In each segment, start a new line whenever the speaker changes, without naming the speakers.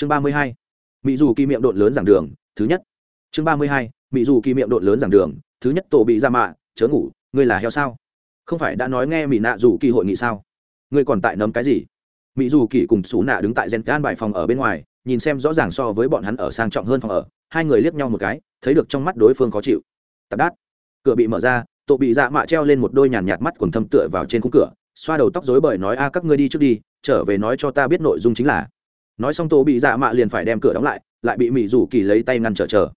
chương ba mươi hai, mỹ dù kỳ miệng độn lớn giảng đường, thứ nhất. Chương ba mươi hai, mỹ dù kỳ miệng độn lớn giảng đường, thứ nhất tổ bị ra mạ chớ ngủ, ngươi là heo sao? Không phải đã nói nghe mỹ nạ dù kỳ hội nghị sao? Ngươi còn tại nấm cái gì? Mỹ dù kỳ cùng xú nạ đứng tại gen gan bài phòng ở bên ngoài, nhìn xem rõ ràng so với bọn hắn ở sang trọng hơn phòng ở, hai người liếc nhau một cái, thấy được trong mắt đối phương khó chịu. Tạp đát. Cửa bị mở ra, tổ bị dạ mạ treo lên một đôi nhàn nhạt mắt quần thâm tựa vào trên khung cửa, xoa đầu tóc rối bời nói, a, các ngươi đi trước đi, trở về nói cho ta biết nội dung chính là nói xong tổ bị dạ mạ liền phải đem cửa đóng lại lại bị mỹ rủ kỳ lấy tay ngăn trở trở.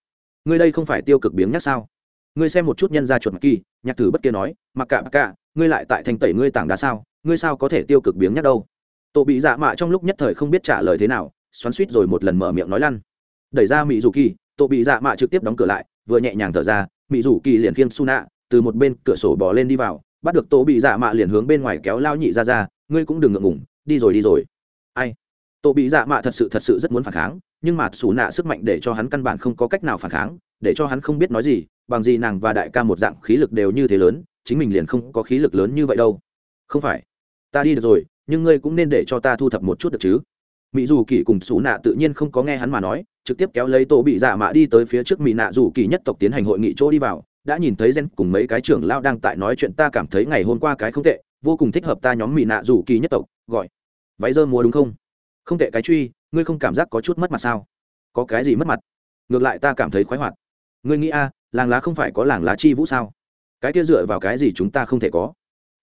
ngươi đây không phải tiêu cực biếng nhắc sao? Ngươi xem một chút nhân ra chuột mặc kỳ, nhạc thử bất kia nói, mặc cả mặc cả, ngươi lại tại thành tẩy ngươi tảng đá sao? Ngươi sao có thể tiêu cực biếng nhắc đâu? Tổ bị dạ mạ trong lúc nhất thời không biết trả lời thế nào, xoắn suýt rồi một lần mở miệng nói lăn. Đẩy ra mỹ rủ kỳ tổ bị dạ mạ trực tiếp đóng cửa lại, vừa nhẹ nhàng thở ra mỹ rủ kỳ liền khiêng su nạ từ một bên cửa sổ bỏ lên đi vào, bắt được tổ bị dạ mạ liền hướng bên ngoài kéo lao nhị ra ra, ngươi cũng đừng ngượng ngủng đi rồi đi rồi. Ai? Tổ bị dạ mạ thật sự thật sự rất muốn phản kháng, nhưng mà xù nạ sức mạnh để cho hắn căn bản không có cách nào phản kháng, để cho hắn không biết nói gì, bằng gì nàng và đại ca một dạng khí lực đều như thế lớn, chính mình liền không có khí lực lớn như vậy đâu. Không phải, ta đi được rồi, nhưng ngươi cũng nên để cho ta thu thập một chút được chứ. Mỹ dù kỳ cùng xù nạ tự nhiên không có nghe hắn mà nói, trực tiếp kéo lấy tổ bị dạ mạ đi tới phía trước mỹ nạ dù kỳ nhất tộc tiến hành hội nghị chỗ đi vào, đã nhìn thấy gen cùng mấy cái trưởng lao đang tại nói chuyện, ta cảm thấy ngày hôm qua cái không tệ, vô cùng thích hợp ta nhóm mỹ nạ dù kỳ nhất tộc, gọi. Váy dơ mua đúng không? Không tệ cái truy, ngươi không cảm giác có chút mất mặt sao? Có cái gì mất mặt? Ngược lại ta cảm thấy khoái hoạt. Ngươi nghĩ a, làng lá không phải có làng lá chi vũ sao? Cái kia dựa vào cái gì chúng ta không thể có?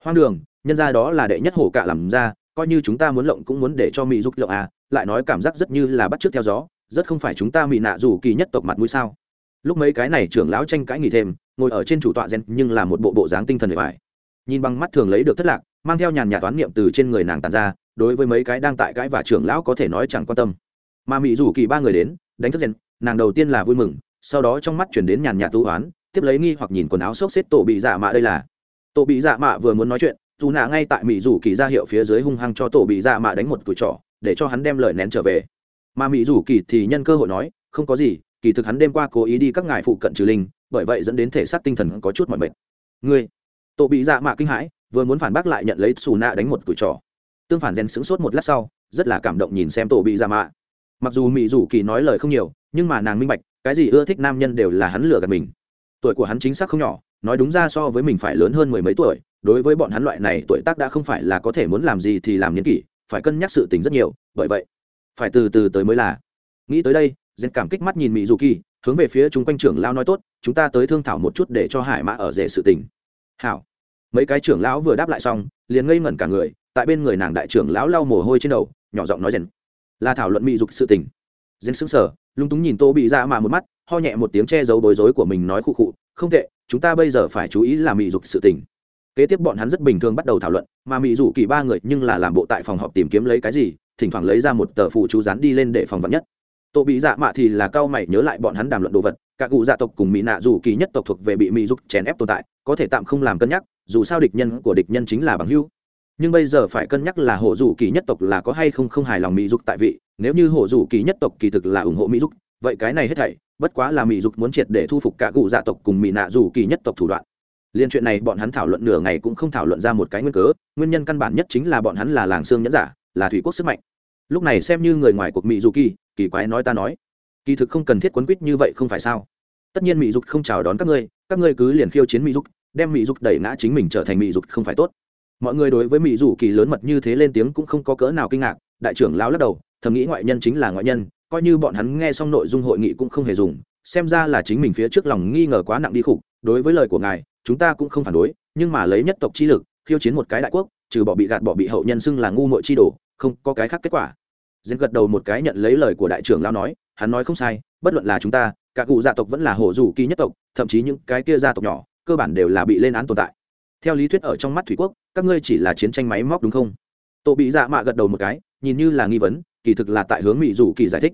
Hoang đường, nhân ra đó là đệ nhất hổ cạ làm ra, coi như chúng ta muốn lộng cũng muốn để cho mỹ giúp lộng à lại nói cảm giác rất như là bắt t r ư ớ c theo gió, rất không phải chúng ta mỹ nạ dù kỳ nhất tộc mặt mũi sao? Lúc mấy cái này trưởng lão tranh cãi nghỉ thêm, ngồi ở trên chủ tọa gen nhưng là một bộ bộ dáng tinh thần để phải nhìn bằng mắt thường lấy được thất lạc, mang theo nhàn nhạt toán niệm từ trên người nàng tàn ra đối với mấy cái đang tại cãi và trưởng lão có thể nói chẳng quan tâm. Mà mỹ dù kỳ ba người đến, đánh thức rèn nàng đầu tiên là vui mừng, sau đó trong mắt chuyển đến nhàn nhạt tú oán, tiếp lấy nghi hoặc nhìn quần áo xốc xếp tổ bị dạ mạ đây là. Tổ bị dạ mạ vừa muốn nói chuyện, dù nạ ngay tại mỹ dù kỳ ra hiệu phía dưới hung hăng cho tổ bị dạ mạ đánh một cùi trỏ, để cho hắn đem lời nén trở về. Mà mỹ dù kỳ thì nhân cơ hội nói, không có gì, kỳ thực hắn đêm qua cố ý đi các ngài phụ cận trừ linh, bởi vậy dẫn đến thể xác tinh thần có chút mọi mệt. Ngươi? Tổ bị dạ mạ kinh hãi, vừa muốn phản bác lại nhận lấy xù nạ đánh một cùi trỏ tương phản rèn sững sốt một lát sau, rất là cảm động nhìn xem tổ bị ra mạ. Mặc dù mỹ dù kỳ nói lời không nhiều, nhưng mà nàng minh bạch, cái gì ưa thích nam nhân đều là hắn lừa gạt mình. Tuổi của hắn chính xác không nhỏ, nói đúng ra so với mình phải lớn hơn mười mấy tuổi, đối với bọn hắn loại này tuổi tác đã không phải là có thể muốn làm gì thì làm niên kỷ, phải cân nhắc sự tình rất nhiều, bởi vậy, phải từ từ tới mới là. Nghĩ tới đây dệt cảm kích mắt nhìn mỹ dù kỳ, hướng về phía chúng quanh trưởng lao nói tốt, chúng ta tới thương thảo một chút để cho hải mã ở rể sự tình. Hảo. Mấy cái trưởng lão vừa đáp lại xong, liền ngây ngẩn cả người tại bên người nàng đại trưởng lão lau mồ hôi trên đầu, nhỏ giọng nói rèn. Là thảo luận mỹ dục sự tình. Dên sững sờ lúng túng nhìn tô bị ra mà một mắt, ho nhẹ một tiếng che giấu bối rối của mình nói khụ khụ, không tệ, chúng ta bây giờ phải chú ý là mỹ dục sự tình. Kế tiếp bọn hắn rất bình thường bắt đầu thảo luận, mà mỹ dù kỳ ba người nhưng là làm bộ tại phòng họp tìm kiếm lấy cái gì, thỉnh thoảng lấy ra một tờ phụ chú rán đi lên để phòng vật nhất. Tổ bị dạ mạ thì là cao mày nhớ lại bọn hắn đàm luận đồ vật các cụ dạ tộc cùng mỹ nạ dù kỳ nhất tộc thuộc về bị mỹ dục chèn ép tồn tại, có thể tạm không làm cân nhắc, dù sao địch nhân của địch nhân chính là bằng hưu nhưng bây giờ phải cân nhắc là hộ dù kỳ nhất tộc là có hay không không hài lòng mỹ dục tại vị, nếu như hộ dù kỳ nhất tộc kỳ thực là ủng hộ mỹ dục, vậy cái này hết thảy, bất quá là mỹ dục muốn triệt để thu phục cả cụ dạ tộc cùng mỹ nạ dù kỳ nhất tộc thủ đoạn. Liên chuyện này bọn hắn thảo luận nửa ngày cũng không thảo luận ra một cái nguyên cớ, nguyên nhân căn bản nhất chính là bọn hắn là làng xương nhẫn giả, là thủy quốc sức mạnh. Lúc này xem như người ngoài cuộc mỹ dù kỳ kỳ quái nói ta nói, kỳ thực không cần thiết quấn quýt như vậy không phải sao? Tất nhiên mỹ dục không chào đón các ngươi các ngươi cứ liền khiêu chiến mỹ dục, đem mỹ dục đẩy ngã chính mình trở thành mỹ dục không phải tốt mọi người đối với mỹ dù kỳ lớn mật như thế lên tiếng cũng không có cỡ nào kinh ngạc, đại trưởng lao lắc đầu, thầm nghĩ ngoại nhân chính là ngoại nhân, coi như bọn hắn nghe xong nội dung hội nghị cũng không hề dùng, xem ra là chính mình phía trước lòng nghi ngờ quá nặng đi khục, đối với lời của ngài, chúng ta cũng không phản đối, nhưng mà lấy nhất tộc chi lực, khiêu chiến một cái đại quốc, trừ bỏ bị gạt bỏ bị hậu nhân xưng là ngu muội chi đồ, không có cái khác kết quả. Diễn gật đầu một cái nhận lấy lời của đại trưởng lao nói, hắn nói không sai, bất luận là chúng ta, cả cụ gia tộc vẫn là hổ dù kỳ nhất tộc, thậm chí những cái kia gia tộc nhỏ, cơ bản đều là bị lên án tồn tại. Theo lý thuyết ở trong mắt thủy quốc các ngươi chỉ là chiến tranh máy móc đúng không? Tổ bị dạ mạ gật đầu một cái, nhìn như là nghi vấn, kỳ thực là tại hướng mỹ dù kỳ giải thích.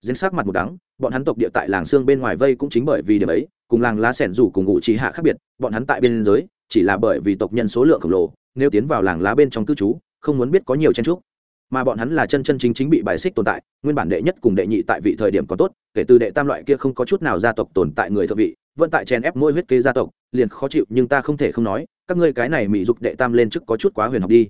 Diễn sắc mặt một đắng, bọn hắn tộc địa tại làng xương bên ngoài vây cũng chính bởi vì điểm ấy, cùng làng lá sẻn rủ cùng ngụ trí hạ khác biệt, bọn hắn tại biên giới, chỉ là bởi vì tộc nhân số lượng khổng lồ, nếu tiến vào làng lá bên trong cư trú, không muốn biết có nhiều chen trúc mà bọn hắn là chân chân chính chính bị bài xích tồn tại, nguyên bản đệ nhất cùng đệ nhị tại vị thời điểm có tốt, kể từ đệ tam loại kia không có chút nào gia tộc tồn tại người thợ vị vẫn tại chen ép mỗi huyết kế gia tộc, liền khó chịu, nhưng ta không thể không nói, các ngươi cái này mỹ dục đệ tam lên chức có chút quá huyền học đi.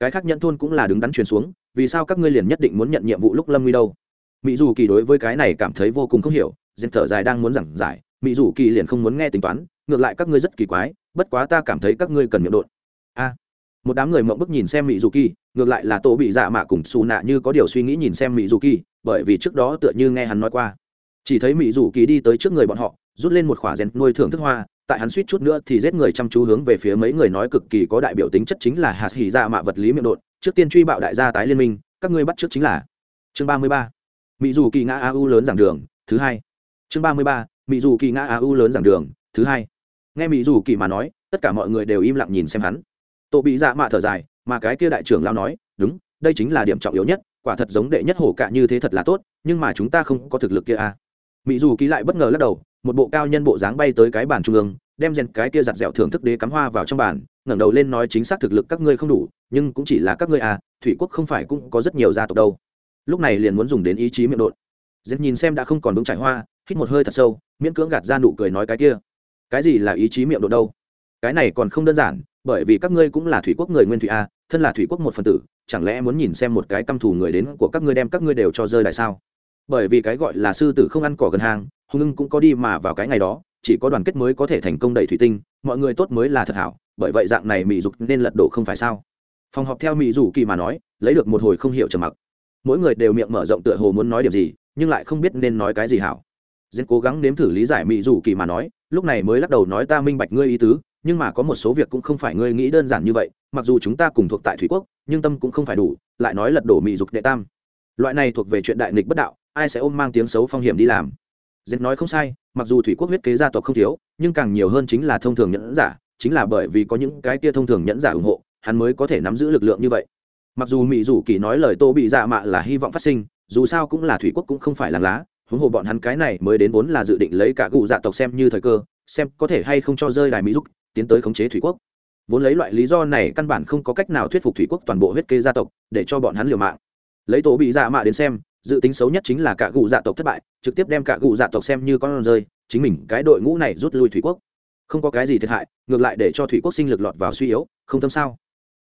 Cái khác nhận thôn cũng là đứng đắn truyền xuống, vì sao các ngươi liền nhất định muốn nhận nhiệm vụ lúc lâm nguy đâu? Mỹ dù kỳ đối với cái này cảm thấy vô cùng không hiểu dèn thở dài đang muốn giảng giải, mỹ dù kỳ liền không muốn nghe tính toán, ngược lại các ngươi rất kỳ quái, bất quá ta cảm thấy các ngươi cần miệng đột a. Một đám người mộng bức nhìn xem mỹ dù kỳ, ngược lại là tổ bị dạ mạ cùng xù nạ như có điều suy nghĩ nhìn xem mỹ dù kỳ, bởi vì trước đó tựa như nghe hắn nói qua. Chỉ thấy mỹ dù kỳ đi tới trước người bọn họ rút lên một khỏa rèn nuôi thưởng thức hoa, tại hắn suýt chút nữa thì giết người chăm chú hướng về phía mấy người nói cực kỳ có đại biểu tính chất chính là hạt hỉ ra mạ vật lý miệng đột trước tiên truy bạo đại gia tái liên minh, các ngươi bắt trước chính là. Chương ba mươi ba. Mỹ dù kỳ ngã a u lớn giảng đường, thứ hai. Chương ba mươi ba. Mỹ dù kỳ ngã a u lớn giảng đường, thứ hai. Nghe mỹ dù kỳ mà nói, tất cả mọi người đều im lặng nhìn xem hắn. Tổ bị dạ mạ thở dài, mà cái kia đại trưởng lao nói, đúng, đây chính là điểm trọng yếu nhất, quả thật giống đệ nhất hổ cạ như thế thật là tốt, nhưng mà chúng ta không có thực lực kia à. Mỹ dù kỳ lại bất ngờ lắc đầu một bộ cao nhân bộ dáng bay tới cái bàn trung ương, đem rèn cái kia giặt dẻo thưởng thức đế cắm hoa vào trong bàn, ngẩng đầu lên nói chính xác thực lực các ngươi không đủ, nhưng cũng chỉ là các ngươi à thủy quốc không phải cũng có rất nhiều gia tộc đâu. Lúc này liền muốn dùng đến ý chí miệng đột rèn nhìn xem đã không còn vững trải hoa, hít một hơi thật sâu, miễn cưỡng gạt ra nụ cười nói cái kia. Cái gì là ý chí miệng đột đâu? Cái này còn không đơn giản, bởi vì các ngươi cũng là thủy quốc người nguyên thủy a thân là thủy quốc một phần tử, chẳng lẽ muốn nhìn xem một cái căm thù người đến của các ngươi đem các ngươi đều cho rơi lại sao? Bởi vì cái gọi là sư tử không ăn cỏ gần hàng hùng ưng cũng có đi mà vào cái ngày đó, chỉ có đoàn kết mới có thể thành công đẩy thủy tinh, mọi người tốt mới là thật hảo, bởi vậy dạng này mỹ dục nên lật đổ không phải sao? Phòng họp theo mỹ dù kỳ mà nói, lấy được một hồi không hiểu trầm mặc. Mỗi người đều miệng mở rộng tựa hồ muốn nói điểm gì, nhưng lại không biết nên nói cái gì hảo. Dân cố gắng nếm thử lý giải mỹ dù kỳ mà nói, lúc này mới lắc đầu nói ta minh bạch ngươi ý tứ, nhưng mà có một số việc cũng không phải ngươi nghĩ đơn giản như vậy, mặc dù chúng ta cùng thuộc tại thủy quốc, nhưng tâm cũng không phải đủ, lại nói lật đổ mỹ dục đệ tam. Loại này thuộc về chuyện đại nghịch bất đạo, ai sẽ ôm mang tiếng xấu phong hiểm đi làm? Dệt nói không sai, mặc dù thủy quốc huyết kế gia tộc không thiếu, nhưng càng nhiều hơn chính là thông thường nhẫn giả, chính là bởi vì có những cái kia thông thường nhẫn giả ủng hộ, hắn mới có thể nắm giữ lực lượng như vậy. Mặc dù mỹ dù kỳ nói lời tô bị dạ mạ là hy vọng phát sinh, dù sao cũng là thủy quốc cũng không phải làng lá, huống hồ bọn hắn cái này mới đến vốn là dự định lấy cả cụ dạ tộc xem như thời cơ, xem có thể hay không cho rơi đài mỹ giúp tiến tới khống chế thủy quốc. Vốn lấy loại lý do này căn bản không có cách nào thuyết phục thủy quốc toàn bộ huyết kế gia tộc, để cho bọn hắn liều mạng. Lấy tổ bị dạ mạ đến xem dự tính xấu nhất chính là cả gù dạ tộc thất bại, trực tiếp đem cả gù dạ tộc xem như con rơi, chính mình, cái đội ngũ này rút lui thủy quốc. Không có cái gì thiệt hại, ngược lại để cho thủy quốc sinh lực lọt vào suy yếu, không tâm sao.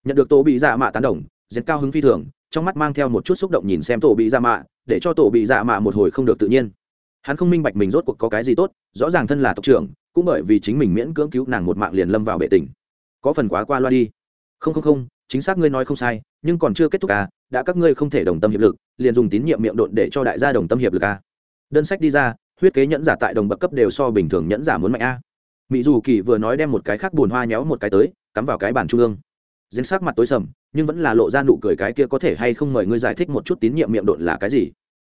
Nhận được tổ bị dạ mạ tán đồng diễn cao hứng phi thường, trong mắt mang theo một chút xúc động nhìn xem tổ bị dạ mạ, để cho tổ bị dạ mạ một hồi không được tự nhiên. Hắn không minh bạch mình rốt cuộc có cái gì tốt, rõ ràng thân là tộc trưởng, cũng bởi vì chính mình miễn cưỡng cứu nàng một mạng liền lâm vào bệ tình. Có phần quá qua loa đi. Không không không, chính xác ngươi nói không sai, nhưng còn chưa kết thúc à đã các ngươi không thể đồng tâm hiệp lực, liền dùng tín nhiệm miệng độn để cho đại gia đồng tâm hiệp lực à đơn sách đi ra, huyết kế nhẫn giả tại đồng bậc cấp đều so bình thường nhẫn giả muốn mạnh a. À. mỹ dù kỳ vừa nói đem một cái khác bùn hoa nhéo một cái tới, cắm vào cái bàn trung ương. Diễn sắc mặt tối sầm, nhưng vẫn là lộ ra nụ cười cái kia có thể hay không mời ngươi giải thích một chút tín nhiệm miệng độn là cái gì?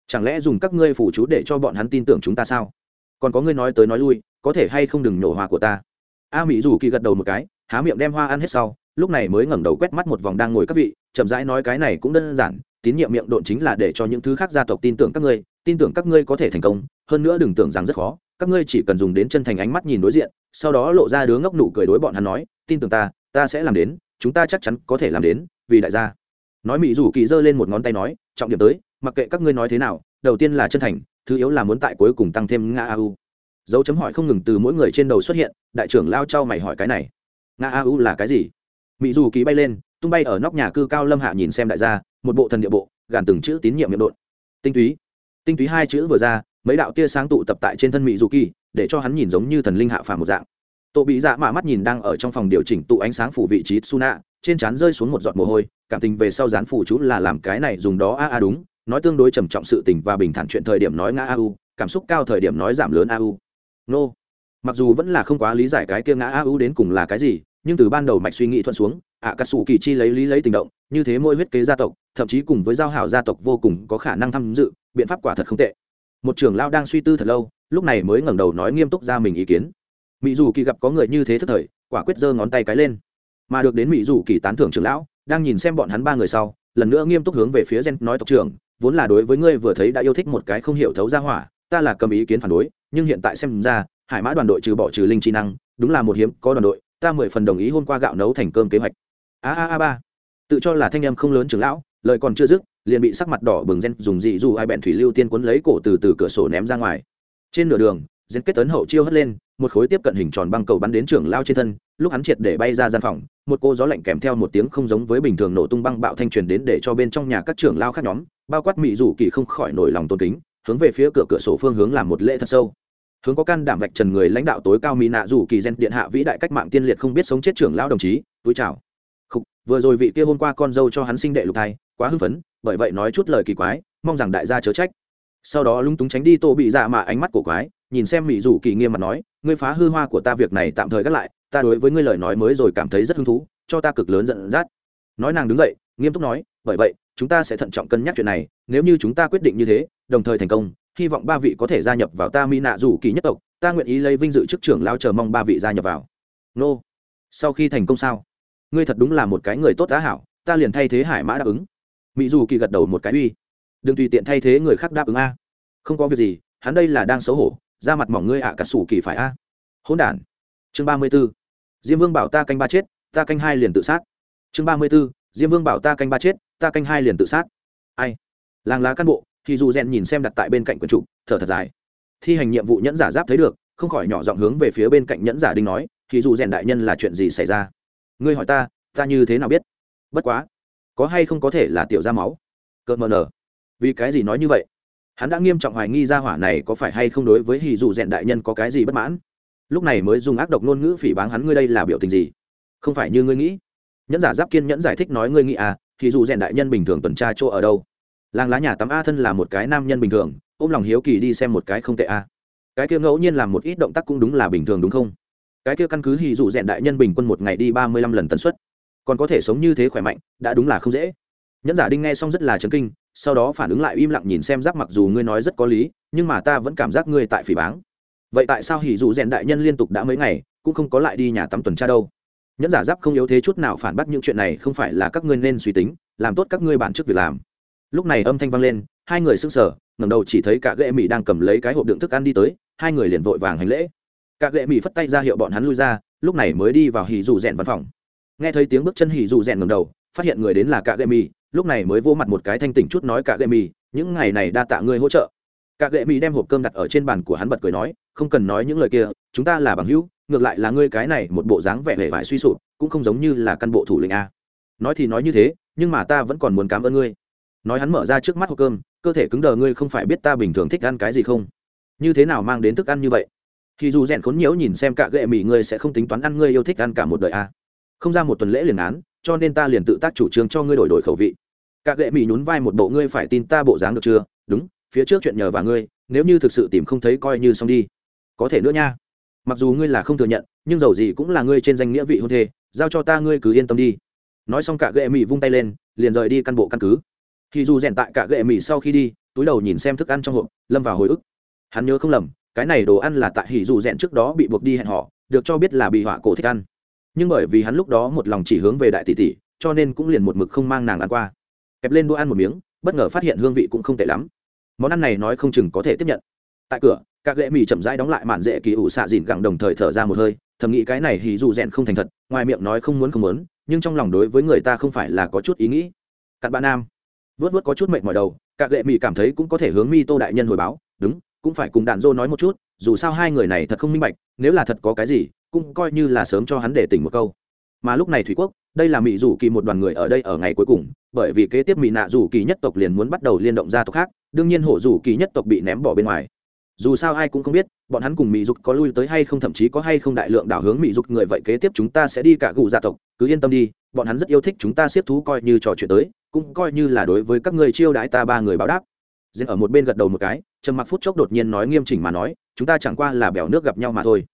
Chẳng lẽ dùng các ngươi phủ chú để cho bọn hắn tin tưởng chúng ta sao? Còn có ngươi nói tới nói lui, có thể hay không đừng nhổ hoa của ta? A mỹ dù kỳ gật đầu một cái, há miệng đem hoa ăn hết sau, lúc này mới ngẩng đầu quét mắt một vòng đang ngồi các vị chậm rãi nói cái này cũng đơn giản, tín nhiệm miệng độn chính là để cho những thứ khác gia tộc tin tưởng các ngươi, tin tưởng các ngươi có thể thành công, hơn nữa đừng tưởng rằng rất khó, các ngươi chỉ cần dùng đến chân thành ánh mắt nhìn đối diện, sau đó lộ ra đứa ngốc nụ cười đối bọn hắn nói, tin tưởng ta ta sẽ làm đến, chúng ta chắc chắn có thể làm đến, vì đại gia. Nói mỹ rủ kỳ giơ lên một ngón tay nói, trọng điểm tới, mặc kệ các ngươi nói thế nào, đầu tiên là chân thành, thứ yếu là muốn tại cuối cùng tăng thêm ngã au dấu chấm hỏi không ngừng từ mỗi người trên đầu xuất hiện, đại trưởng lao trao mày hỏi cái này. Ngã au là cái gì? Mỹ dù kỳ bay lên tung bay ở nóc nhà cư cao lâm hạ nhìn xem đại gia, một bộ thần địa bộ, gàn từng chữ tín nhiệm miệng đột tinh túy. Tinh túy hai chữ vừa ra, mấy đạo tia sáng tụ tập tại trên thân mỹ dù kỳ để cho hắn nhìn giống như thần linh hạ phàm một dạng. Tổ bị dạ mạ mắt nhìn đang ở trong phòng điều chỉnh tụ ánh sáng phủ vị trí suna trên trán rơi xuống một giọt mồ hôi, cảm tình về sau dán phủ chú là làm cái này dùng đó, a a, đúng, nói tương đối trầm trọng sự tình và bình thản chuyện thời điểm nói ngã, a, u, cảm xúc cao thời điểm nói giảm lớn, a, u. Nô. Mặc dù vẫn là không quá lý giải cái kia ngã, a, u đến cùng là cái gì, nhưng từ ban đầu mạch suy nghĩ thuận xuống ạ cà sủ kỳ chi lấy lý lấy tình động, như thế mỗi huyết kế gia tộc, thậm chí cùng với giao hảo gia tộc vô cùng có khả năng tham dự, biện pháp quả thật không tệ. Một trưởng lao đang suy tư thật lâu, lúc này mới ngẩng đầu nói nghiêm túc ra mình ý kiến. Mỹ dù kỳ gặp có người như thế thức thời, quả quyết giơ ngón tay cái lên. Mà được đến mỹ dù kỳ tán thưởng trưởng lão, đang nhìn xem bọn hắn ba người sau, lần nữa nghiêm túc hướng về phía gen nói tộc trưởng, vốn là đối với ngươi vừa thấy đã yêu thích một cái không hiểu thấu ra hỏa, ta là cầm ý kiến phản đối, nhưng hiện tại xem ra, hải mã đoàn đội trừ bỏ trừ linh trí năng, đúng là một hiếm, có đoàn đội, ta mười phần đồng ý hôm qua gạo nấu thành cơm kế hoạch a a a, ba. Tự cho là thanh em không lớn trưởng lão, lời còn chưa dứt, liền bị sắc mặt đỏ bừng gen dùng dị dù ai bẹn thủy lưu tiên quấn lấy cổ từ từ cửa sổ ném ra ngoài. Trên nửa đường, gen kết tấn hậu chiêu hất lên, một khối tiếp cận hình tròn băng cầu bắn đến trưởng lao trên thân, lúc hắn triệt để bay ra gian phòng, một cô gió lạnh kèm theo một tiếng không giống với bình thường nổ tung băng bạo thanh truyền đến để cho bên trong nhà các trưởng lao khác nhóm, bao quát mỹ rủ kỳ không khỏi nổi lòng tôn kính, hướng về phía cửa cửa sổ phương hướng làm một lễ thật sâu. Hướng có can đảm vạch trần người lãnh đạo tối cao mỹ nạ rủ kỳ gen điện hạ vĩ đại cách mạng tiên liệt không biết sống chết trưởng lao đồng chí, túi chào vừa rồi vị kia hôm qua con dâu cho hắn sinh đệ lục thai, quá hưng phấn, bởi vậy nói chút lời kỳ quái, mong rằng đại gia chớ trách. Sau đó lúng túng tránh đi tô bị dạ mạ ánh mắt của quái, nhìn xem mỹ rủ kỳ nghiêm mặt nói, ngươi phá hư hoa của ta việc này tạm thời gác lại, ta đối với ngươi lời nói mới rồi cảm thấy rất hứng thú, cho ta cực lớn giận dắt. Nói nàng đứng dậy, nghiêm túc nói, bởi vậy, chúng ta sẽ thận trọng cân nhắc chuyện này, nếu như chúng ta quyết định như thế, đồng thời thành công, hy vọng ba vị có thể gia nhập vào ta mỹ nạ rủ kỳ nhất tộc, ta nguyện ý lấy vinh dự chức trưởng lao chờ mong ba vị gia nhập vào. Nô, sau khi thành công sao? Ngươi thật đúng là một cái người tốt đã hảo, ta liền thay thế hải mã đáp ứng. Mỹ dù kỳ gật đầu một cái, uy, đừng tùy tiện thay thế người khác đáp ứng a. Không có việc gì, hắn đây là đang xấu hổ, ra mặt mỏng ngươi ạ, cả sủ kỳ phải a. Hỗn đản. Chương ba mươi b ố diêm vương bảo ta canh ba chết, ta canh hai liền tự sát. Chương ba mươi b ố diêm vương bảo ta canh ba chết, ta canh hai liền tự sát. Ai? Làng lá cán bộ, thì dù rèn nhìn xem đặt tại bên cạnh quần trụ, thở thật dài. Thi hành nhiệm vụ nhẫn giả giáp thấy được, không khỏi nhỏ giọng hướng về phía bên cạnh nhẫn giả đinh nói, thì dù rèn đại nhân là chuyện gì xảy ra? Ngươi hỏi ta ta như thế nào biết? Bất quá, có hay không có thể là tiểu ra máu? Cợt mờ nở vì cái gì nói như vậy? Hắn đã nghiêm trọng hoài nghi ra hỏa này có phải hay không đối với hì dù rèn đại nhân có cái gì bất mãn? Lúc này mới dùng ác độc ngôn ngữ phỉ báng hắn, ngươi đây là biểu tình gì? Không phải như ngươi nghĩ. Nhẫn giả giáp kiên nhẫn giải thích nói ngươi nghĩ à thì dù rèn đại nhân bình thường tuần tra chỗ ở đâu? Làng lá nhà tắm a thân là một cái nam nhân bình thường, ôm lòng hiếu kỳ đi xem một cái không tệ a. Cái kia ngẫu nhiên làm một ít động tác cũng đúng là bình thường đúng không? Cái kia căn cứ hì dù rèn đại nhân bình quân một ngày đi ba mươi lăm lần tần suất. Còn có thể sống như thế khỏe mạnh, đã đúng là không dễ. Nhẫn giả đinh nghe xong rất là chấn kinh, sau đó phản ứng lại im lặng nhìn xem giác mặc dù ngươi nói rất có lý, nhưng mà ta vẫn cảm giác ngươi tại phỉ báng. Vậy tại sao hỉ dù rèn đại nhân liên tục đã mấy ngày, cũng không có lại đi nhà tắm tuần tra đâu? Nhẫn giả giáp không yếu thế chút nào phản bác những chuyện này, không phải là các ngươi nên suy tính, làm tốt các ngươi bản chức việc làm. Lúc này âm thanh vang lên, hai người sững sờ, ngẩng đầu chỉ thấy cả ghệ mỹ đang cầm lấy cái hộp đựng thức ăn đi tới, hai người liền vội vàng hành lễ cả lệ mỹ phất tay ra hiệu bọn hắn lui ra, lúc này mới đi vào hỉ dù rèn văn phòng. Nghe thấy tiếng bước chân hỉ dù rèn ngẩng đầu, phát hiện người đến là cả lệ mỹ lúc này mới vô mặt một cái thanh tỉnh chút nói, cả lệ mỹ những ngày này đa tạ ngươi hỗ trợ. Cả lệ mỹ đem hộp cơm đặt ở trên bàn của hắn bật cười nói, không cần nói những lời kia, chúng ta là bằng hữu, ngược lại là ngươi cái này một bộ dáng vẻ vẻ vải suy sụp, cũng không giống như là căn bộ thủ lĩnh a. Nói thì nói như thế, nhưng mà ta vẫn còn muốn cảm ơn ngươi. Nói hắn mở ra trước mắt hộp cơm, cơ thể cứng đờ ngươi không phải biết ta bình thường thích ăn cái gì không? Như thế nào mang đến thức ăn như vậy? Thì dù rèn khốn nhiễu nhìn xem cả gệ mỹ ngươi sẽ không tính toán ăn ngươi yêu thích ăn cả một đời a không ra một tuần lễ liền án, cho nên ta liền tự tác chủ trương cho ngươi đổi đổi khẩu vị. Cả gệ mỹ nhún vai một bộ, ngươi phải tin ta bộ dáng được chưa? Đúng, phía trước chuyện nhờ và ngươi, nếu như thực sự tìm không thấy coi như xong đi. Có thể nữa nha. Mặc dù ngươi là không thừa nhận, nhưng dầu gì cũng là ngươi trên danh nghĩa vị hôn thê, giao cho ta ngươi cứ yên tâm đi. Nói xong cả gệ mỹ vung tay lên, liền rời đi căn bộ căn cứ. Thì dù rèn tại cả gệ mỹ sau khi đi, túi đầu nhìn xem thức ăn trong hộp, lâm vào hồi ức. Hắn nhớ không lầm cái này đồ ăn là tại hỉ dù rèn trước đó bị buộc đi hẹn họ, được cho biết là bị họa cổ thích ăn. Nhưng bởi vì hắn lúc đó một lòng chỉ hướng về đại tỷ tỷ, cho nên cũng liền một mực không mang nàng ăn qua. Kẹp lên đũa ăn một miếng, bất ngờ phát hiện hương vị cũng không tệ lắm. Món ăn này nói không chừng có thể tiếp nhận. Tại cửa, các lễ mì chậm rãi đóng lại màn dễ kỳ ủ xạ dìn gẳng đồng thời thở ra một hơi, thầm nghĩ cái này hì dù rèn không thành thật, ngoài miệng nói không muốn không muốn, nhưng trong lòng đối với người ta không phải là có chút ý nghĩ. Cặn bạn nam. Vớt vớt có chút mệt mỏi đầu, các lệ mỹ cảm thấy cũng có thể hướng mi tô đại nhân hồi báo, đúng cũng phải cùng đạn dô nói một chút, dù sao hai người này thật không minh bạch, nếu là thật có cái gì, cũng coi như là sớm cho hắn để tỉnh một câu. Mà lúc này thủy quốc, đây là mỹ rủ kỳ một đoàn người ở đây ở ngày cuối cùng, bởi vì kế tiếp mỹ nạ rủ kỳ nhất tộc liền muốn bắt đầu liên động gia tộc khác, đương nhiên hổ rủ kỳ nhất tộc bị ném bỏ bên ngoài. Dù sao ai cũng không biết, bọn hắn cùng mỹ dục có lui tới hay không, thậm chí có hay không đại lượng đảo hướng mỹ dục người, vậy kế tiếp chúng ta sẽ đi cả gù gia tộc, cứ yên tâm đi, bọn hắn rất yêu thích chúng ta siết thú coi như trò chuyện tới, cũng coi như là đối với các người chiêu đãi ta ba người báo đáp. Diên ở một bên gật đầu một cái, trầm mặc phút chốc đột nhiên nói nghiêm chỉnh mà nói, chúng ta chẳng qua là bèo nước gặp nhau mà thôi.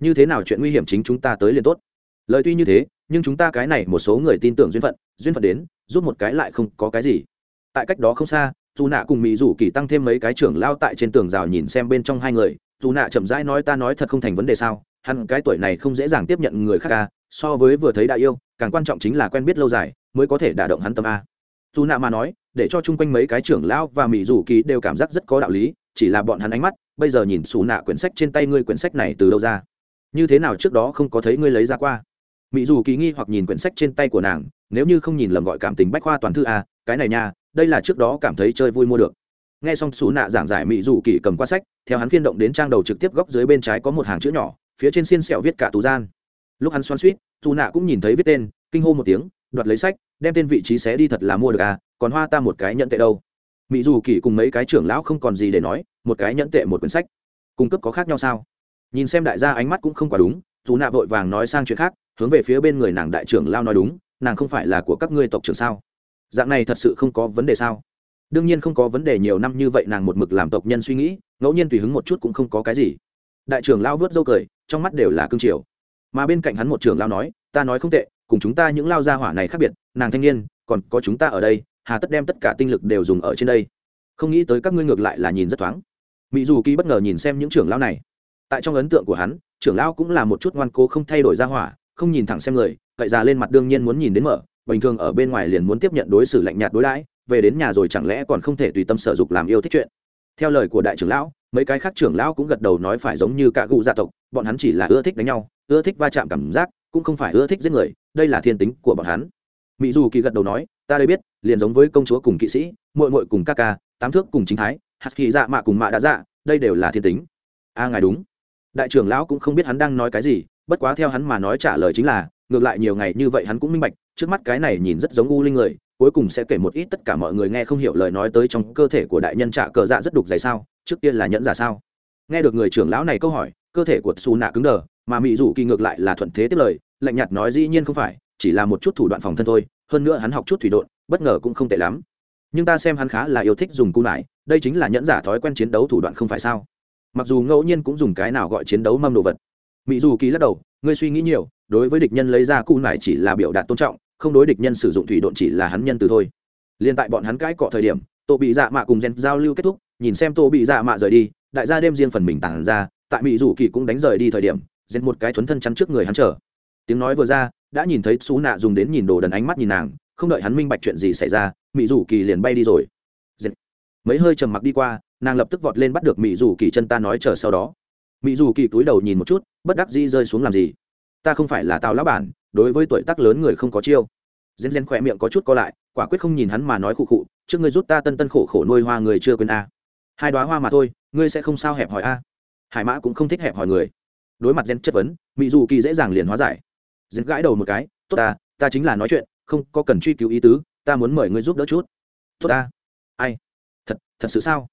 Như thế nào chuyện nguy hiểm chính chúng ta tới liền tốt. Lời tuy như thế, nhưng chúng ta cái này một số người tin tưởng duyên phận duyên phận đến giúp một cái lại không có cái gì. Tại cách đó không xa, dù nạ cùng mỹ rủ kỳ tăng thêm mấy cái trưởng lao tại trên tường rào nhìn xem bên trong hai người. Dù nạ chậm rãi nói, ta nói thật không thành vấn đề sao? Hẳn cái tuổi này không dễ dàng tiếp nhận người khác ca so với vừa thấy đại yêu, càng quan trọng chính là quen biết lâu dài, mới có thể đả động hắn tâm a. Dù nạ mà nói để cho chung quanh mấy cái trưởng lão và mỹ dù kỳ đều cảm giác rất có đạo lý, chỉ là bọn hắn ánh mắt, bây giờ nhìn xù nạ quyển sách trên tay ngươi quyển sách này từ đâu ra? Như thế nào trước đó không có thấy ngươi lấy ra qua? Mỹ dù kỳ nghi hoặc nhìn quyển sách trên tay của nàng, nếu như không nhìn lầm gọi cảm tình bách khoa toàn thư a cái này nha, đây là trước đó cảm thấy chơi vui mua được. Nghe xong xù nạ giảng giải mỹ dù kỳ cầm qua sách, theo hắn phiên động đến trang đầu trực tiếp góc dưới bên trái có một hàng chữ nhỏ, phía trên xiên sẹo viết cả tù gian. Lúc hắn xoan suýt dù nạ cũng nhìn thấy viết tên, kinh hô một tiếng, đoạt lấy sách, đem tên vị trí xé đi thật là mua được à còn hoa ta một cái nhẫn tệ đâu. Mỹ dù kỳ cùng mấy cái trưởng lão không còn gì để nói, một cái nhẫn tệ một quyển sách. Cung cấp có khác nhau sao? Nhìn xem đại gia ánh mắt cũng không quá đúng, dù nạ vội vàng nói sang chuyện khác, hướng về phía bên người nàng đại trưởng lao nói đúng, nàng không phải là của các ngươi tộc trưởng sao? Dạng này thật sự không có vấn đề sao? Đương nhiên không có vấn đề nhiều năm như vậy nàng một mực làm tộc nhân suy nghĩ, ngẫu nhiên tùy hứng một chút cũng không có cái gì. Đại trưởng lao vớt dâu cười, trong mắt đều là cương triều. Mà bên cạnh hắn một trưởng lao nói, ta nói không tệ, cùng chúng ta những lao gia hỏa này khác biệt, nàng thanh niên, còn có chúng ta ở đây hà tất đem tất cả tinh lực đều dùng ở trên đây. Không nghĩ tới các ngươi ngược lại là nhìn rất thoáng. Mỹ dù kỳ bất ngờ nhìn xem những trưởng lão này. Tại trong ấn tượng của hắn, trưởng lão cũng là một chút ngoan cố không thay đổi ra hỏa, không nhìn thẳng xem người, cậy già lên mặt đương nhiên muốn nhìn đến mở, bình thường ở bên ngoài liền muốn tiếp nhận đối xử lạnh nhạt đối đãi, về đến nhà rồi chẳng lẽ còn không thể tùy tâm sở dục làm yêu thích chuyện. Theo lời của đại trưởng lão, mấy cái khác trưởng lão cũng gật đầu nói phải giống như cả gụ gia tộc, bọn hắn chỉ là ưa thích đánh nhau, ưa thích va chạm cảm giác, cũng không phải ưa thích giết người, đây là thiên tính của bọn hắn mỹ dù kỳ gật đầu nói, ta đây biết, liền giống với công chúa cùng kỵ sĩ, muội muội cùng ca ca, tám thước cùng chính thái, hạt kỳ dạ mạ cùng mạ đã dạ đây đều là thiên tính. A, ngài đúng. Đại trưởng lão cũng không biết hắn đang nói cái gì, bất quá theo hắn mà nói trả lời chính là, ngược lại nhiều ngày như vậy hắn cũng minh bạch, trước mắt cái này nhìn rất giống u linh người, cuối cùng sẽ kể một ít tất cả mọi người nghe không hiểu lời nói tới trong cơ thể của đại nhân trả cờ dạ rất đục dày sao, trước tiên là nhẫn giả sao? Nghe được người trưởng lão này câu hỏi, cơ thể của xù nạ cứng đờ, mà mỹ dù kỳ ngược lại là thuận thế tiếp lời, lạnh nhạt nói dĩ nhiên không phải chỉ là một chút thủ đoạn phòng thân thôi, hơn nữa hắn học chút thủy độn, bất ngờ cũng không tệ lắm. Nhưng ta xem hắn khá là yêu thích dùng cung lại, đây chính là nhẫn giả thói quen chiến đấu thủ đoạn không phải sao? Mặc dù ngẫu nhiên cũng dùng cái nào gọi chiến đấu mâm đồ vật. Mỹ dù kỳ lắc đầu, ngươi suy nghĩ nhiều, đối với địch nhân lấy ra cung lại chỉ là biểu đạt tôn trọng, không đối địch nhân sử dụng thủy độn chỉ là hắn nhân từ thôi. Liên tại bọn hắn cãi cọ thời điểm, tô bị dạ mạ cùng gen giao lưu kết thúc, nhìn xem tô bị dạ mạ rời đi, đại gia đêm riêng phần mình tàn ra, tại mỹ dù kỳ cũng đánh rời đi thời điểm, gen một cái thuấn thân chắn trước người hắn chờ tiếng nói vừa ra, đã nhìn thấy xú nạ dùng đến nhìn đồ đần ánh mắt nhìn nàng, không đợi hắn minh bạch chuyện gì xảy ra mỹ dù kỳ liền bay đi rồi. Gen. mấy hơi trầm mặc đi qua, nàng lập tức vọt lên bắt được mỹ dù kỳ chân ta nói chờ sau đó. Mỹ dù kỳ túi đầu nhìn một chút, bất đắc dĩ rơi xuống làm gì? Ta không phải là tào lão bản, đối với tuổi tác lớn người không có chiêu. Gen gen khỏe miệng có chút co lại, quả quyết không nhìn hắn mà nói khụ khụ, trước ngươi rút ta tân tân khổ khổ nuôi hoa người chưa quên a. Hai đoá hoa mà thôi, ngươi sẽ không sao hẹp hỏi a. Hải mã cũng không thích hẹp hỏi người. Đối mặt gen chất vấn mỹ dù kỳ dễ dàng liền hóa giải dính gãi đầu một cái, tốt ta ta chính là nói chuyện, không có cần truy cứu ý tứ, ta muốn mời ngươi giúp đỡ chút. Tốt ta. Ai? Thật thật sự sao?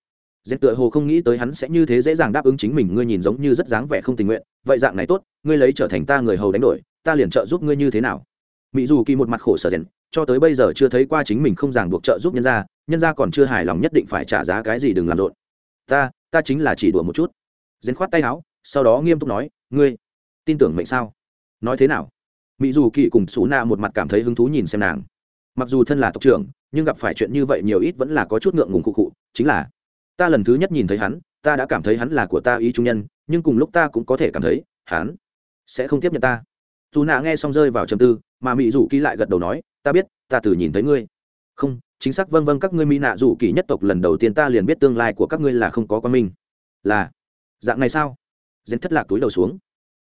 Dẹp tựa hồ không nghĩ tới hắn sẽ như thế dễ dàng đáp ứng chính mình, ngươi nhìn giống như rất dáng vẻ không tình nguyện, vậy dạng này tốt, ngươi lấy trở thành ta người hầu đánh đổi, ta liền trợ giúp ngươi như thế nào? Mỹ dù kỳ một mặt khổ sở rèn cho tới bây giờ chưa thấy qua chính mình không ràng buộc trợ giúp nhân gia nhân gia còn chưa hài lòng nhất định phải trả giá cái gì đừng làm rộn. Ta ta chính là chỉ đùa một chút. Rèn khoát tay áo, sau đó nghiêm túc nói, ngươi tin tưởng mệnh sao? Nói thế nào? Mỹ dù kỳ cùng xú na một mặt cảm thấy hứng thú nhìn xem nàng. Mặc dù thân là tộc trưởng, nhưng gặp phải chuyện như vậy nhiều ít vẫn là có chút ngượng ngùng khụ khụ, chính là, ta lần thứ nhất nhìn thấy hắn, ta đã cảm thấy hắn là của ta ý trung nhân, nhưng cùng lúc ta cũng có thể cảm thấy, hắn sẽ không tiếp nhận ta. Dù nạ nghe xong rơi vào trầm tư, mà mỹ dù kỳ lại gật đầu nói, ta biết, ta từ nhìn thấy ngươi. Không, chính xác vâng vâng các ngươi mỹ nạ dù kỳ nhất tộc lần đầu tiên ta liền biết tương lai của các ngươi là không có quan minh là, dạng này sao? Dễn thất lạc túi đầu xuống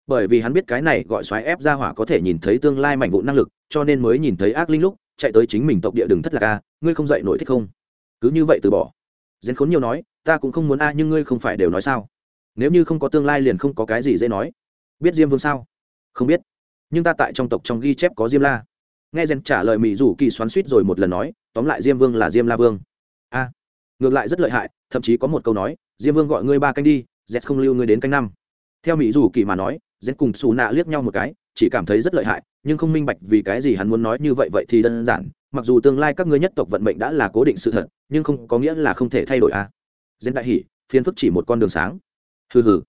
bởi vì hắn biết cái này gọi xoáy ép ra hỏa có thể nhìn thấy tương lai mạnh vụ năng lực, cho nên mới nhìn thấy ác linh lúc chạy tới chính mình tộc địa đường thất lạc a, ngươi không dậy nổi thích không? Cứ như vậy từ bỏ. Dễn khốn nhiều nói, ta cũng không muốn a, nhưng ngươi không phải đều nói sao? Nếu như không có tương lai liền không có cái gì dễ nói. Biết diêm vương sao? Không biết. Nhưng ta tại trong tộc trong ghi chép có diêm la. Nghe rèn trả lời mỹ rủ kỳ xoắn suýt rồi một lần nói, tóm lại diêm vương là diêm la vương. A. Ngược lại rất lợi hại, thậm chí có một câu nói, diêm vương gọi ngươi ba canh đi dẹt không lưu ngươi đến canh năm. Theo mỹ rủ kỳ mà nói dễ cùng xù nạ liếc nhau một cái, chỉ cảm thấy rất lợi hại, nhưng không minh bạch vì cái gì hắn muốn nói như vậy vậy thì đơn giản, mặc dù tương lai các ngươi nhất tộc vận mệnh đã là cố định sự thật, nhưng không có nghĩa là không thể thay đổi à. a dễ đại hỉ phiên phức chỉ một con đường sáng. Hừ hừ.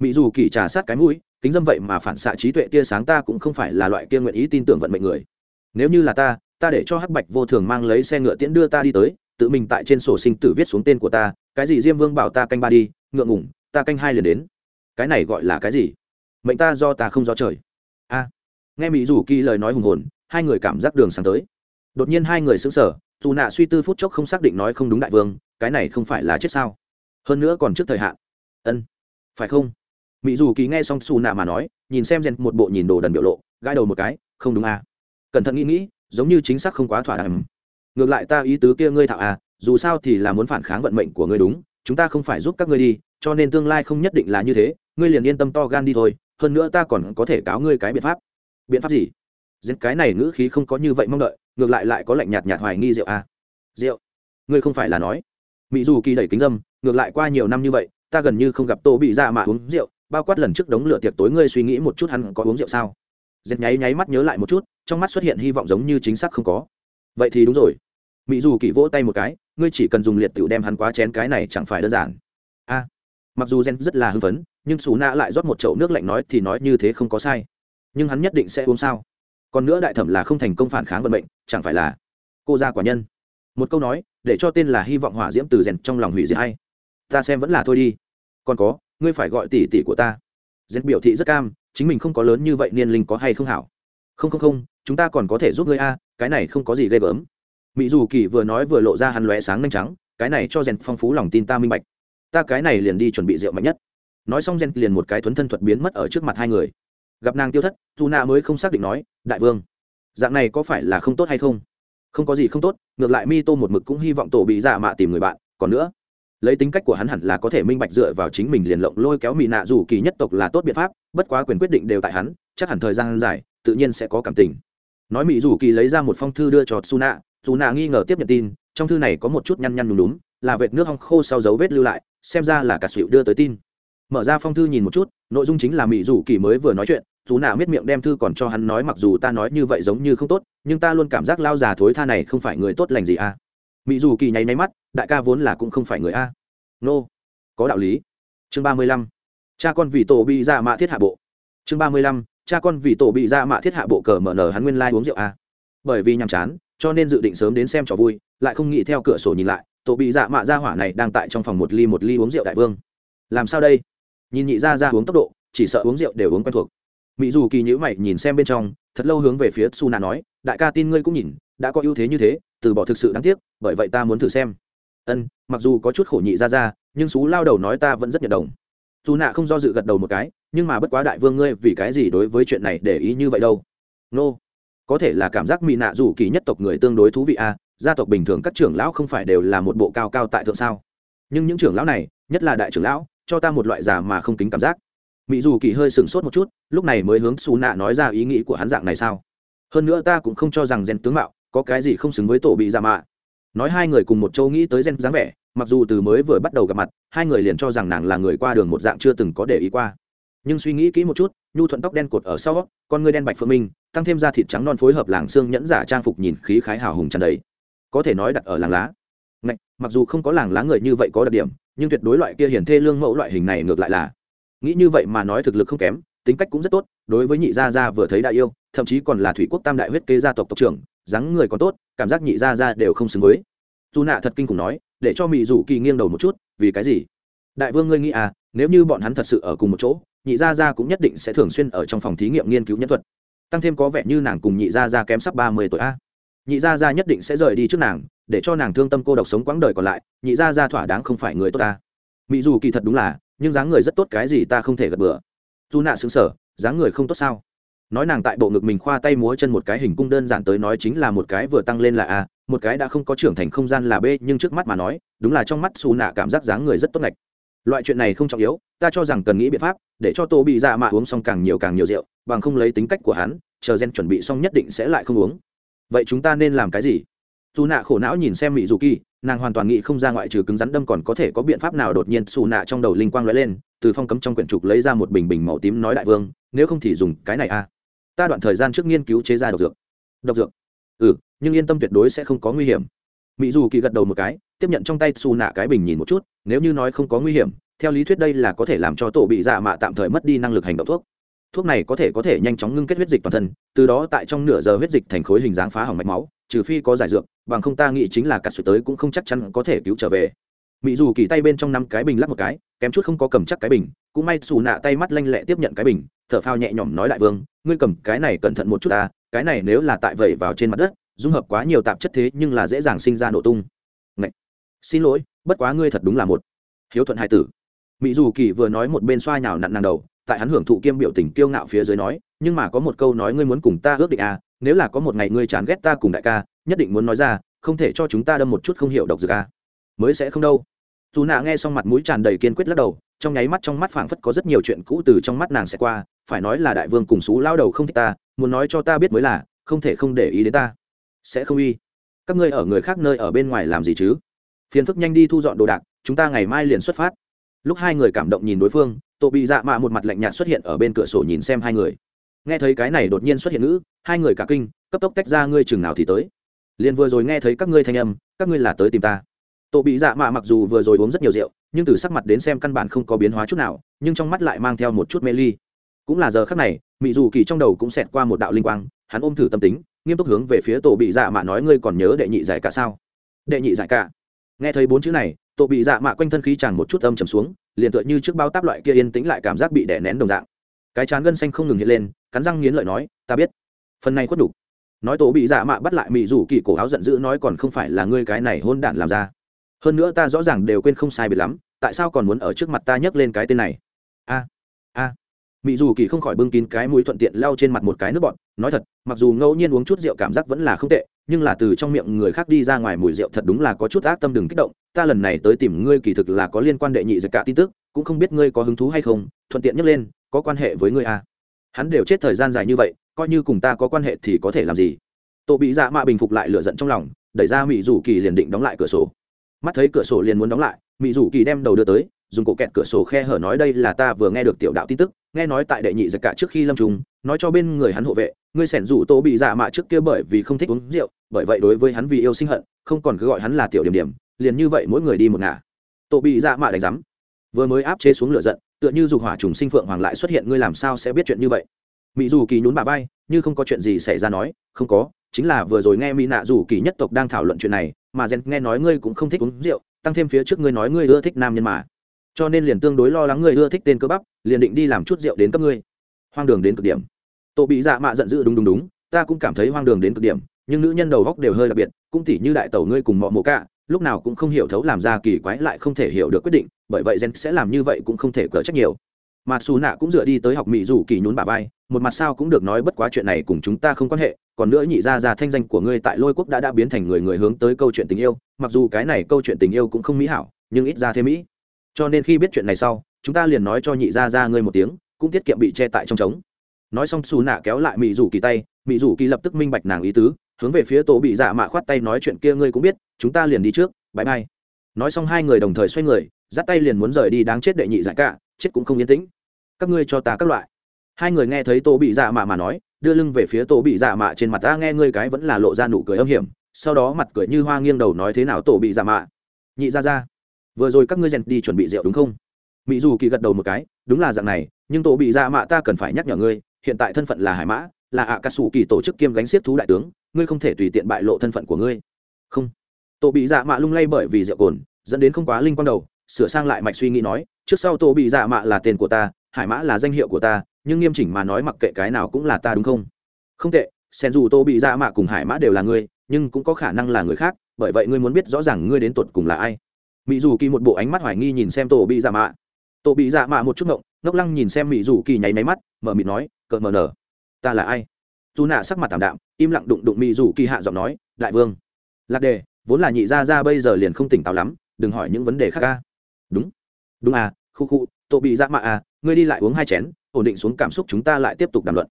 Mỹ dù kỳ trà sát cái mũi, kính dâm vậy mà phản xạ trí tuệ tia sáng ta cũng không phải là loại kia nguyện ý tin tưởng vận mệnh người. Nếu như là ta ta để cho hắc bạch vô thường mang lấy xe ngựa tiễn đưa ta đi tới, tự mình tại trên sổ sinh tử viết xuống tên của ta, cái gì diêm vương bảo ta canh ba đi, ngượng ngủng ta canh hai liền đến. Cái này gọi là cái gì? Mệnh ta do ta không do trời. A. Nghe mỹ dù kỳ lời nói hùng hồn, hai người cảm giác đường sáng tới. Đột nhiên hai người xứng sở dù nạ suy tư phút chốc không xác định nói không đúng đại vương, cái này không phải là chết sao? Hơn nữa còn trước thời hạn. Ân. Phải không? Mỹ dù kỳ nghe xong xù nạ mà nói, nhìn xem rèn một bộ nhìn đồ đần biểu lộ, gãi đầu một cái, không đúng à. cẩn thận nghĩ nghĩ, giống như chính xác không quá thỏa đàm ngược lại ta ý tứ kia ngươi thạo à dù sao thì là muốn phản kháng vận mệnh của ngươi đúng, chúng ta không phải giúp các ngươi đi, cho nên tương lai không nhất định là như thế, ngươi liền yên tâm to gan đi thôi hơn nữa ta còn có thể cáo ngươi cái biện pháp. Biện pháp gì? Diễn cái này ngữ khí không có như vậy mong đợi, ngược lại lại có lạnh nhạt nhạt hoài nghi rượu à. rượu ngươi không phải là nói mỹ dù kỳ đẩy kính dâm, ngược lại qua nhiều năm như vậy, ta gần như không gặp tô bị dạ mà uống rượu, bao quát lần trước đống lửa tiệc tối ngươi suy nghĩ một chút hắn có uống rượu sao? Dệt nháy nháy mắt nhớ lại một chút, trong mắt xuất hiện hy vọng giống như chính xác không có. Vậy thì đúng rồi. Mỹ dù kỳ vỗ tay một cái, ngươi chỉ cần dùng liệt tiểu đem hắn quá chén cái này chẳng phải đơn giản. A mặc dù gen rất là hưng phấn, nhưng xù nạ lại rót một chậu nước lạnh nói thì nói như thế không có sai. Nhưng hắn nhất định sẽ uống sao? Còn nữa đại thẩm là không thành công phản kháng vận mệnh, chẳng phải là cô gia quả nhân. Một câu nói, để cho tên là hy vọng hỏa diễm từ rèn trong lòng hủy diệt hay. Ta xem vẫn là thôi đi. Còn có, ngươi phải gọi tỷ tỷ của ta. Rèn biểu thị rất cam, chính mình không có lớn như vậy niên linh có hay không hảo? Không không không, chúng ta còn có thể giúp ngươi a, cái này không có gì ghê gớm. Mỹ dù kỳ vừa nói vừa lộ ra hắn lóe sáng nhanh trắng, cái này cho rèn phong phú lòng tin ta minh bạch ta cái này liền đi chuẩn bị rượu mạnh nhất. Nói xong gen liền một cái thuấn thân thuật biến mất ở trước mặt hai người. Gặp nàng tiêu thất dù nạ mới không xác định nói, đại vương, dạng này có phải là không tốt hay không? Không có gì không tốt, ngược lại mi tô một mực cũng hy vọng tổ bị giả mạ tìm người bạn, còn nữa, lấy tính cách của hắn hẳn là có thể minh bạch dựa vào chính mình liền lộng lôi kéo mỹ nạ dù kỳ nhất tộc là tốt biện pháp, bất quá quyền quyết định đều tại hắn, chắc hẳn thời gian dài, tự nhiên sẽ có cảm tình. Nói mỹ dù kỳ lấy ra một phong thư đưa cho su nạ dù nạ nghi ngờ tiếp nhận tin, trong thư này có một chút nhăn nhăn đúng đúng là vệt nước hong khô sau dấu vết lưu lại, xem ra là cả xịu đưa tới tin. Mở ra phong thư nhìn một chút, nội dung chính là mỹ dù kỳ mới vừa nói chuyện, dù nạ miết miệng đem thư còn cho hắn nói mặc dù ta nói như vậy giống như không tốt, nhưng ta luôn cảm giác lao già thối tha này không phải người tốt lành gì a à. mỹ dù kỳ nháy máy mắt, đại ca vốn là cũng không phải người a. Nô、no. có đạo lý. Chương ba mươi lăm, cha con vì tổ bị ra mạ thiết hạ bộ. Chương ba mươi lăm, cha con vì tổ bị ra mạ thiết hạ bộ cờ mở nở hắn nguyên lai、like、uống rượu a. Bởi vì nhàm chán, cho nên dự định sớm đến xem trò vui, lại không nghĩ theo cửa sổ nhìn lại tổ bị dạ mạ ra hỏa này đang tại trong phòng một ly một ly uống rượu đại vương. Làm sao đây? Nhìn nhị ra ra uống tốc độ chỉ sợ uống rượu đều uống quen thuộc. Mỹ dù kỳ nhữ mày nhìn xem bên trong thật lâu hướng về phía su nà nói đại ca tin ngươi cũng nhìn đã có ưu thế như thế từ bỏ thực sự đáng tiếc bởi vậy ta muốn thử xem. Ân mặc dù có chút khổ nhị ra ra nhưng xú lao đầu nói ta vẫn rất nhận đồng. Dù nạ không do dự gật đầu một cái nhưng mà bất quá đại vương ngươi vì cái gì đối với chuyện này để ý như vậy đâu? Nô、no. có thể là cảm giác mỹ nạ dù kỳ nhất tộc người tương đối thú vị à, gia tộc bình thường các trưởng lão không phải đều là một bộ cao cao tại thượng sao? Nhưng những trưởng lão này, nhất là đại trưởng lão, cho ta một loại già mà không kính cảm giác. Mỹ dù kỳ hơi sửng sốt một chút, lúc này mới hướng xù nạ nói ra ý nghĩ của hắn dạng này sao? Hơn nữa ta cũng không cho rằng gen tướng mạo có cái gì không xứng với tổ bị giả mạ nói hai người cùng một châu nghĩ tới gen dáng vẻ, mặc dù từ mới vừa bắt đầu gặp mặt, hai người liền cho rằng nàng là người qua đường một dạng chưa từng có để ý qua. Nhưng suy nghĩ kỹ một chút, nhu thuận tóc đen cột ở sau, con người đen bạch phượng minh, tăng thêm da thịt trắng non phối hợp làng xương nhẫn giả trang phục nhìn khí khái hào hùng tràn đấy có thể nói đặt ở làng lá. Ngạch, mặc dù không có làng lá người như vậy có đặc điểm nhưng tuyệt đối loại kia hiển thê lương mẫu loại hình này ngược lại là. Nghĩ như vậy mà nói thực lực không kém tính cách cũng rất tốt đối với nhị gia gia vừa thấy đại yêu thậm chí còn là thủy quốc tam đại huyết kế gia tộc tộc trưởng dáng người còn tốt cảm giác nhị gia gia đều không xứng với. Dù nạ thật kinh khủng nói để cho mỹ dù kỳ nghiêng đầu một chút vì cái gì? Đại vương ngươi nghĩ à nếu như bọn hắn thật sự ở cùng một chỗ nhị gia gia cũng nhất định sẽ thường xuyên ở trong phòng thí nghiệm nghiên cứu nhân thuật. Tăng thêm có vẻ như nàng cùng nhị gia gia kém sắp ba mươi tuổi a nhị gia gia nhất định sẽ rời đi trước nàng, để cho nàng thương tâm cô độc sống quãng đời còn lại, nhị gia gia thỏa đáng không phải người tốt ta. Mỹ dù kỳ thật đúng là, nhưng dáng người rất tốt cái gì ta không thể gật bừa. Dù nạ xứng sở, dáng người không tốt sao? Nói nàng tại bộ ngực mình khoa tay múa chân một cái hình cung đơn giản tới nói chính là một cái vừa tăng lên là a, một cái đã không có trưởng thành không gian là b, nhưng trước mắt mà nói, đúng là trong mắt xù nạ cảm giác dáng người rất tốt ngạch. Loại chuyện này không trọng yếu, ta cho rằng cần nghĩ biện pháp, để cho tô bị dạ mạ uống xong càng nhiều càng nhiều rượu, bằng không lấy tính cách của hắn, chờ gen chuẩn bị xong nhất định sẽ lại không uống vậy chúng ta nên làm cái gì? Dù nạ khổ não nhìn xem mỹ dù kỳ nàng hoàn toàn nghĩ không ra ngoại trừ cứng rắn đâm còn có thể có biện pháp nào đột nhiên xù nạ trong đầu linh quang lóe lên, từ phong cấm trong quyển trục lấy ra một bình bình màu tím nói đại vương, nếu không thì dùng cái này a à. ta đoạn thời gian trước nghiên cứu chế ra độc dược. Độc dược? Ừ nhưng yên tâm tuyệt đối sẽ không có nguy hiểm. Mỹ dù kỳ gật đầu một cái, tiếp nhận trong tay xù nạ cái bình nhìn một chút, nếu như nói không có nguy hiểm, theo lý thuyết đây là có thể làm cho tổ bị dạ mạ tạm thời mất đi năng lực hành động thuốc thuốc này có thể có thể nhanh chóng ngưng kết huyết dịch toàn thân, từ đó tại trong nửa giờ huyết dịch thành khối hình dáng phá hỏng mạch máu, trừ phi có giải dược, bằng không ta nghĩ chính là cả sụt tới cũng không chắc chắn có thể cứu trở về. Mỹ dù kỳ tay bên trong năm cái bình lắp một cái, kém chút không có cầm chắc cái bình, cũng may xù nạ tay mắt lanh lẹ tiếp nhận cái bình, thở phao nhẹ nhõm nói đại vương, ngươi cầm cái này cẩn thận một chút ta, cái này nếu là tại vậy vào trên mặt đất, dung hợp quá nhiều tạp chất thế nhưng là dễ dàng sinh ra nổ tung. Ngậy! xin lỗi, bất quá ngươi thật đúng là một hiếu thuận hai tử. Mỹ dù kỳ vừa nói một bên xoa nhào nặn nàng đầu tại hắn hưởng thụ kiêm biểu tình kiêu ngạo phía dưới nói, nhưng mà có một câu nói ngươi muốn cùng ta ước định à nếu là có một ngày ngươi chán ghét ta cùng đại ca, nhất định muốn nói ra, không thể cho chúng ta đâm một chút không hiểu độc dược à. Mới sẽ không đâu. Dù nạ nghe xong mặt mũi tràn đầy kiên quyết lắc đầu, trong nháy mắt trong mắt phảng phất có rất nhiều chuyện cũ từ trong mắt nàng sẽ qua, phải nói là đại vương cùng xú lao đầu không thích ta, muốn nói cho ta biết mới là, không thể không để ý đến ta. Sẽ không y. Các ngươi ở người khác nơi ở bên ngoài làm gì chứ? Phiền phức nhanh đi thu dọn đồ đạc, chúng ta ngày mai liền xuất phát. Lúc hai người cảm động nhìn đối phương tổ bị dạ mạ một mặt lạnh nhạt xuất hiện ở bên cửa sổ nhìn xem hai người. Nghe thấy cái này đột nhiên xuất hiện ngữ, hai người cả kinh, cấp tốc tách ra ngươi chừng nào thì tới. Liền vừa rồi nghe thấy các ngươi thanh âm, các ngươi là tới tìm ta. Tổ bị dạ mạ mặc dù vừa rồi uống rất nhiều rượu, nhưng từ sắc mặt đến xem căn bản không có biến hóa chút nào, nhưng trong mắt lại mang theo một chút mê ly. Cũng là giờ khắc này, Mị dù kỳ trong đầu cũng xẹt qua một đạo linh quang, hắn ôm thử tâm tính, nghiêm túc hướng về phía tổ bị dạ mạ nói, ngươi còn nhớ đệ nhị giải cả sao? Đệ nhị giải cả. Nghe thấy bốn chữ này, tổ bị dạ mạ quanh thân khí chàng một chút âm trầm xuống liền tựa như trước bao táp loại kia yên tĩnh lại cảm giác bị đè nén đồng dạng. Cái chán gân xanh không ngừng hiện lên, cắn răng nghiến lợi nói, ta biết. Phần này khuất đủ nói tổ bị dạ mạ bắt lại mỹ rủ kỳ cổ áo giận dữ nói, còn không phải là ngươi cái này hôn đản làm ra. Hơn nữa ta rõ ràng đều quên không sai biệt lắm, tại sao còn muốn ở trước mặt ta nhấc lên cái tên này? A a mỹ dù kỳ không khỏi bưng kín cái mũi thuận tiện leo trên mặt một cái nước bọt, nói thật, mặc dù ngẫu nhiên uống chút rượu cảm giác vẫn là không tệ, nhưng là từ trong miệng người khác đi ra ngoài mùi rượu thật đúng là có chút ác tâm đừng kích động, ta lần này tới tìm ngươi kỳ thực là có liên quan đệ nhị giật cả tin tức, cũng không biết ngươi có hứng thú hay không, thuận tiện nhắc lên, có quan hệ với ngươi à. hắn đều chết thời gian dài như vậy, coi như cùng ta có quan hệ thì có thể làm gì tổ bị dạ mạ bình phục lại lựa giận trong lòng, đẩy ra mỹ dù kỳ liền định đóng lại cửa sổ mắt thấy cửa sổ liền muốn đóng lại mỹ dù kỳ đem đầu đưa tới dùng cổ kẹt cửa sổ khe hở nói đây là ta vừa nghe được tiểu đạo tin tức, nghe nói tại đệ nhị giật cả trước khi lâm trùng, nói cho bên người hắn hộ vệ, ngươi sẻn rủ tô bị dạ mạ trước kia bởi vì không thích uống rượu, bởi vậy đối với hắn vì yêu sinh hận, không còn cứ gọi hắn là tiểu điểm điểm, liền như vậy mỗi người đi một ngả. Tô bị dạ mạ đánh rắm vừa mới áp chế xuống lửa giận, tựa như dục hỏa trùng sinh phượng hoàng lại xuất hiện, ngươi làm sao sẽ biết chuyện như vậy? Mỹ dù kỳ nhún bà vai, như không có chuyện gì xảy ra nói, không có, chính là vừa rồi nghe mỹ nạ dù kỳ nhất tộc đang thảo luận chuyện này, mà gen nghe nói ngươi cũng không thích uống rượu, tăng thêm phía trước ngươi nói ngươi ưa thích nam nhân mà cho nên liền tương đối lo lắng ngươi ưa thích tên cơ bắp, liền định đi làm chút rượu đến cấp ngươi. Hoang đường đến cực điểm. Tổ bị dạ mạ giận dữ đúng đúng đúng, ta cũng cảm thấy hoang đường đến cực điểm, nhưng nữ nhân đầu góc đều hơi đặc biệt, cũng tỉ như đại tẩu ngươi cùng mọ mộ cả, lúc nào cũng không hiểu thấu làm ra kỳ quái lại không thể hiểu được quyết định, bởi vậy gen sẽ làm như vậy cũng không thể cỡ trách nhiều. Mà xù nạ cũng dựa đi tới học mỹ dù kỳ nhún bà vai, một mặt sao cũng được nói bất quá chuyện này cùng chúng ta không quan hệ, còn nữa nhị ra ra thanh danh của ngươi tại lôi quốc đã đã biến thành người người hướng tới câu chuyện tình yêu, mặc dù cái này câu chuyện tình yêu cũng không mỹ hảo, nhưng ít ra thế mỹ cho nên khi biết chuyện này sau, chúng ta liền nói cho nhị ra ra ngươi một tiếng, cũng tiết kiệm bị che tại trong trống. Nói xong xù nạ kéo lại mỹ rủ kỳ tay mỹ rủ kỳ lập tức minh bạch nàng ý tứ, hướng về phía tổ bị dạ mạ khoát tay nói chuyện kia ngươi cũng biết, chúng ta liền đi trước bãi bay nói xong, hai người đồng thời xoay người, dắt tay liền muốn rời đi đáng chết đệ nhị dạ cả, chết cũng không yên tĩnh. Các ngươi cho ta các loại. Hai người nghe thấy tổ bị dạ mạ mà nói, đưa lưng về phía tổ bị dạ mạ trên mặt ta nghe ngươi cái vẫn là lộ ra nụ cười âm hiểm, sau đó mặt cười như hoa nghiêng đầu nói thế nào tổ bị dạ mạ? Nhị ra ra vừa rồi các ngươi rèn đi chuẩn bị rượu đúng không? Mỹ dù kỳ gật đầu một cái, đúng là dạng này, nhưng tổ bị dạ mạ ta cần phải nhắc nhở ngươi, hiện tại thân phận là hải mã, là ạ à cà sủ kỳ tổ chức kiêm gánh xiết thú đại tướng, ngươi không thể tùy tiện bại lộ thân phận của ngươi. Không. Tổ bị dạ mạ lung lay bởi vì rượu cồn, dẫn đến không quá linh quan đầu, sửa sang lại mạch suy nghĩ nói, trước sau tổ bị dạ mạ là tên của ta, hải mã là danh hiệu của ta, nhưng nghiêm chỉnh mà nói mặc kệ cái nào cũng là ta đúng không? Không tệ, sen dù tô bị dạ mạ cùng hải mã đều là ngươi, nhưng cũng có khả năng là người khác, bởi vậy ngươi muốn biết rõ ràng ngươi đến tột cùng là ai mỹ dù kỳ một bộ ánh mắt hoài nghi nhìn xem tổ bị dạ mạ. Tổ bị dạ mạ một chút ngộng, ngốc lăng nhìn xem mỹ dù kỳ nháy máy mắt, mở mịt nói, cợt mờ nở, ta là ai? Dù nạ sắc mặt tảm đạm, im lặng đụng đụng mỹ dù kỳ hạ giọng nói, đại vương. Lạc đề, vốn là nhị gia ra bây giờ liền không tỉnh táo lắm, đừng hỏi những vấn đề khác ca đúng. Đúng à khu khu tổ bị dạ mạ à ngươi đi lại uống hai chén, ổn định xuống cảm xúc chúng ta lại tiếp tục đàm luận.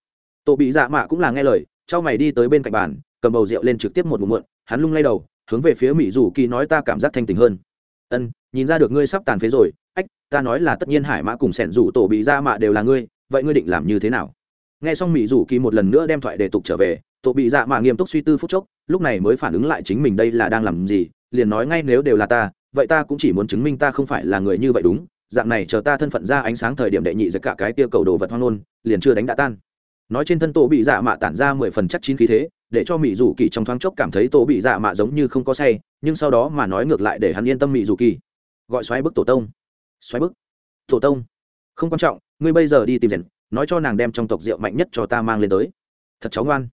Tổ bị dạ mạ cũng là nghe lời cho mày đi tới bên cạnh bàn, cầm bầu rượu lên trực tiếp một mụn muộn, hắn lung lay đầu, hướng về phía mỹ dù kỳ nói ta cảm giác thanh tình hơn ân, nhìn ra được ngươi sắp tàn phế rồi, ách, ta nói là tất nhiên hải mã cùng sẻn rủ tổ bị ra mạ đều là ngươi, vậy ngươi định làm như thế nào? Nghe xong mỹ rủ kỳ một lần nữa đem thoại đề tục trở về, tổ bị dạ mạ nghiêm túc suy tư phút chốc, lúc này mới phản ứng lại chính mình đây là đang làm gì, liền nói ngay nếu đều là ta, vậy ta cũng chỉ muốn chứng minh ta không phải là người như vậy đúng, dạng này chờ ta thân phận ra ánh sáng thời điểm đệ nhị giật cả cái tia cầu đồ vật hoang nôn liền chưa đánh đã tan. Nói trên thân tổ bị dạ mạ tản ra mười phần chắc chín khí thế để cho mỹ dù kỳ trong thoáng chốc cảm thấy tổ bị dạ mạ giống như không có say, nhưng sau đó mà nói ngược lại để hắn yên tâm mỹ dù kỳ. Gọi xoáy bức tổ tông. Xoáy bức. Tổ tông. Không quan trọng, ngươi bây giờ đi tìm rèn nói cho nàng đem trong tộc rượu mạnh nhất cho ta mang lên tới. Thật cháu ngoan.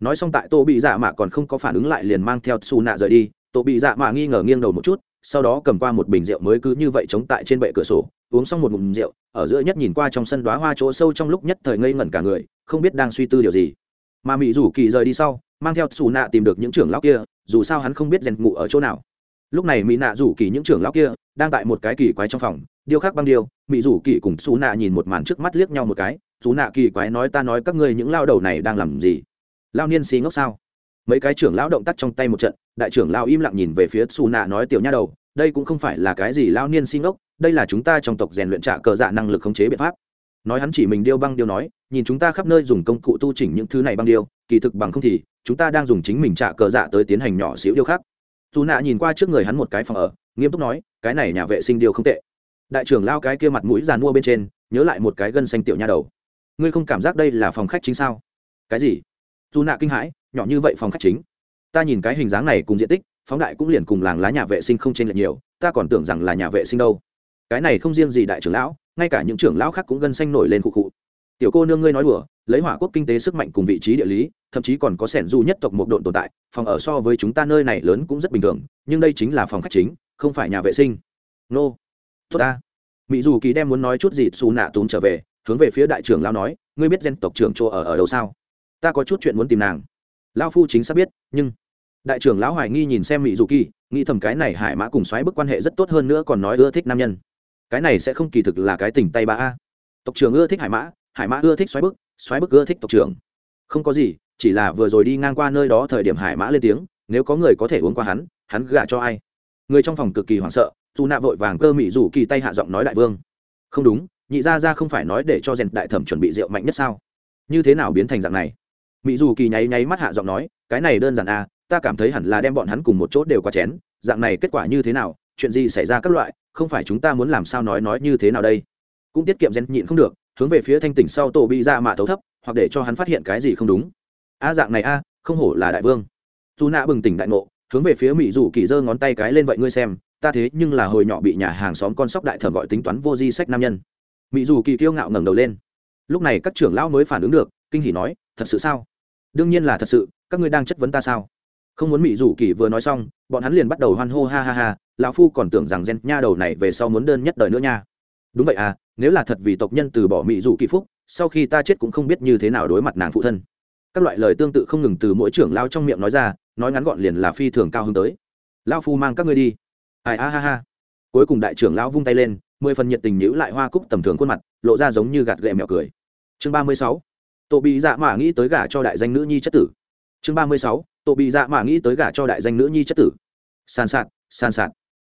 Nói xong tại tổ bị dạ mạ còn không có phản ứng lại liền mang theo xù nạ rời đi tổ bị dạ mạ nghi ngờ nghiêng đầu một chút, sau đó cầm qua một bình rượu mới cứ như vậy chống tại trên bệ cửa sổ, uống xong một ngụm rượu, ở giữa nhất nhìn qua trong sân đoá hoa chỗ sâu trong lúc nhất thời ngây ngẩn cả người, không biết đang suy tư điều gì mà mỹ rủ kỳ rời đi sau, mang theo xù nạ tìm được những trưởng lão kia, dù sao hắn không biết rèn ngụ ở chỗ nào. Lúc này mỹ nạ rủ kỳ những trưởng lão kia đang tại một cái kỳ quái trong phòng, điêu khắc băng điêu, mỹ rủ kỳ cùng xù nạ nhìn một màn trước mắt liếc nhau một cái, xù nạ kỳ quái nói ta nói các ngươi những lao đầu này đang làm gì? Lao niên xí ngốc sao? Mấy cái trưởng lão động tác trong tay một trận, đại trưởng lão im lặng nhìn về phía xù nạ nói, tiểu nha đầu, đây cũng không phải là cái gì lao niên xí ngốc, đây là chúng ta trong tộc rèn luyện trả cờ dạ năng lực khống chế biện pháp. Nói hắn chỉ mình điêu băng điêu nói nhìn chúng ta khắp nơi dùng công cụ tu chỉnh những thứ này băng điêu, kỳ thực bằng không thì, chúng ta đang dùng chính mình trả cờ dạ tới tiến hành nhỏ xíu điêu khác. Dù nạ nhìn qua trước người hắn một cái phòng ở, nghiêm túc nói, cái này nhà vệ sinh điêu không tệ. Đại trưởng lao cái kia mặt mũi giàn mua bên trên, nhớ lại một cái gân xanh tiểu nha đầu. Ngươi không cảm giác đây là phòng khách chính sao? Cái gì? Dù nạ kinh hãi, nhỏ như vậy phòng khách chính. Ta nhìn cái hình dáng này cùng diện tích, phóng đại cũng liền cùng làng lá nhà vệ sinh không chênh lệch nhiều, ta còn tưởng rằng là nhà vệ sinh đâu. Cái này không riêng gì đại trưởng lão, ngay cả những trưởng lão khác cũng gân xanh nổi lên cụ cụ tiểu cô nương ngươi nói đùa, lấy hỏa quốc kinh tế sức mạnh cùng vị trí địa lý, thậm chí còn có sẻn du nhất tộc một độn tồn tại, phòng ở so với chúng ta nơi này lớn cũng rất bình thường, nhưng đây chính là phòng khách chính, không phải nhà vệ sinh. Nô. Tốt ta. Mỹ dù kỳ đem muốn nói chút gì xù nạ tốn trở về, hướng về phía đại trưởng lão nói, ngươi biết dân tộc trưởng chỗ ở ở đâu sao? Ta có chút chuyện muốn tìm nàng. Lão phu chính xác biết, nhưng đại trưởng lão hoài nghi nhìn xem mỹ dù kỳ, nghĩ thầm cái này hải mã cùng xoáy bức quan hệ rất tốt hơn nữa còn nói ưa thích nam nhân. Cái này sẽ không kỳ thực là cái tình tay ba a. Tộc trưởng ưa thích hải mã hải mã ưa thích xoáy bức xoáy bức ưa thích tộc trưởng. Không có gì, chỉ là vừa rồi đi ngang qua nơi đó thời điểm hải mã lên tiếng, nếu có người có thể uống qua hắn hắn gả cho ai? Người trong phòng cực kỳ hoảng sợ, dù nạ vội vàng cơ mỹ rủ kỳ tay hạ giọng nói đại vương. Không đúng, nhị ra ra không phải nói để cho rèn đại thẩm chuẩn bị rượu mạnh nhất sao? Như thế nào biến thành dạng này? Mỹ dù kỳ nháy nháy mắt hạ giọng nói, cái này đơn giản à ta cảm thấy hẳn là đem bọn hắn cùng một chỗ đều qua chén, dạng này kết quả như thế nào, chuyện gì xảy ra các loại, không phải chúng ta muốn làm sao nói nói như thế nào đây? Cũng tiết kiệm rèn nhịn không được hướng về phía thanh tỉnh sau tổ bị ra mạ thấu thấp, hoặc để cho hắn phát hiện cái gì không đúng. A dạng này a, không hổ là đại vương. Dù nạ bừng tỉnh đại ngộ, hướng về phía mỹ dù kỳ giơ ngón tay cái lên vậy ngươi xem, ta thế nhưng là hồi nhỏ bị nhà hàng xóm con sóc đại thẩm gọi tính toán vô di sách nam nhân. Mỹ dù kỳ kiêu ngạo ngẩng đầu lên. Lúc này các trưởng lão mới phản ứng được, kinh hỉ nói, thật sự sao? Đương nhiên là thật sự, các ngươi đang chất vấn ta sao? Không muốn mỹ dù kỳ vừa nói xong, bọn hắn liền bắt đầu hoan hô ha ha ha, lão phu còn tưởng rằng gen nha đầu này về sau muốn đơn nhất đời nữa nha đúng vậy à nếu là thật vì tộc nhân từ bỏ mỹ dù kỳ phúc, sau khi ta chết cũng không biết như thế nào đối mặt nàng phụ thân. Các loại lời tương tự không ngừng từ mỗi trưởng lao trong miệng nói ra, nói ngắn gọn liền là phi thường cao hơn tới. Lao phu mang các ngươi đi. Ai, a, ha ha. Cuối cùng đại trưởng lão vung tay lên, mười phần nhiệt tình nhữ lại hoa cúc tầm thường khuôn mặt, lộ ra giống như gạt gệ mẹo cười. Chương ba mươi sáu tổ bị dạ mã nghĩ tới gả cho đại danh nữ nhi chất tử. Chương ba mươi sáu tổ bị dạ mã nghĩ tới gả cho đại danh nữ nhi chất tử. San sạt san sạt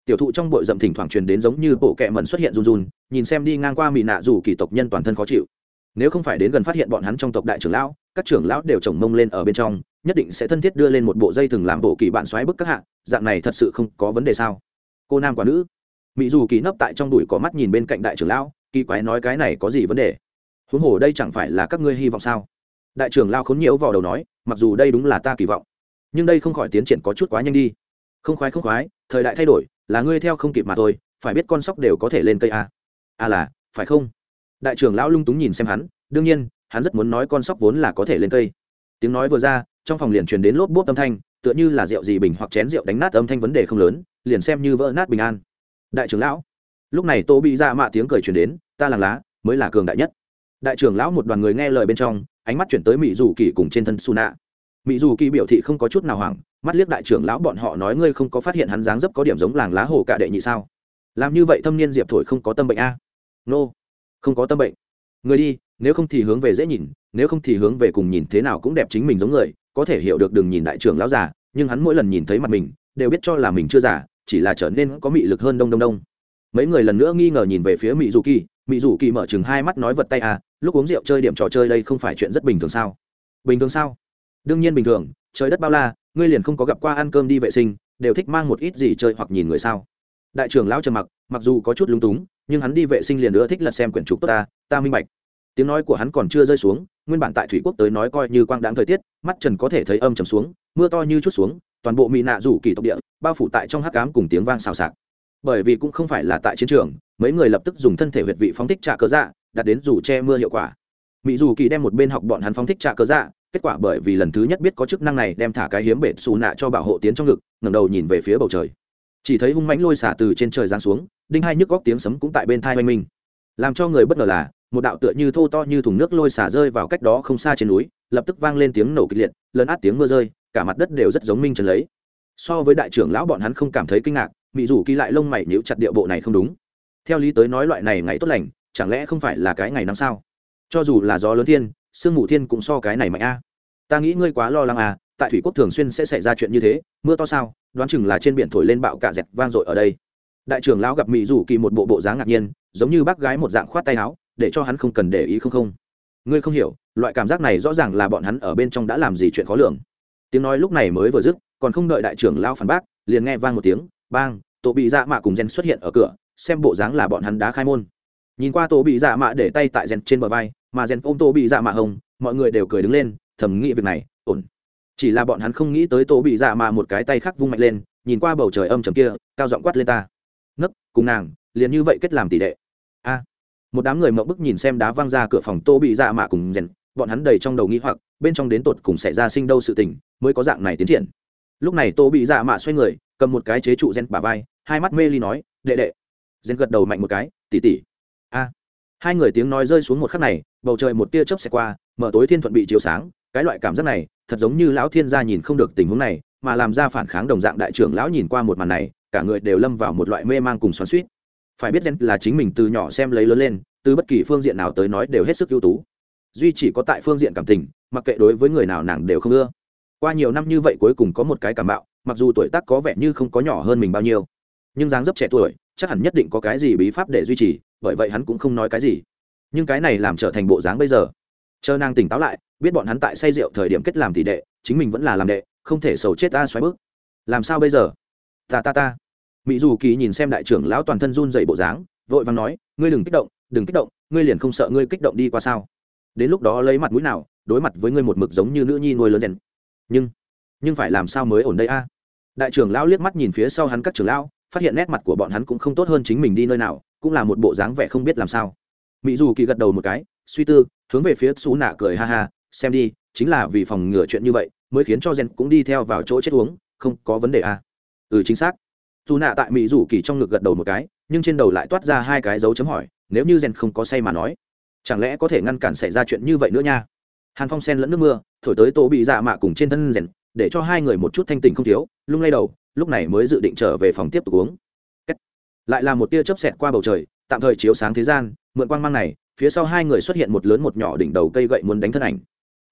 tiểu thụ trong bội rậm thỉnh thoảng truyền đến giống như bộ kẹ mẩn xuất hiện run run, nhìn xem đi ngang qua mỹ nạ dù kỳ tộc nhân toàn thân khó chịu. Nếu không phải đến gần phát hiện bọn hắn trong tộc đại trưởng lão, các trưởng lão đều trồng mông lên ở bên trong, nhất định sẽ thân thiết đưa lên một bộ dây thừng làm bộ kỳ bạn xoáy bức các hạng dạng này thật sự không có vấn đề sao? Cô nam quả nữ. Mỹ dù kỳ nấp tại trong đùi có mắt nhìn bên cạnh đại trưởng lão, kỳ quái nói cái này có gì vấn đề? Huống hồ đây chẳng phải là các ngươi hy vọng sao? Đại trưởng lao khốn nhiễu vào đầu nói, mặc dù đây đúng là ta kỳ vọng, nhưng đây không khỏi tiến triển có chút quá nhanh đi. Không khoái không khoái, thời đại thay đổi là ngươi theo không kịp mà thôi, phải biết con sóc đều có thể lên cây a. A là, phải không? Đại trưởng lão lung túng nhìn xem hắn, đương nhiên, hắn rất muốn nói con sóc vốn là có thể lên cây. Tiếng nói vừa ra, trong phòng liền truyền đến lốp bốp âm thanh, tựa như là rượu gì bình hoặc chén rượu đánh nát âm thanh vấn đề không lớn, liền xem như vỡ nát bình an. Đại trưởng lão, lúc này tô bị ra mạ tiếng cười truyền đến, ta làng lá mới là cường đại nhất. Đại trưởng lão một đoàn người nghe lời bên trong, ánh mắt chuyển tới mỹ dù kỳ cùng trên thân su nạ mỹ dù kỳ biểu thị không có chút nào hoảng mắt liếc đại trưởng lão bọn họ nói ngươi không có phát hiện hắn dáng dấp có điểm giống làng lá hồ cạ đệ nhị sao? Làm như vậy thâm niên diệp thổi không có tâm bệnh a? Nô、no. không có tâm bệnh. Người đi, nếu không thì hướng về dễ nhìn, nếu không thì hướng về cùng nhìn thế nào cũng đẹp chính mình giống người, có thể hiểu được đừng nhìn đại trưởng lão già, nhưng hắn mỗi lần nhìn thấy mặt mình, đều biết cho là mình chưa già, chỉ là trở nên có mị lực hơn đông đông đông. Mấy người lần nữa nghi ngờ nhìn về phía mỹ dù kỳ mỹ dù kỳ mở chừng hai mắt nói vật tay à lúc uống rượu chơi điểm trò chơi đây không phải chuyện rất bình thường sao? Bình thường sao? Đương nhiên bình thường, trời đất bao la ngươi liền không có gặp qua ăn cơm đi vệ sinh, đều thích mang một ít gì chơi hoặc nhìn người sao? Đại trưởng lão trầm mặc mặc dù có chút lúng túng, nhưng hắn đi vệ sinh liền nữa thích lật xem quyển trục tốt ta ta minh bạch. Tiếng nói của hắn còn chưa rơi xuống, nguyên bản tại thủy quốc tới nói coi như quang đáng thời tiết, mắt trần có thể thấy âm trầm xuống, mưa to như chút xuống, toàn bộ mỹ nạ rủ kỳ tộc địa, bao phủ tại trong hắc cám cùng tiếng vang xào xạc. Bởi vì cũng không phải là tại chiến trường, mấy người lập tức dùng thân thể huyệt vị phóng thích trả cớ dạ đặt đến dù che mưa hiệu quả. Mỹ dù kỳ đem một bên học bọn hắn phóng thích trả cớ dạ kết quả bởi vì lần thứ nhất biết có chức năng này đem thả cái hiếm bệ xù nạ cho bảo hộ tiến trong ngực, ngẩng đầu nhìn về phía bầu trời. Chỉ thấy hung mãnh lôi xả từ trên trời giáng xuống, đinh hai nhức góc tiếng sấm cũng tại bên thai oanh minh làm cho người bất ngờ là, một đạo tựa như thô to như thùng nước lôi xả rơi vào cách đó không xa trên núi, lập tức vang lên tiếng nổ kịch liệt lớn át tiếng mưa rơi, cả mặt đất đều rất giống minh trần lấy. So với đại trưởng lão bọn hắn không cảm thấy kinh ngạc mỹ rủ kỳ lại lông mày nhíu chặt địa bộ này không đúng. Theo lý tới nói loại này ngày tốt lành, chẳng lẽ không phải là cái ngày năm sao? Cho dù là gió lớn thiên sương mù thiên cũng so cái này mạnh a. Ta nghĩ ngươi quá lo lắng à tại thủy quốc thường xuyên sẽ xảy ra chuyện như thế, mưa to sao, đoán chừng là trên biển thổi lên bạo cả dẹt vang dội ở đây. Đại trưởng lão gặp mỹ rủ kỳ một bộ bộ dáng ngạc nhiên, giống như bác gái một dạng khoát tay áo, để cho hắn không cần để ý không không. Ngươi không hiểu, loại cảm giác này rõ ràng là bọn hắn ở bên trong đã làm gì chuyện khó lường. Tiếng nói lúc này mới vừa dứt, còn không đợi đại trưởng lao phản bác, liền nghe vang một tiếng, bang, tổ bị dạ mạ cùng gen xuất hiện ở cửa, xem bộ dáng là bọn hắn đã khai môn nhìn qua tổ bị dạ mạ để tay tại rèn trên bờ vai, mà rèn ôm tổ bị dạ mạ hồng, mọi người đều cười đứng lên, thầm nghĩ việc này, ổn. Chỉ là bọn hắn không nghĩ tới tổ bị dạ mạ một cái tay khác vung mạnh lên, nhìn qua bầu trời âm trầm kia, cao giọng quát lên ta. Nấc, cùng nàng, liền như vậy kết làm tỷ đệ. A. Một đám người mậu bức nhìn xem đá văng ra cửa phòng tô bị dạ mạ cùng rèn, bọn hắn đầy trong đầu nghĩ hoặc, bên trong đến tột cùng xảy ra sinh đâu sự tình, mới có dạng này tiến triển. Lúc này tô bị dạ mạ xoay người, cầm một cái chế trụ rèn bà vai, hai mắt mê ly nói, đệ đệ. Rèn gật đầu mạnh một cái tỉ tỉ hai người tiếng nói rơi xuống một khắc này, bầu trời một tia chớp xẹt qua, mở tối thiên thuận bị chiếu sáng, cái loại cảm giác này, thật giống như lão thiên gia nhìn không được tình huống này, mà làm ra phản kháng đồng dạng đại trưởng lão nhìn qua một màn này, cả người đều lâm vào một loại mê mang cùng xoắn suýt phải biết gen là chính mình từ nhỏ xem lấy lớn lên, từ bất kỳ phương diện nào tới nói đều hết sức ưu tú. Duy chỉ có tại phương diện cảm tình, mặc kệ đối với người nào nàng đều không ưa. Qua nhiều năm như vậy cuối cùng có một cái cảm bạo, mặc dù tuổi tác có vẻ như không có nhỏ hơn mình bao nhiêu, nhưng dáng dấp trẻ tuổi chắc hẳn nhất định có cái gì bí pháp để duy trì, bởi vậy hắn cũng không nói cái gì. Nhưng cái này làm trở thành bộ dáng bây giờ. Chờ nàng tỉnh táo lại, biết bọn hắn tại say rượu thời điểm kết làm tỷ đệ, chính mình vẫn là làm đệ, không thể sầu chết ta xoáy bước. Làm sao bây giờ? Ta ta ta. Mỹ dù kỳ nhìn xem đại trưởng lão toàn thân run dậy bộ dáng, vội vàng nói, ngươi đừng kích động, đừng kích động, ngươi liền không sợ ngươi kích động đi qua sao? Đến lúc đó lấy mặt mũi nào, đối mặt với ngươi một mực giống như nữ nhi nuôi lớn rèn nhưng nhưng phải làm sao mới ổn đây a? Đại trưởng lão liếc mắt nhìn phía sau hắn các trưởng lão phát hiện nét mặt của bọn hắn cũng không tốt hơn chính mình đi nơi nào, cũng là một bộ dáng vẻ không biết làm sao. Mỹ dù kỳ gật đầu một cái, suy tư, hướng về phía xú nạ cười ha ha, xem đi, chính là vì phòng ngừa chuyện như vậy, mới khiến cho gen cũng đi theo vào chỗ chết uống, không có vấn đề à? ừ chính xác. Dù nạ tại mỹ dù kỳ trong ngực gật đầu một cái, nhưng trên đầu lại toát ra hai cái dấu chấm hỏi, nếu như gen không có say mà nói, chẳng lẽ có thể ngăn cản xảy ra chuyện như vậy nữa nha? Hàn phong sen lẫn nước mưa, thổi tới tổ bị dạ mạ cùng trên thân rèn để cho hai người một chút thanh tình không thiếu, lung lay đầu lúc này mới dự định trở về phòng tiếp tục uống. Lại là một tia chớp xẹt qua bầu trời, tạm thời chiếu sáng thế gian, mượn quang mang này, phía sau hai người xuất hiện một lớn một nhỏ đỉnh đầu cây gậy muốn đánh thân ảnh.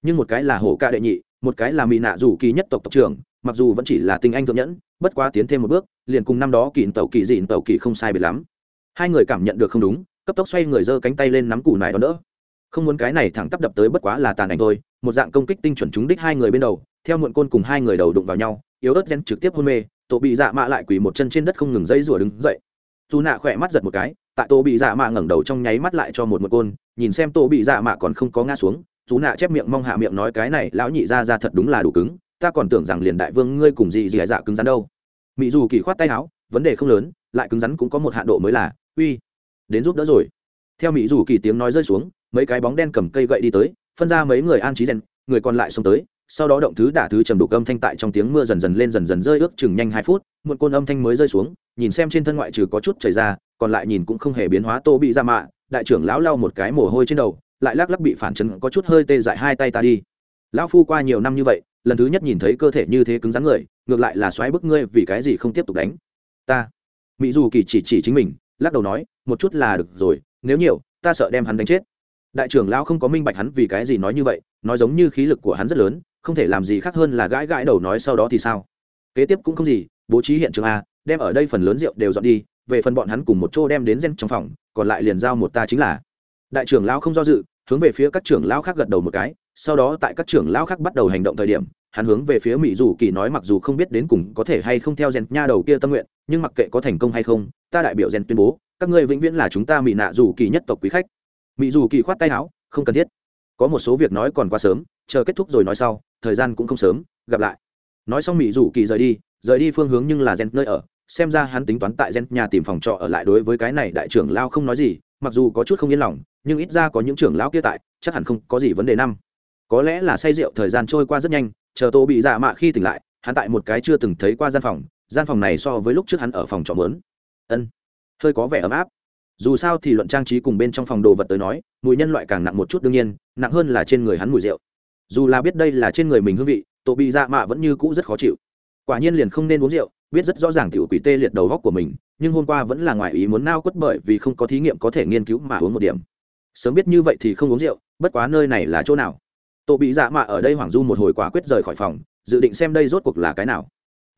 Nhưng một cái là hổ ca đệ nhị, một cái là mỹ nạ dù kỳ nhất tộc tộc trưởng, mặc dù vẫn chỉ là tinh anh thượng nhẫn, bất quá tiến thêm một bước, liền cùng năm đó kỳ tàu kỳ dịn tàu kỳ không sai biệt lắm. Hai người cảm nhận được không đúng, cấp tốc xoay người giơ cánh tay lên nắm củ nải đó đỡ. Không muốn cái này thẳng tắp đập tới bất quá là tàn ảnh thôi, một dạng công kích tinh chuẩn trúng đích hai người bên đầu theo muộn côn cùng hai người đầu đụng vào nhau, yếu ớt gen trực tiếp hôn mê tổ bị dạ mạ lại quỳ một chân trên đất không ngừng dây rủa đứng dậy. Dù nạ khỏe mắt giật một cái, tại tổ bị dạ mạ ngẩng đầu trong nháy mắt lại cho một một côn, nhìn xem tổ bị dạ mạ còn không có ngã xuống chú nạ chép miệng mong hạ miệng nói cái này, lão nhị ra ra thật đúng là đủ cứng, ta còn tưởng rằng liền đại vương ngươi cùng gì gì dạ cứng rắn đâu. Mỹ dù kỳ khoát tay áo, vấn đề không lớn, lại cứng rắn cũng có một hạn độ mới là, uy, đến giúp đỡ rồi. Theo mỹ dù kỳ tiếng nói rơi xuống, mấy cái bóng đen cầm cây gậy đi tới, phân ra mấy người an trí rèn, người còn lại xông tới sau đó động thứ đả thứ trầm đục âm thanh tại trong tiếng mưa dần dần lên dần dần rơi ước chừng nhanh hai phút một côn âm thanh mới rơi xuống, nhìn xem trên thân ngoại trừ có chút chảy ra, còn lại nhìn cũng không hề biến hóa, tô bị ra mạ, đại trưởng lão lau một cái mồ hôi trên đầu, lại lắc lắc bị phản chấn, có chút hơi tê dại hai tay ta đi. Lão phu qua nhiều năm như vậy, lần thứ nhất nhìn thấy cơ thể như thế cứng rắn người, ngược lại là xoáy bức ngươi, vì cái gì không tiếp tục đánh? Ta. Mỹ dù kỳ chỉ chỉ chính mình, lắc đầu nói, một chút là được rồi, nếu nhiều, ta sợ đem hắn đánh chết. Đại trưởng lão không có minh bạch hắn vì cái gì nói như vậy, nói giống như khí lực của hắn rất lớn không thể làm gì khác hơn là gãi gãi đầu nói sau đó thì sao? Kế tiếp cũng không gì, bố trí hiện trường a, đem ở đây phần lớn rượu đều dọn đi, về phần bọn hắn cùng một chỗ đem đến gen trong phòng, còn lại liền giao một ta chính là. Đại trưởng lão không do dự, hướng về phía các trưởng lão khác gật đầu một cái, sau đó tại các trưởng lão khác bắt đầu hành động thời điểm, hắn hướng về phía mỹ dù kỳ nói mặc dù không biết đến cùng có thể hay không theo gen nha đầu kia tâm nguyện, nhưng mặc kệ có thành công hay không, ta đại biểu gen tuyên bố, các ngươi vĩnh viễn là chúng ta mỹ nạ dù kỳ nhất tộc quý khách. Mỹ dù kỳ khoát tay áo, không cần thiết. Có một số việc nói còn quá sớm, chờ kết thúc rồi nói sau thời gian cũng không sớm, gặp lại. Nói xong mỹ rủ kỳ rời đi rời đi phương hướng nhưng là gen nơi ở, xem ra hắn tính toán tại gen nhà tìm phòng trọ ở lại đối với cái này đại trưởng lao không nói gì, mặc dù có chút không yên lòng, nhưng ít ra có những trưởng lão kia tại, chắc hẳn không có gì vấn đề năm. Có lẽ là say rượu thời gian trôi qua rất nhanh, chờ tô bị dạ mạ khi tỉnh lại, hắn tại một cái chưa từng thấy qua gian phòng gian phòng này so với lúc trước hắn ở phòng trọ mướn ân, hơi có vẻ ấm áp. Dù sao thì luận trang trí cùng bên trong phòng đồ vật tới nói, mùi nhân loại càng nặng một chút đương nhiên, nặng hơn là trên người hắn mùi rượu dù là biết đây là trên người mình hương vị, tổ bị dạ mạ vẫn như cũ rất khó chịu. Quả nhiên liền không nên uống rượu, biết rất rõ ràng tiểu quỷ tê liệt đầu góc của mình, nhưng hôm qua vẫn là ngoài ý muốn nao quất bởi vì không có thí nghiệm có thể nghiên cứu mà uống một điểm. Sớm biết như vậy thì không uống rượu, bất quá nơi này là chỗ nào? Tổ bị dạ mạ ở đây hoảng du một hồi quả quyết rời khỏi phòng, dự định xem đây rốt cuộc là cái nào.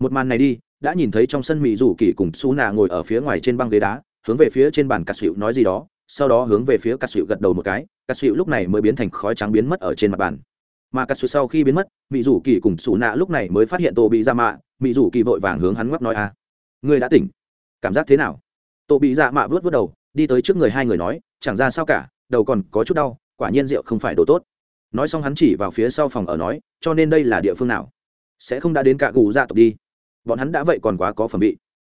Một màn này đi, đã nhìn thấy trong sân mỹ rủ kỳ cùng su nà ngồi ở phía ngoài trên băng ghế đá, hướng về phía trên bàn cà xịu nói gì đó, sau đó hướng về phía cà xịu gật đầu một cái, cà xịu lúc này mới biến thành khói trắng biến mất ở trên mặt bàn mà cà xịu sau khi biến mất mỹ rủ kỳ cùng xù nạ lúc này mới phát hiện tổ bị ra mạ mỹ rủ kỳ vội vàng hướng hắn ngoắc nói a à. người đã tỉnh. Cảm giác thế nào? Tổ bị ra mạ vớt vớt đầu, đi tới trước người hai người nói, chẳng ra sao cả, đầu còn có chút đau, quả nhiên rượu không phải đồ tốt. Nói xong hắn chỉ vào phía sau phòng ở nói, cho nên đây là địa phương nào? Sẽ không đã đến cả gù gia tộc đi. Bọn hắn đã vậy còn quá có phẩm vị.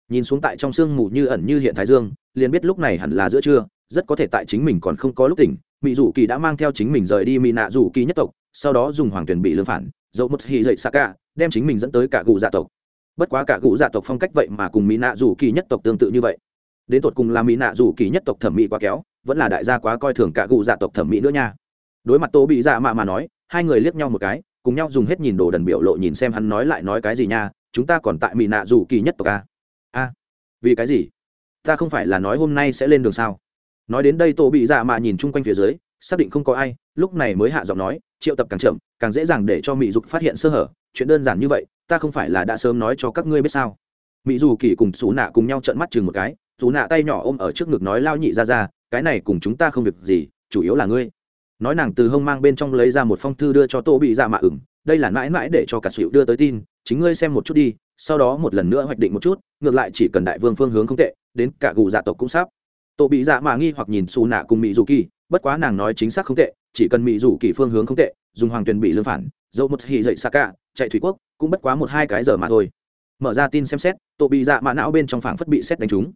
Nhìn xuống tại trong sương mù như ẩn như hiện thái dương, liền biết lúc này hẳn là giữa trưa rất có thể tại chính mình còn không có lúc tỉnh mỹ dù kỳ đã mang theo chính mình rời đi mỹ nạ dù kỳ nhất tộc, sau đó dùng hoàng tuyển bị lương phản dẫu một hy dậy xa cả đem chính mình dẫn tới cả gù Dạ tộc. Bất quá cả gù Dạ tộc phong cách vậy mà cùng mỹ nạ dù kỳ nhất tộc tương tự như vậy. Đến tột cùng là mỹ nạ dù kỳ nhất tộc thẩm mỹ quá kéo vẫn là đại gia quá coi thường cả gù Dạ tộc thẩm mỹ nữa nha. Đối mặt tô bị dạ mạ mà nói, hai người liếc nhau một cái, cùng nhau dùng hết nhìn đồ đần biểu lộ nhìn xem hắn nói lại nói cái gì nha, chúng ta còn tại mỹ nạ dù kỳ nhất tộc a a vì cái gì? Ta không phải là nói hôm nay sẽ lên đường sao? Nói đến đây tô bị dạ mạ nhìn chung quanh phía dưới, xác định không có ai, lúc này mới hạ giọng nói, triệu tập càng chậm, càng dễ dàng để cho mỹ dục phát hiện sơ hở, chuyện đơn giản như vậy, ta không phải là đã sớm nói cho các ngươi biết sao. Mỹ dù kỳ cùng xú nạ cùng nhau trận mắt chừng một cái, xú nạ tay nhỏ ôm ở trước ngực nói lao nhị ra ra, cái này cùng chúng ta không việc gì, chủ yếu là ngươi. Nói nàng từ hông mang bên trong lấy ra một phong thư đưa cho tô bị dạ mạ ửng, đây là mãi mãi để cho cả xịu đưa tới tin, chính ngươi xem một chút đi, sau đó một lần nữa hoạch định một chút, ngược lại chỉ cần đại vương phương hướng không tệ, đến cả gù dạ tộc cũng sắp tô bị dạ mạ nghi hoặc nhìn xù nạ cùng mỹ dù kỳ bất quá nàng nói chính xác không tệ, chỉ cần mỹ dù kỳ phương hướng không tệ, dùng hoàng tuyền bị lương phản, dẫu một hì dậy xa cả chạy thủy quốc, cũng bất quá một hai cái giờ mà thôi. Mở ra tin xem xét tô bị dạ mạ não bên trong phảng phất bị xét đánh trúng.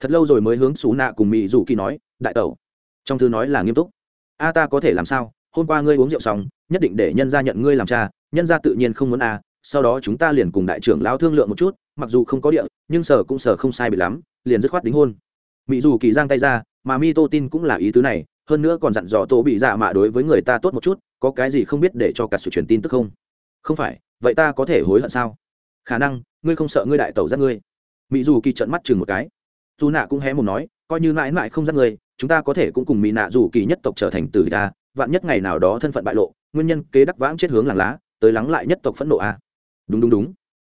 Thật lâu rồi mới hướng xù nạ cùng mỹ dù kỳ nói, đại tẩu, trong thư nói là nghiêm túc. A, ta có thể làm sao? Hôm qua ngươi uống rượu xong, nhất định để nhân gia nhận ngươi làm cha, nhân gia tự nhiên không muốn a, sau đó chúng ta liền cùng đại trưởng lão thương lượng một chút, mặc dù không có địa, nhưng sở cũng sở không sai bị lắm, liền dứt khoát đính hôn mỹ dù kỳ giang tay ra, mà mi tô tin cũng là ý tứ này, hơn nữa còn dặn dò tô bị dạ mạ đối với người ta tốt một chút, có cái gì không biết để cho cả sự truyền tin tức không? Không phải, vậy ta có thể hối hận sao? Khả năng, ngươi không sợ ngươi đại tẩu giác ngươi. Mỹ dù kỳ trợn mắt chừng một cái. Dù nạ cũng hé một nói, coi như mãi mãi không giác ngươi, chúng ta có thể cũng cùng mỹ nạ dù kỳ nhất tộc trở thành tử ta vạn nhất ngày nào đó thân phận bại lộ, nguyên nhân kế đắc vãng chết hướng làng lá, tới lắng lại nhất tộc phẫn nộ a. Đúng đúng đúng.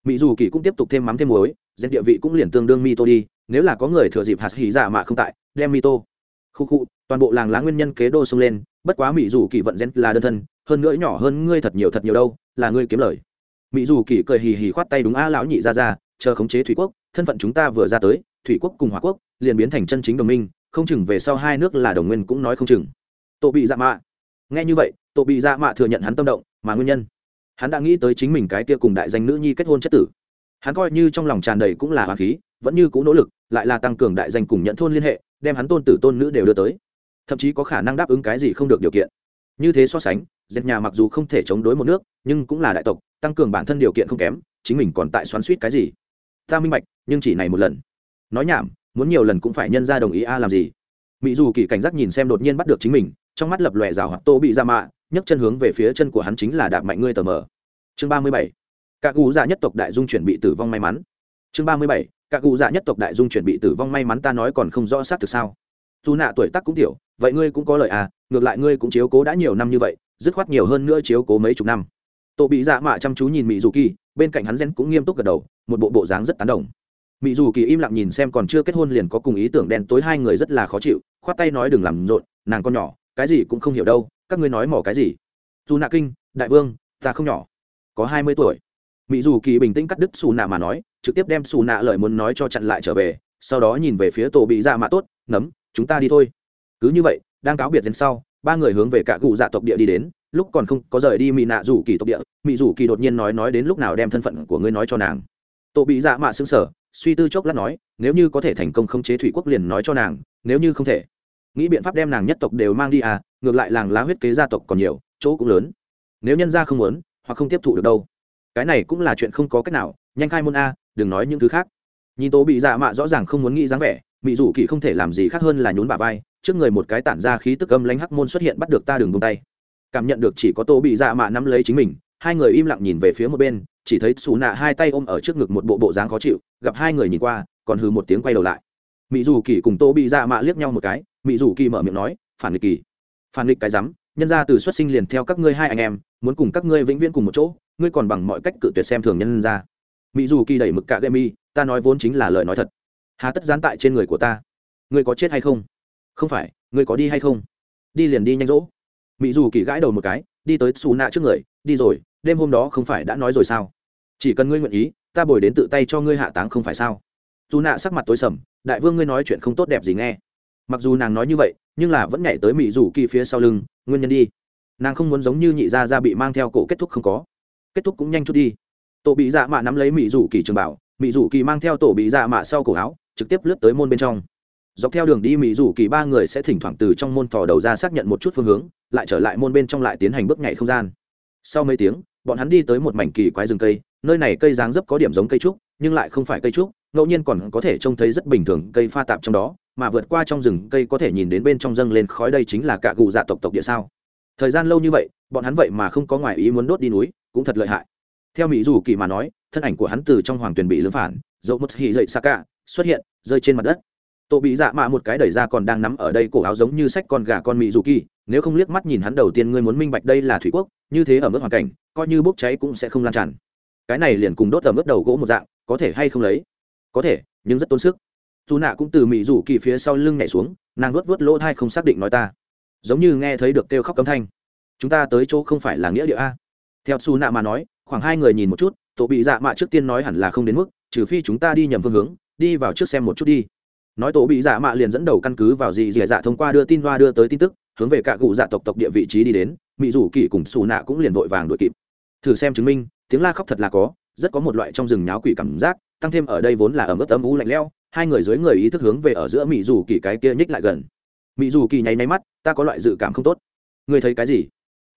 Mỹ dù kỳ cũng tiếp tục thêm mắm thêm muối gen địa vị cũng liền tương đương mi tô đi nếu là có người thừa dịp hạt hỉ dạ mạ không tại, đem mi tô. Khu khu, toàn bộ làng lá nguyên nhân kế đô xông lên, bất quá mỹ dù kỳ vận gen là đơn thân, hơn nữa nhỏ hơn ngươi thật nhiều thật nhiều đâu, là ngươi kiếm lời. Mỹ dù kỳ cười hì hì khoát tay đúng a lão nhị ra ra, chờ khống chế thủy quốc, thân phận chúng ta vừa ra tới, thủy quốc cùng hòa quốc, liền biến thành chân chính đồng minh, không chừng về sau hai nước là đồng nguyên cũng nói không chừng. Tổ bị dạ mạ. Nghe như vậy tổ bị dạ mạ thừa nhận hắn tâm động, mà nguyên nhân? Hắn đã nghĩ tới chính mình cái kia cùng đại danh nữ nhi kết hôn chất tử. Hắn coi như trong lòng tràn đầy cũng là hoàng khí vẫn như cũng nỗ lực, lại là tăng cường đại danh cùng nhận thôn liên hệ, đem hắn tôn tử tôn nữ đều đưa tới. Thậm chí có khả năng đáp ứng cái gì không được điều kiện. Như thế so sánh dẹp nhà mặc dù không thể chống đối một nước, nhưng cũng là đại tộc, tăng cường bản thân điều kiện không kém, chính mình còn tại xoắn suýt cái gì? Ta minh bạch, nhưng chỉ này một lần. Nói nhảm, muốn nhiều lần cũng phải nhân ra đồng ý a à làm gì? Mỹ dù kỳ cảnh giác nhìn xem đột nhiên bắt được chính mình, trong mắt lập lòe rào hoặc tô bị ra mạ, nhấc chân hướng về phía chân của hắn chính là đạp mạnh ngươi tờ mờ. Chương ba mươi bảy. Các cụ dạ nhất tộc đại dung chuẩn bị tử vong may mắn. Chương ba mươi bảy các cụ dạ nhất tộc đại dung chuẩn bị tử vong, may mắn ta nói còn không rõ xác thực sao. Dù nạ tuổi tác cũng tiểu, vậy ngươi cũng có lời à ngược lại ngươi cũng chiếu cố đã nhiều năm như vậy, dứt khoát nhiều hơn nữa chiếu cố mấy chục năm. Tổ bị dạ mạ chăm chú nhìn mỹ dù kỳ, bên cạnh hắn gen cũng nghiêm túc gật đầu, một bộ bộ dáng rất tán đồng. Mỹ dù kỳ im lặng nhìn xem còn chưa kết hôn liền có cùng ý tưởng đen tối hai người rất là khó chịu, khoát tay nói đừng làm rộn, nàng con nhỏ, cái gì cũng không hiểu đâu, các ngươi nói mỏ cái gì? Dù nạ kinh, đại vương, ta không nhỏ, có hai mươi tuổi. Mỹ dù kỳ bình tĩnh cắt đứt xù nạ mà nói trực tiếp đem xù nạ lời muốn nói cho chặn lại trở về, sau đó nhìn về phía tổ bị dạ mạ tốt nấm chúng ta đi thôi. Cứ như vậy, đang cáo biệt đến sau, ba người hướng về cả cụ dạ tộc địa đi đến, lúc còn không có rời đi mỹ nạ rủ kỳ tộc địa mỹ rủ kỳ đột nhiên nói nói đến lúc nào đem thân phận của ngươi nói cho nàng. Tổ bị dạ mạ xứng sở suy tư chốc lát nói, nếu như có thể thành công khống chế thủy quốc liền nói cho nàng, nếu như không thể. Nghĩ biện pháp đem nàng nhất tộc đều mang đi à ngược lại làng lá huyết kế gia tộc còn nhiều, chỗ cũng lớn. Nếu nhân gia không muốn, hoặc không tiếp thụ được đâu. Cái này cũng là chuyện không có cách nào, nhanh khai môn a đừng nói những thứ khác. Nhìn tố bị dạ mạ rõ ràng không muốn nghĩ dáng vẻ mỹ dù kỳ không thể làm gì khác hơn là nhún bà vai, trước người một cái tản ra khí tức âm lánh hắc môn xuất hiện bắt được ta đường bông tay. Cảm nhận được chỉ có tô bị dạ mạ nắm lấy chính mình, hai người im lặng nhìn về phía một bên, chỉ thấy xù nạ hai tay ôm ở trước ngực một bộ bộ dáng khó chịu, gặp hai người nhìn qua, còn hừ một tiếng quay đầu lại. Mỹ dù kỳ cùng tô bị dạ mạ liếc nhau một cái mỹ dù kỳ mở miệng nói, phản nghịch kỳ, phản nghịch cái rắm, nhân ra từ xuất sinh liền theo các ngươi hai anh em, muốn cùng các ngươi vĩnh viễn cùng một chỗ, ngươi còn bằng mọi cách cự tuyệt xem thường nhân ra mỹ dù kỳ đẩy mực cả gây mi ta nói vốn chính là lời nói thật. Hà tất gián tại trên người của ta. Ngươi có chết hay không? Không phải, ngươi có đi hay không? Đi liền đi nhanh rỗ. Mỹ dù kỳ gãi đầu một cái, đi tới xù nạ trước người, đi rồi, đêm hôm đó không phải đã nói rồi sao? Chỉ cần ngươi nguyện ý, ta bồi đến tự tay cho ngươi hạ táng không phải sao? Dù nạ sắc mặt tối sầm, đại vương ngươi nói chuyện không tốt đẹp gì nghe. Mặc dù nàng nói như vậy, nhưng là vẫn nhảy tới mỹ Dù kỳ phía sau lưng, nguyên nhân đi. Nàng không muốn giống như nhị gia ra bị mang theo cổ kết thúc không có. Kết thúc cũng nhanh chút đi tổ bị dạ mạ nắm lấy mỹ rủ kỳ trường bảo mỹ rủ kỳ mang theo tổ bị dạ mạ sau cổ áo, trực tiếp lướt tới môn bên trong. Dọc theo đường đi mỹ rủ kỳ ba người sẽ thỉnh thoảng từ trong môn thò đầu ra xác nhận một chút phương hướng, lại trở lại môn bên trong lại tiến hành bước nhảy không gian. Sau mấy tiếng, bọn hắn đi tới một mảnh kỳ quái rừng cây, nơi này cây dáng dấp có điểm giống cây trúc, nhưng lại không phải cây trúc, ngẫu nhiên còn có thể trông thấy rất bình thường cây pha tạp trong đó, mà vượt qua trong rừng cây có thể nhìn đến bên trong dâng lên khói đây chính là cả gù dạ tộc tộc địa sao. Thời gian lâu như vậy, bọn hắn vậy mà không có ngoài ý muốn đốt đi núi, cũng thật lợi hại theo mỹ dù kỳ mà nói, thân ảnh của hắn từ trong hoàng tuyển bị lưỡng phản dẫu mất hỉ dậy xa cả xuất hiện, rơi trên mặt đất. Tổ bị dạ mạ một cái đẩy ra còn đang nắm ở đây cổ áo giống như sách con gà con mỹ dù kỳ, nếu không liếc mắt nhìn hắn đầu tiên ngươi muốn minh bạch đây là thủy quốc, như thế ở mức hoàn cảnh, coi như bốc cháy cũng sẽ không lan tràn. Cái này liền cùng đốt ở mức đầu gỗ một dạng, có thể hay không lấy? Có thể, nhưng rất tốn sức. Dù nạ cũng từ mỹ rủ kỳ phía sau lưng nhảy xuống, nàng luốt vớt lỗ thai không xác định nói ta. Giống như nghe thấy được kêu khóc cấm thanh. Chúng ta tới chỗ không phải là nghĩa địa a. Theo xù nạ mà nói khoảng hai người nhìn một chút, tổ bị dạ mạ trước tiên nói hẳn là không đến mức, trừ phi chúng ta đi nhầm phương hướng, đi vào trước xem một chút đi. Nói tổ bị dạ mạ liền dẫn đầu căn cứ vào gì dì dạ thông qua đưa tin loa đưa tới tin tức, hướng về cả cụ dạ tộc tộc địa vị trí đi đến, mỹ rủ kỳ cùng xù nạ cũng liền vội vàng đuổi kịp. Thử xem chứng minh, tiếng la khóc thật là có, rất có một loại trong rừng nháo quỷ cảm giác, tăng thêm ở đây vốn là ẩm ướt âm u lạnh lẽo, hai người dưới người ý thức hướng về ở giữa mỹ dù kỳ cái kia nhích lại gần. Mỹ dù kỳ nháy nháy mắt, ta có loại dự cảm không tốt. Ngươi thấy cái gì?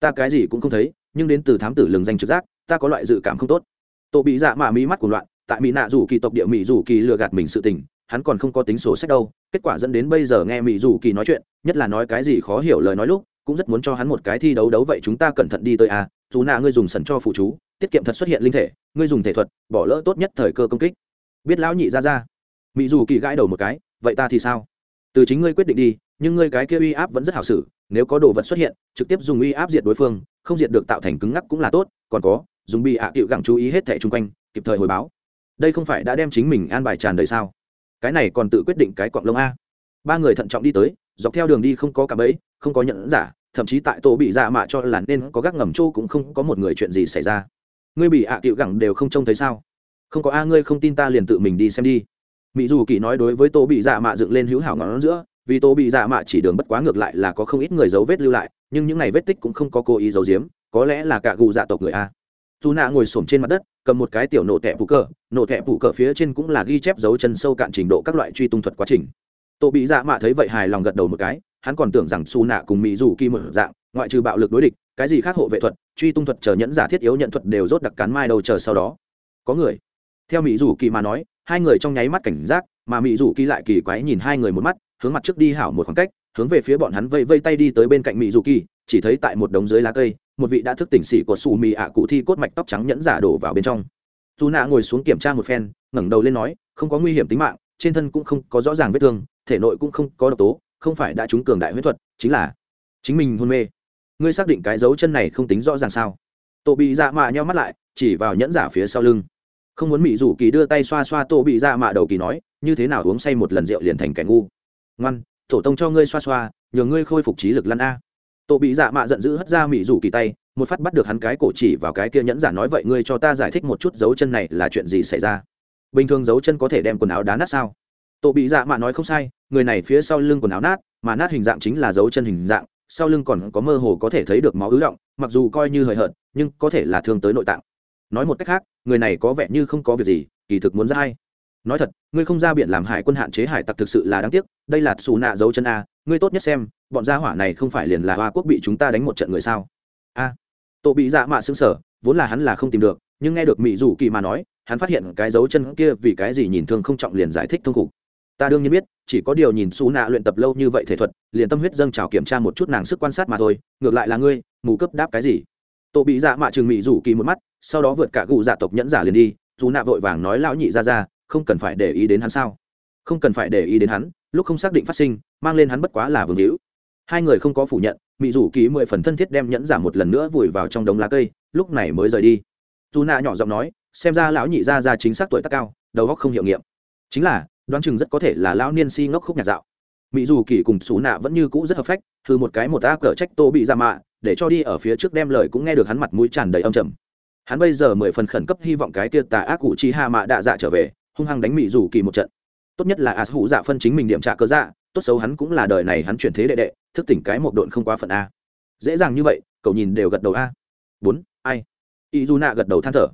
Ta cái gì cũng không thấy, nhưng đến từ thám tử lừng danh trực giác ta có loại dự cảm không tốt. Tổ bị dạ mạ mỹ mắt của loạn, tại mỹ nạ dù kỳ tộc địa mỹ dù kỳ lừa gạt mình sự tình, hắn còn không có tính sổ sách đâu, kết quả dẫn đến bây giờ nghe mỹ dù kỳ nói chuyện, nhất là nói cái gì khó hiểu lời nói lúc, cũng rất muốn cho hắn một cái thi đấu đấu vậy chúng ta cẩn thận đi tới a à. dù nạ ngươi dùng sần cho phụ chú, tiết kiệm thật xuất hiện linh thể, ngươi dùng thể thuật, bỏ lỡ tốt nhất thời cơ công kích. Biết lão nhị ra ra. Mỹ dù kỳ gãi đầu một cái, vậy ta thì sao? Từ chính ngươi quyết định đi, nhưng ngươi cái kia uy áp vẫn rất hảo xử, nếu có đồ vật xuất hiện, trực tiếp dùng uy áp diệt đối phương, không diệt được tạo thành cứng ngắc cũng là tốt, còn có dùng bị ạ à cựu gặng chú ý hết thẻ chung quanh, kịp thời hồi báo. Đây không phải đã đem chính mình an bài tràn đầy sao? Cái này còn tự quyết định cái quạng lông a. Ba người thận trọng đi tới, dọc theo đường đi không có cả bẫy, không có nhận giả, thậm chí tại tổ bị dạ mạ cho là nên có gác ngầm trô cũng không có một người chuyện gì xảy ra. Ngươi bị ạ à cựu gẳng đều không trông thấy sao? Không có a, ngươi không tin ta liền tự mình đi xem đi. Mỹ dù kỳ nói đối với tô bị dạ mạ dựng lên hữu hảo ngón giữa, vì tô bị dạ mạ chỉ đường bất quá ngược lại là có không ít người dấu vết lưu lại, nhưng những này vết tích cũng không có cố ý giấu giếm, có lẽ là cả gù dạ tộc người a dù nạ ngồi xổm trên mặt đất, cầm một cái tiểu nổ tẹp phủ cờ, nổ tẹp phủ cờ phía trên cũng là ghi chép dấu chân sâu cạn trình độ các loại truy tung thuật quá trình. Tô bị dạ mạ thấy vậy hài lòng gật đầu một cái, hắn còn tưởng rằng su nạ cùng mỹ dù kỳ một dạng, ngoại trừ bạo lực đối địch, cái gì khác hộ vệ thuật, truy tung thuật chờ nhẫn giả thiết yếu nhận thuật đều rốt đặc cán mai đầu chờ sau đó. Có người. Theo mỹ dù kỳ mà nói, hai người trong nháy mắt cảnh giác, mà mỹ dù kỳ lại kỳ quái nhìn hai người một mắt, hướng mặt trước đi hảo một khoảng cách, hướng về phía bọn hắn vây vây tay đi tới bên cạnh mỹ dù kỳ, chỉ thấy tại một đống dưới lá cây một vị đã thức tỉnh xỉ của xù mì ạ cụ thi cốt mạch tóc trắng nhẫn giả đổ vào bên trong. Dù nạ ngồi xuống kiểm tra một phen, ngẩng đầu lên nói, không có nguy hiểm tính mạng, trên thân cũng không có rõ ràng vết thương, thể nội cũng không có độc tố, không phải đã trúng cường đại huyết thuật, chính là chính mình hôn mê. Ngươi xác định cái dấu chân này không tính rõ ràng sao? Tổ bị dạ mạ nhau mắt lại, chỉ vào nhẫn giả phía sau lưng. Không muốn mỹ rủ kỳ đưa tay xoa xoa tổ bị dạ mạ đầu kỳ nói, như thế nào uống say một lần rượu liền thành kẻ ngu? Ngoan, tổ tông cho ngươi xoa xoa, nhờ ngươi khôi phục trí lực lăn a tổ bị dạ mạ giận dữ hất ra mỹ rủ kỳ tay, một phát bắt được hắn cái cổ chỉ vào cái kia nhẫn giả nói vậy ngươi cho ta giải thích một chút dấu chân này là chuyện gì xảy ra? Bình thường dấu chân có thể đem quần áo đá nát sao? Tổ bị dạ mạ nói không sai, người này phía sau lưng quần áo nát, mà nát hình dạng chính là dấu chân hình dạng, sau lưng còn có mơ hồ có thể thấy được máu ứ động, mặc dù coi như hời hợt, nhưng có thể là thương tới nội tạng. Nói một cách khác, người này có vẻ như không có việc gì, kỳ thực muốn ra hay. Nói thật, ngươi không ra biển làm hải quân hạn chế hải tặc thực sự là đáng tiếc, đây là xù nạ dấu chân a ngươi tốt nhất xem bọn gia hỏa này không phải liền là hoa quốc bị chúng ta đánh một trận người sao? A à, tổ bị dạ mạ xương sở vốn là hắn là không tìm được nhưng nghe được mỹ dù kỳ mà nói hắn phát hiện cái dấu chân kia vì cái gì nhìn thương không trọng liền giải thích thông cục ta đương nhiên biết chỉ có điều nhìn xú nạ luyện tập lâu như vậy thể thuật liền tâm huyết dâng trào kiểm tra một chút nàng sức quan sát mà thôi ngược lại là ngươi mù cấp đáp cái gì? Tổ bị dạ mạ trường mỹ rủ kỳ một mắt sau đó vượt cả cụ dạ tộc nhẫn giả liền đi dù nạ vội vàng nói lão nhị ra ra không cần phải để ý đến hắn sao? Không cần phải để ý đến hắn lúc không xác định phát sinh mang lên hắn bất quá là vương hữu. Hai người không có phủ nhận mỹ rủ kỳ mười phần thân thiết đem nhẫn giả một lần nữa vùi vào trong đống lá cây, lúc này mới rời đi. Dù nạ nhỏ giọng nói, xem ra lão nhị ra ra chính xác tuổi tác cao, đầu óc không hiệu nghiệm. Chính là, đoán chừng rất có thể là lão niên si ngốc khúc nhạc dạo. Mỹ dù kỳ cùng xú nạ vẫn như cũ rất hợp phách thư một cái một ta cờ trách tô bị ra mạ, để cho đi ở phía trước đem lời cũng nghe được hắn mặt mũi tràn đầy âm trầm. Hắn bây giờ mười phần khẩn cấp hy vọng cái tia tà ác cụ chi hạ mạ đạ dạ trở về, hung hăng đánh mỹ dù kỳ một trận. Tốt nhất là as hụ dạ phân chính mình điểm trả cơ dạ tốt xấu hắn cũng là đời này hắn chuyển thế đệ đệ, thức tỉnh cái một độn không quá phận a. Dễ dàng như vậy, cậu nhìn đều gật đầu a. Bốn, ai? Y du nạ gật đầu than thở.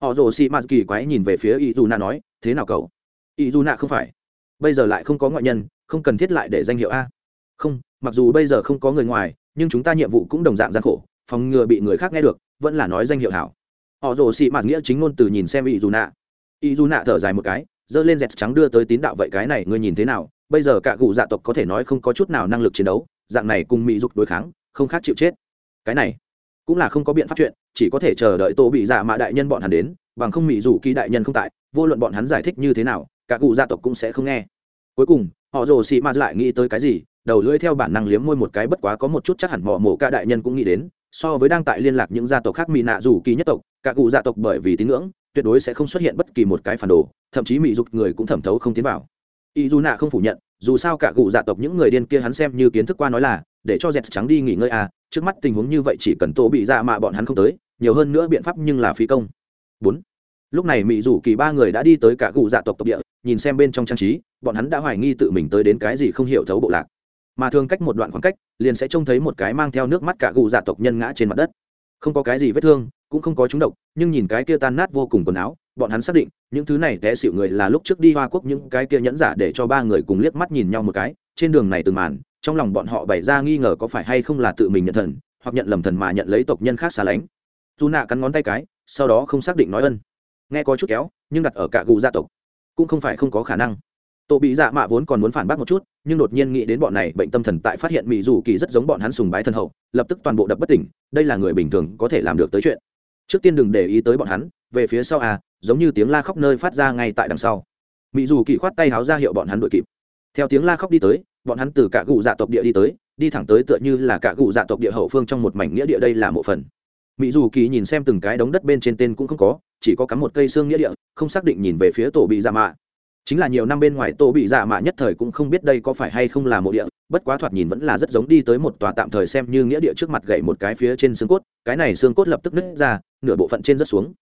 Họ rồ xị mạt kỳ quái nhìn về phía y du nạ nói, thế nào cậu? Y du nạ không phải. Bây giờ lại không có ngoại nhân, không cần thiết lại để danh hiệu a. Không, mặc dù bây giờ không có người ngoài, nhưng chúng ta nhiệm vụ cũng đồng dạng gian khổ, phòng ngừa bị người khác nghe được, vẫn là nói danh hiệu hảo. Họ rồ xị mạt nghĩa chính ngôn từ nhìn xem y du nạ y du nạ thở dài một cái dơ lên dẹt trắng đưa tới tín đạo vậy cái này ngươi nhìn thế nào? Bây giờ cả cụ dạ tộc có thể nói không có chút nào năng lực chiến đấu, dạng này cùng mỹ dục đối kháng, không khác chịu chết. Cái này cũng là không có biện pháp chuyện, chỉ có thể chờ đợi tô bị dạ mạ đại nhân bọn hắn đến, bằng không mỹ dù kỳ đại nhân không tại, vô luận bọn hắn giải thích như thế nào, cả cụ gia dạ tộc cũng sẽ không nghe. Cuối cùng, họ rồ xị ma lại nghĩ tới cái gì, đầu lưỡi theo bản năng liếm môi một cái bất quá có một chút chắc hẳn mỏ mổ ca đại nhân cũng nghĩ đến, so với đang tại liên lạc những gia tộc khác mỹ nạ dù kỳ nhất tộc, cả cụ gia dạ tộc bởi vì tín ngưỡng, tuyệt đối sẽ không xuất hiện bất kỳ một cái phản đồ thậm chí mỹ dục người cũng thẩm thấu không tiến vào. Y dù nạ không phủ nhận, dù sao cả cụ dạ tộc những người điên kia hắn xem như kiến thức qua nói là, để cho dẹt trắng đi nghỉ ngơi à trước mắt tình huống như vậy chỉ cần tô bị dạ mà bọn hắn không tới, nhiều hơn nữa biện pháp nhưng là phí công. Bốn. Lúc này mỹ dù kỳ ba người đã đi tới cả cụ dạ tộc tộc địa, nhìn xem bên trong trang trí, bọn hắn đã hoài nghi tự mình tới đến cái gì không hiểu thấu bộ lạc. Mà thường cách một đoạn khoảng cách, liền sẽ trông thấy một cái mang theo nước mắt cả cụ dạ tộc nhân ngã trên mặt đất. Không có cái gì vết thương, cũng không có trúng độc, nhưng nhìn cái kia tan nát vô cùng quần áo bọn hắn xác định, những thứ này té xịu người là lúc trước đi hoa quốc những cái kia nhẫn giả để cho ba người cùng liếc mắt nhìn nhau một cái. Trên đường này từng màn, trong lòng bọn họ bày ra nghi ngờ có phải hay không là tự mình nhận thần, hoặc nhận lầm thần mà nhận lấy tộc nhân khác xa lánh. Dù nạ cắn ngón tay cái, sau đó không xác định nói ân. Nghe có chút kéo, nhưng đặt ở cả gù gia tộc, cũng không phải không có khả năng. Tổ bị dạ mạ vốn còn muốn phản bác một chút, nhưng đột nhiên nghĩ đến bọn này, bệnh tâm thần tại phát hiện mỹ dù kỳ rất giống bọn hắn sùng bái thần hậu, lập tức toàn bộ đập bất tỉnh, đây là người bình thường có thể làm được tới chuyện trước tiên đừng để ý tới bọn hắn, về phía sau à giống như tiếng la khóc nơi phát ra ngay tại đằng sau. Mỹ dù kỳ khoát tay háo ra hiệu bọn hắn đội kịp. Theo tiếng la khóc đi tới, bọn hắn từ cả cụ dạ tộc địa đi tới, đi thẳng tới tựa như là cả cụ dạ tộc địa hậu phương trong một mảnh nghĩa địa đây là một phần. Mỹ dù kỳ nhìn xem từng cái đống đất bên trên tên cũng không có, chỉ có cắm một cây xương nghĩa địa, không xác định nhìn về phía tổ bị dạ mạ chính là nhiều năm bên ngoài tô bị dạ mạ nhất thời cũng không biết đây có phải hay không là mộ địa, bất quá thoạt nhìn vẫn là rất giống đi tới một tòa tạm thời xem như nghĩa địa trước mặt gậy một cái phía trên xương cốt, cái này xương cốt lập tức nứt ra, nửa bộ phận trên rất xuống.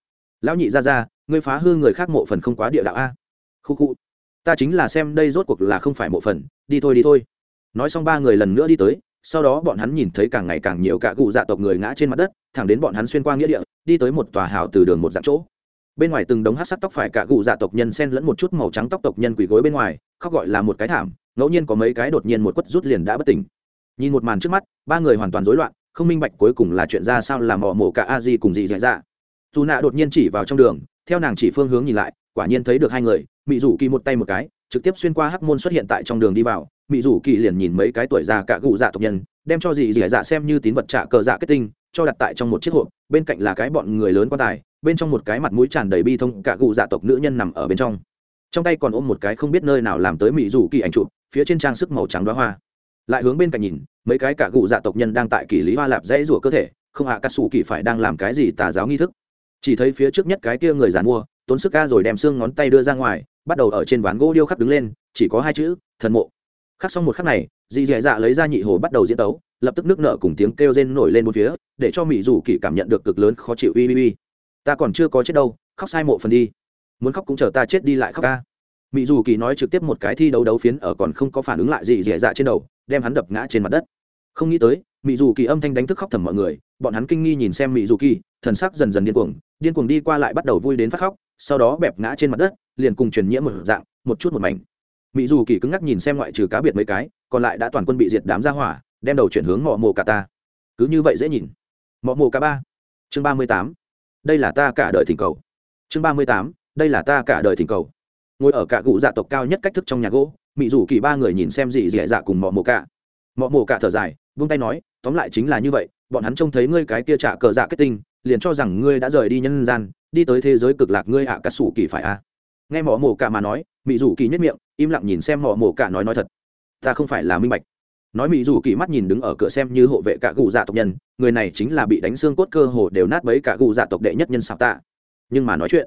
Lão nhị ra ra, ngươi phá hư người khác mộ phần không quá địa đạo a. Khu khu, ta chính là xem đây rốt cuộc là không phải mộ phần, đi thôi đi thôi. Nói xong ba người lần nữa đi tới, sau đó bọn hắn nhìn thấy càng ngày càng nhiều cả cụ dạ tộc người ngã trên mặt đất, thẳng đến bọn hắn xuyên qua nghĩa địa, đi tới một tòa hào từ đường một dạng chỗ bên ngoài từng đống hát sắc tóc phải cả gù dạ tộc nhân xen lẫn một chút màu trắng tóc tộc nhân quỳ gối bên ngoài, khóc gọi là một cái thảm, ngẫu nhiên có mấy cái đột nhiên một quất rút liền đã bất tỉnh. Nhìn một màn trước mắt, ba người hoàn toàn rối loạn, không minh bạch cuối cùng là chuyện ra sao làm mỏ mổ cả a di cùng dị dạ dạ. Dù nạ đột nhiên chỉ vào trong đường, theo nàng chỉ phương hướng nhìn lại, quả nhiên thấy được hai người, mị rủ kỳ một tay một cái, trực tiếp xuyên qua hắc môn xuất hiện tại trong đường đi vào, mị rủ kỳ liền nhìn mấy cái tuổi già cả gù dạ tộc nhân, đem cho dì dì dạ, dạ xem như tín vật trả cờ dạ kết tinh, cho đặt tại trong một chiếc hộp, bên cạnh là cái bọn người lớn quan tài bên trong một cái mặt mũi tràn đầy bi thông cả cụ dạ tộc nữ nhân nằm ở bên trong. Trong tay còn ôm một cái không biết nơi nào làm tới mỹ rủ kỳ ảnh chụp phía trên trang sức màu trắng đoá hoa. Lại hướng bên cạnh nhìn mấy cái cả cụ dạ tộc nhân đang tại kỳ lý hoa lạp dãy rủa cơ thể không hạ à, cắt xù kỳ phải đang làm cái gì tà giáo nghi thức. Chỉ thấy phía trước nhất cái kia người giàn mua tốn sức ca rồi đem xương ngón tay đưa ra ngoài bắt đầu ở trên ván gỗ điêu khắc đứng lên chỉ có hai chữ thần mộ. Khắc xong một khắc này dì dì dạ lấy ra nhị hồ bắt đầu diễn tấu lập tức nước nợ cùng tiếng kêu rên nổi lên một phía để cho mỹ dù kỳ cảm nhận được cực lớn khó chịu uy uy uy ta còn chưa có chết đâu, khóc sai mộ phần đi. Muốn khóc cũng chờ ta chết đi lại khóc ca. Mỹ dù kỳ nói trực tiếp một cái thi đấu đấu phiến ở còn không có phản ứng lại gì dì dạ trên đầu, đem hắn đập ngã trên mặt đất. Không nghĩ tới mỹ dù kỳ âm thanh đánh thức khóc thầm mọi người, bọn hắn kinh nghi nhìn xem mỹ dù kỳ, thần sắc dần dần điên cuồng điên cuồng đi qua lại bắt đầu vui đến phát khóc, sau đó bẹp ngã trên mặt đất, liền cùng truyền nhiễm một dạng, một chút một mảnh. Mỹ dù kỳ cứng ngắc nhìn xem ngoại trừ cá biệt mấy cái, còn lại đã toàn quân bị diệt đám ra hỏa, đem đầu chuyển hướng mọ mồ cả ta. Cứ như vậy dễ nhìn. Mọ mồ cả ba. Chương ba mươi tám đây là ta cả đời thỉnh cầu. Chương ba mươi tám, đây là ta cả đời thỉnh cầu. Ngồi ở cả cụ dạ tộc cao nhất cách thức trong nhà gỗ mỹ rủ kỳ ba người nhìn xem dị dị dạ cùng mọ mồ cả. Mọ mồ cả thở dài, vung tay nói, tóm lại chính là như vậy, bọn hắn trông thấy ngươi cái kia trả cờ dạ kết tinh, liền cho rằng ngươi đã rời đi nhân gian, đi tới thế giới cực lạc ngươi ạ à cà sủ kỳ phải a à. nghe mỏ mổ cả mà nói mỹ rủ kỳ nhất miệng, im lặng nhìn xem mỏ mổ cả nói nói thật, ta không phải là minh bạch nói mỹ dù kỳ mắt nhìn đứng ở cửa xem như hộ vệ cả gù dạ tộc nhân, người này chính là bị đánh xương cốt cơ hồ đều nát bấy cả gù dạ tộc đệ nhất nhân xào tạ. Nhưng mà nói chuyện,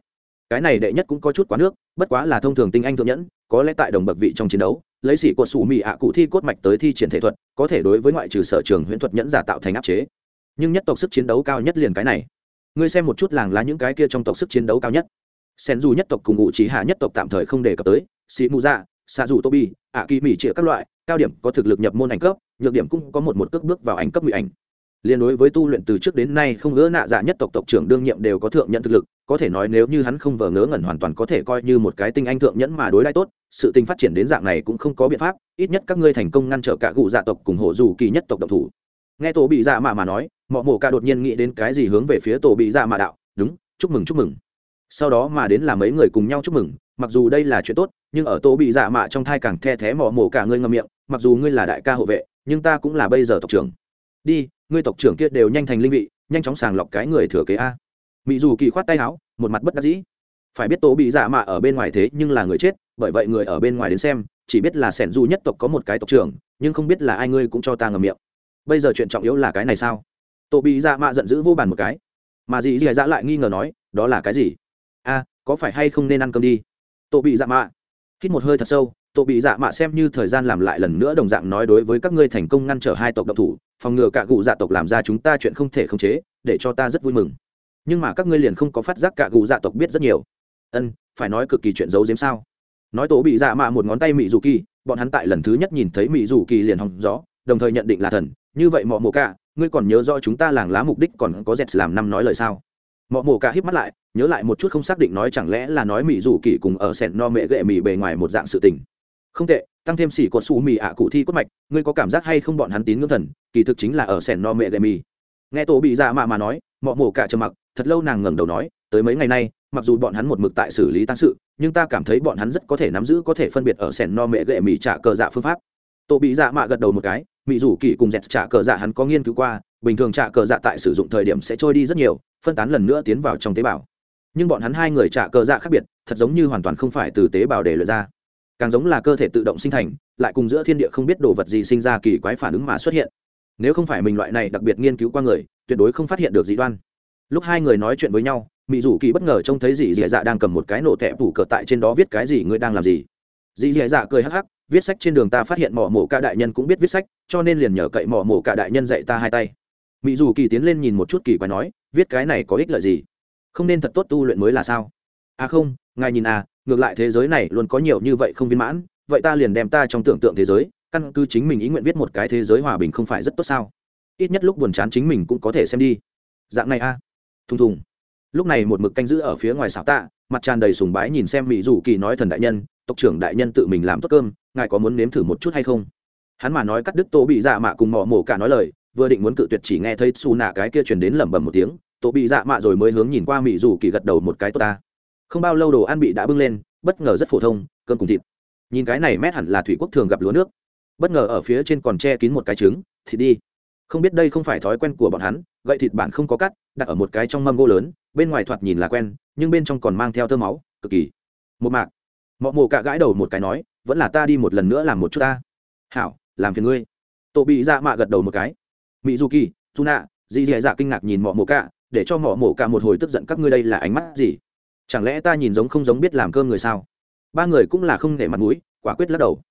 cái này đệ nhất cũng có chút quá nước, bất quá là thông thường tinh anh thượng nhẫn, có lẽ tại đồng bậc vị trong chiến đấu, lấy sĩ của sủ mỹ ạ cụ thi cốt mạch tới thi triển thể thuật, có thể đối với ngoại trừ sở trường huyễn thuật nhẫn giả tạo thành áp chế. Nhưng nhất tộc sức chiến đấu cao nhất liền cái này. Ngươi xem một chút làng lá những cái kia trong tộc sức chiến đấu cao nhất. Sen dù nhất tộc cùng ngụ trí hạ nhất tộc tạm thời không đề cập tới, sĩ mù dạ xạ dù tô bi ạ kỳ mỹ chĩa các loại cao điểm có thực lực nhập môn ảnh cấp, nhược điểm cũng có một một cước bước vào ảnh cấp ngụy ảnh. Liên đối với tu luyện từ trước đến nay không ngỡ nạ dạ nhất tộc tộc trưởng đương nhiệm đều có thượng nhận thực lực, có thể nói nếu như hắn không vờ ngớ ngẩn hoàn toàn có thể coi như một cái tinh anh thượng nhẫn mà đối đãi tốt, sự tình phát triển đến dạng này cũng không có biện pháp, ít nhất các ngươi thành công ngăn trở cả cụ dạ tộc cùng hộ dù kỳ nhất tộc độc thủ. Nghe tổ bị dạ mạ mà nói, mọ mổ ca đột nhiên nghĩ đến cái gì hướng về phía tổ bị dạ mạ đạo, đúng, chúc mừng chúc mừng. Sau đó mà đến là mấy người cùng nhau chúc mừng, mặc dù đây là chuyện tốt nhưng ở tổ bị dạ mạ trong thai càng the thé mò mổ cả ngươi ngâm miệng, mặc dù ngươi là đại ca hộ vệ, nhưng ta cũng là bây giờ tộc trưởng. Đi, ngươi tộc trưởng kia đều nhanh thành linh vị, nhanh chóng sàng lọc cái người thừa kế a. Mỹ dù kỳ khoát tay áo, một mặt bất đắc dĩ. Phải biết tổ bị dạ mạ ở bên ngoài thế nhưng là người chết, bởi vậy người ở bên ngoài đến xem, chỉ biết là sẻn du nhất tộc có một cái tộc trưởng, nhưng không biết là ai ngươi cũng cho ta ngầm miệng. Bây giờ chuyện trọng yếu là cái này sao? Tổ bị dạ mạ giận dữ vô bàn một cái. Mà dì dì dạ lại nghi ngờ nói, đó là cái gì? A, có phải hay không nên ăn cơm đi? Tổ bị dạ mạ hít một hơi thật sâu, tổ bị dạ mạ xem như thời gian làm lại lần nữa đồng dạng nói đối với các ngươi thành công ngăn trở hai tộc độc thủ, phòng ngừa cả cụ dạ tộc làm ra chúng ta chuyện không thể khống chế, để cho ta rất vui mừng. Nhưng mà các ngươi liền không có phát giác cả cụ dạ tộc biết rất nhiều. Ân, phải nói cực kỳ chuyện giấu giếm sao? Nói tổ bị dạ mạ một ngón tay mỹ dù kỳ, bọn hắn tại lần thứ nhất nhìn thấy mỹ dù kỳ liền hòng rõ đồng thời nhận định là thần. Như vậy mọ mộ cả, ngươi còn nhớ rõ chúng ta làng lá mục đích còn có dẹt làm năm nói lời sao? Mọ mộ cả híp mắt lại nhớ lại một chút không xác định nói chẳng lẽ là nói mỹ dù kỳ cùng ở sẹn no mẹ gệ mỹ bề ngoài một dạng sự tình. Không tệ, tăng thêm xỉ cột xù mì ạ cụ thi cốt mạch, ngươi có cảm giác hay không bọn hắn tín ngưỡng thần, kỳ thực chính là ở sẻn no mẹ gậy mỹ nghe tổ bị dạ mạ mà nói, mọ mổ cả trầm mặc, thật lâu nàng ngẩng đầu nói, tới mấy ngày nay, mặc dù bọn hắn một mực tại xử lý tăng sự, nhưng ta cảm thấy bọn hắn rất có thể nắm giữ có thể phân biệt ở sẻn no mẹ gậy mỹ trả cờ dạ phương pháp. Tổ bị dạ mạ gật đầu một cái mỹ rủ kỳ cùng dẹt trả cờ dạ hắn có nghiên cứu qua, bình thường trả cờ dạ tại sử dụng thời điểm sẽ trôi đi rất nhiều, phân tán lần nữa tiến vào trong tế bào nhưng bọn hắn hai người trả cờ dạ khác biệt, thật giống như hoàn toàn không phải từ tế bào để lượt ra. Càng giống là cơ thể tự động sinh thành, lại cùng giữa thiên địa không biết đồ vật gì sinh ra kỳ quái phản ứng mà xuất hiện. Nếu không phải mình loại này đặc biệt nghiên cứu qua người, tuyệt đối không phát hiện được dị đoan. Lúc hai người nói chuyện với nhau mỹ rủ kỳ bất ngờ trông thấy dì dì dạ đang cầm một cái nổ tẹp phủ cờ tại trên đó viết cái gì, ngươi đang làm gì? Dì dì dạ cười hắc hắc, viết sách trên đường ta phát hiện mỏ mổ ca đại nhân cũng biết viết sách, cho nên liền nhờ cậy mỏ mổ ca đại nhân dạy ta hai tay. Mỹ dù kỳ tiến lên nhìn một chút kỳ quái nói, viết cái này có ích lợi gì? Không nên thật tốt tu luyện mới là sao? À không, ngài nhìn à ngược lại thế giới này luôn có nhiều như vậy không viên mãn, vậy ta liền đem ta trong tưởng tượng thế giới, căn cứ chính mình ý nguyện viết một cái thế giới hòa bình không phải rất tốt sao? Ít nhất lúc buồn chán chính mình cũng có thể xem đi. Dạng này a à. thùng thùng. Lúc này một mực canh giữ ở phía ngoài xảo tạ, mặt tràn đầy sùng bái nhìn xem mỹ dù kỳ nói thần đại nhân, tộc trưởng đại nhân tự mình làm tốt cơm, ngài có muốn nếm thử một chút hay không? Hắn mà nói cắt đứt tô bị dạ mạ cùng mò mổ cả nói lời, vừa định muốn cự tuyệt chỉ nghe thấy xù nạ cái kia truyền đến lẩm bẩm một tiếng tổ bị dạ mạ rồi mới hướng nhìn qua mỹ dù kỳ gật đầu một cái tốt ta. Không bao lâu đồ ăn bị đã bưng lên, bất ngờ rất phổ thông, cơm cùng thịt. Nhìn cái này mét hẳn là thủy quốc thường gặp lúa nước. Bất ngờ ở phía trên còn che kín một cái trứng, thịt đi. Không biết đây không phải thói quen của bọn hắn, gậy thịt bạn không có cắt, đặt ở một cái trong mâm gỗ lớn, bên ngoài thoạt nhìn là quen, nhưng bên trong còn mang theo thơ máu, cực kỳ. Một mạc. Mọ mồ cạ gãi đầu một cái nói, vẫn là ta đi một lần nữa làm một chút ta. Hảo, làm phiền ngươi. Tổ bị dạ mạ gật đầu một cái. Mỹ du kỳ, su nạ dì dì dạ kinh ngạc nhìn mọ mồ cạ để cho mọ mổ cả một hồi tức giận các ngươi đây là ánh mắt gì? Chẳng lẽ ta nhìn giống không giống biết làm cơm người sao? Ba người cũng là không để mặt mũi, quả quyết lắc đầu.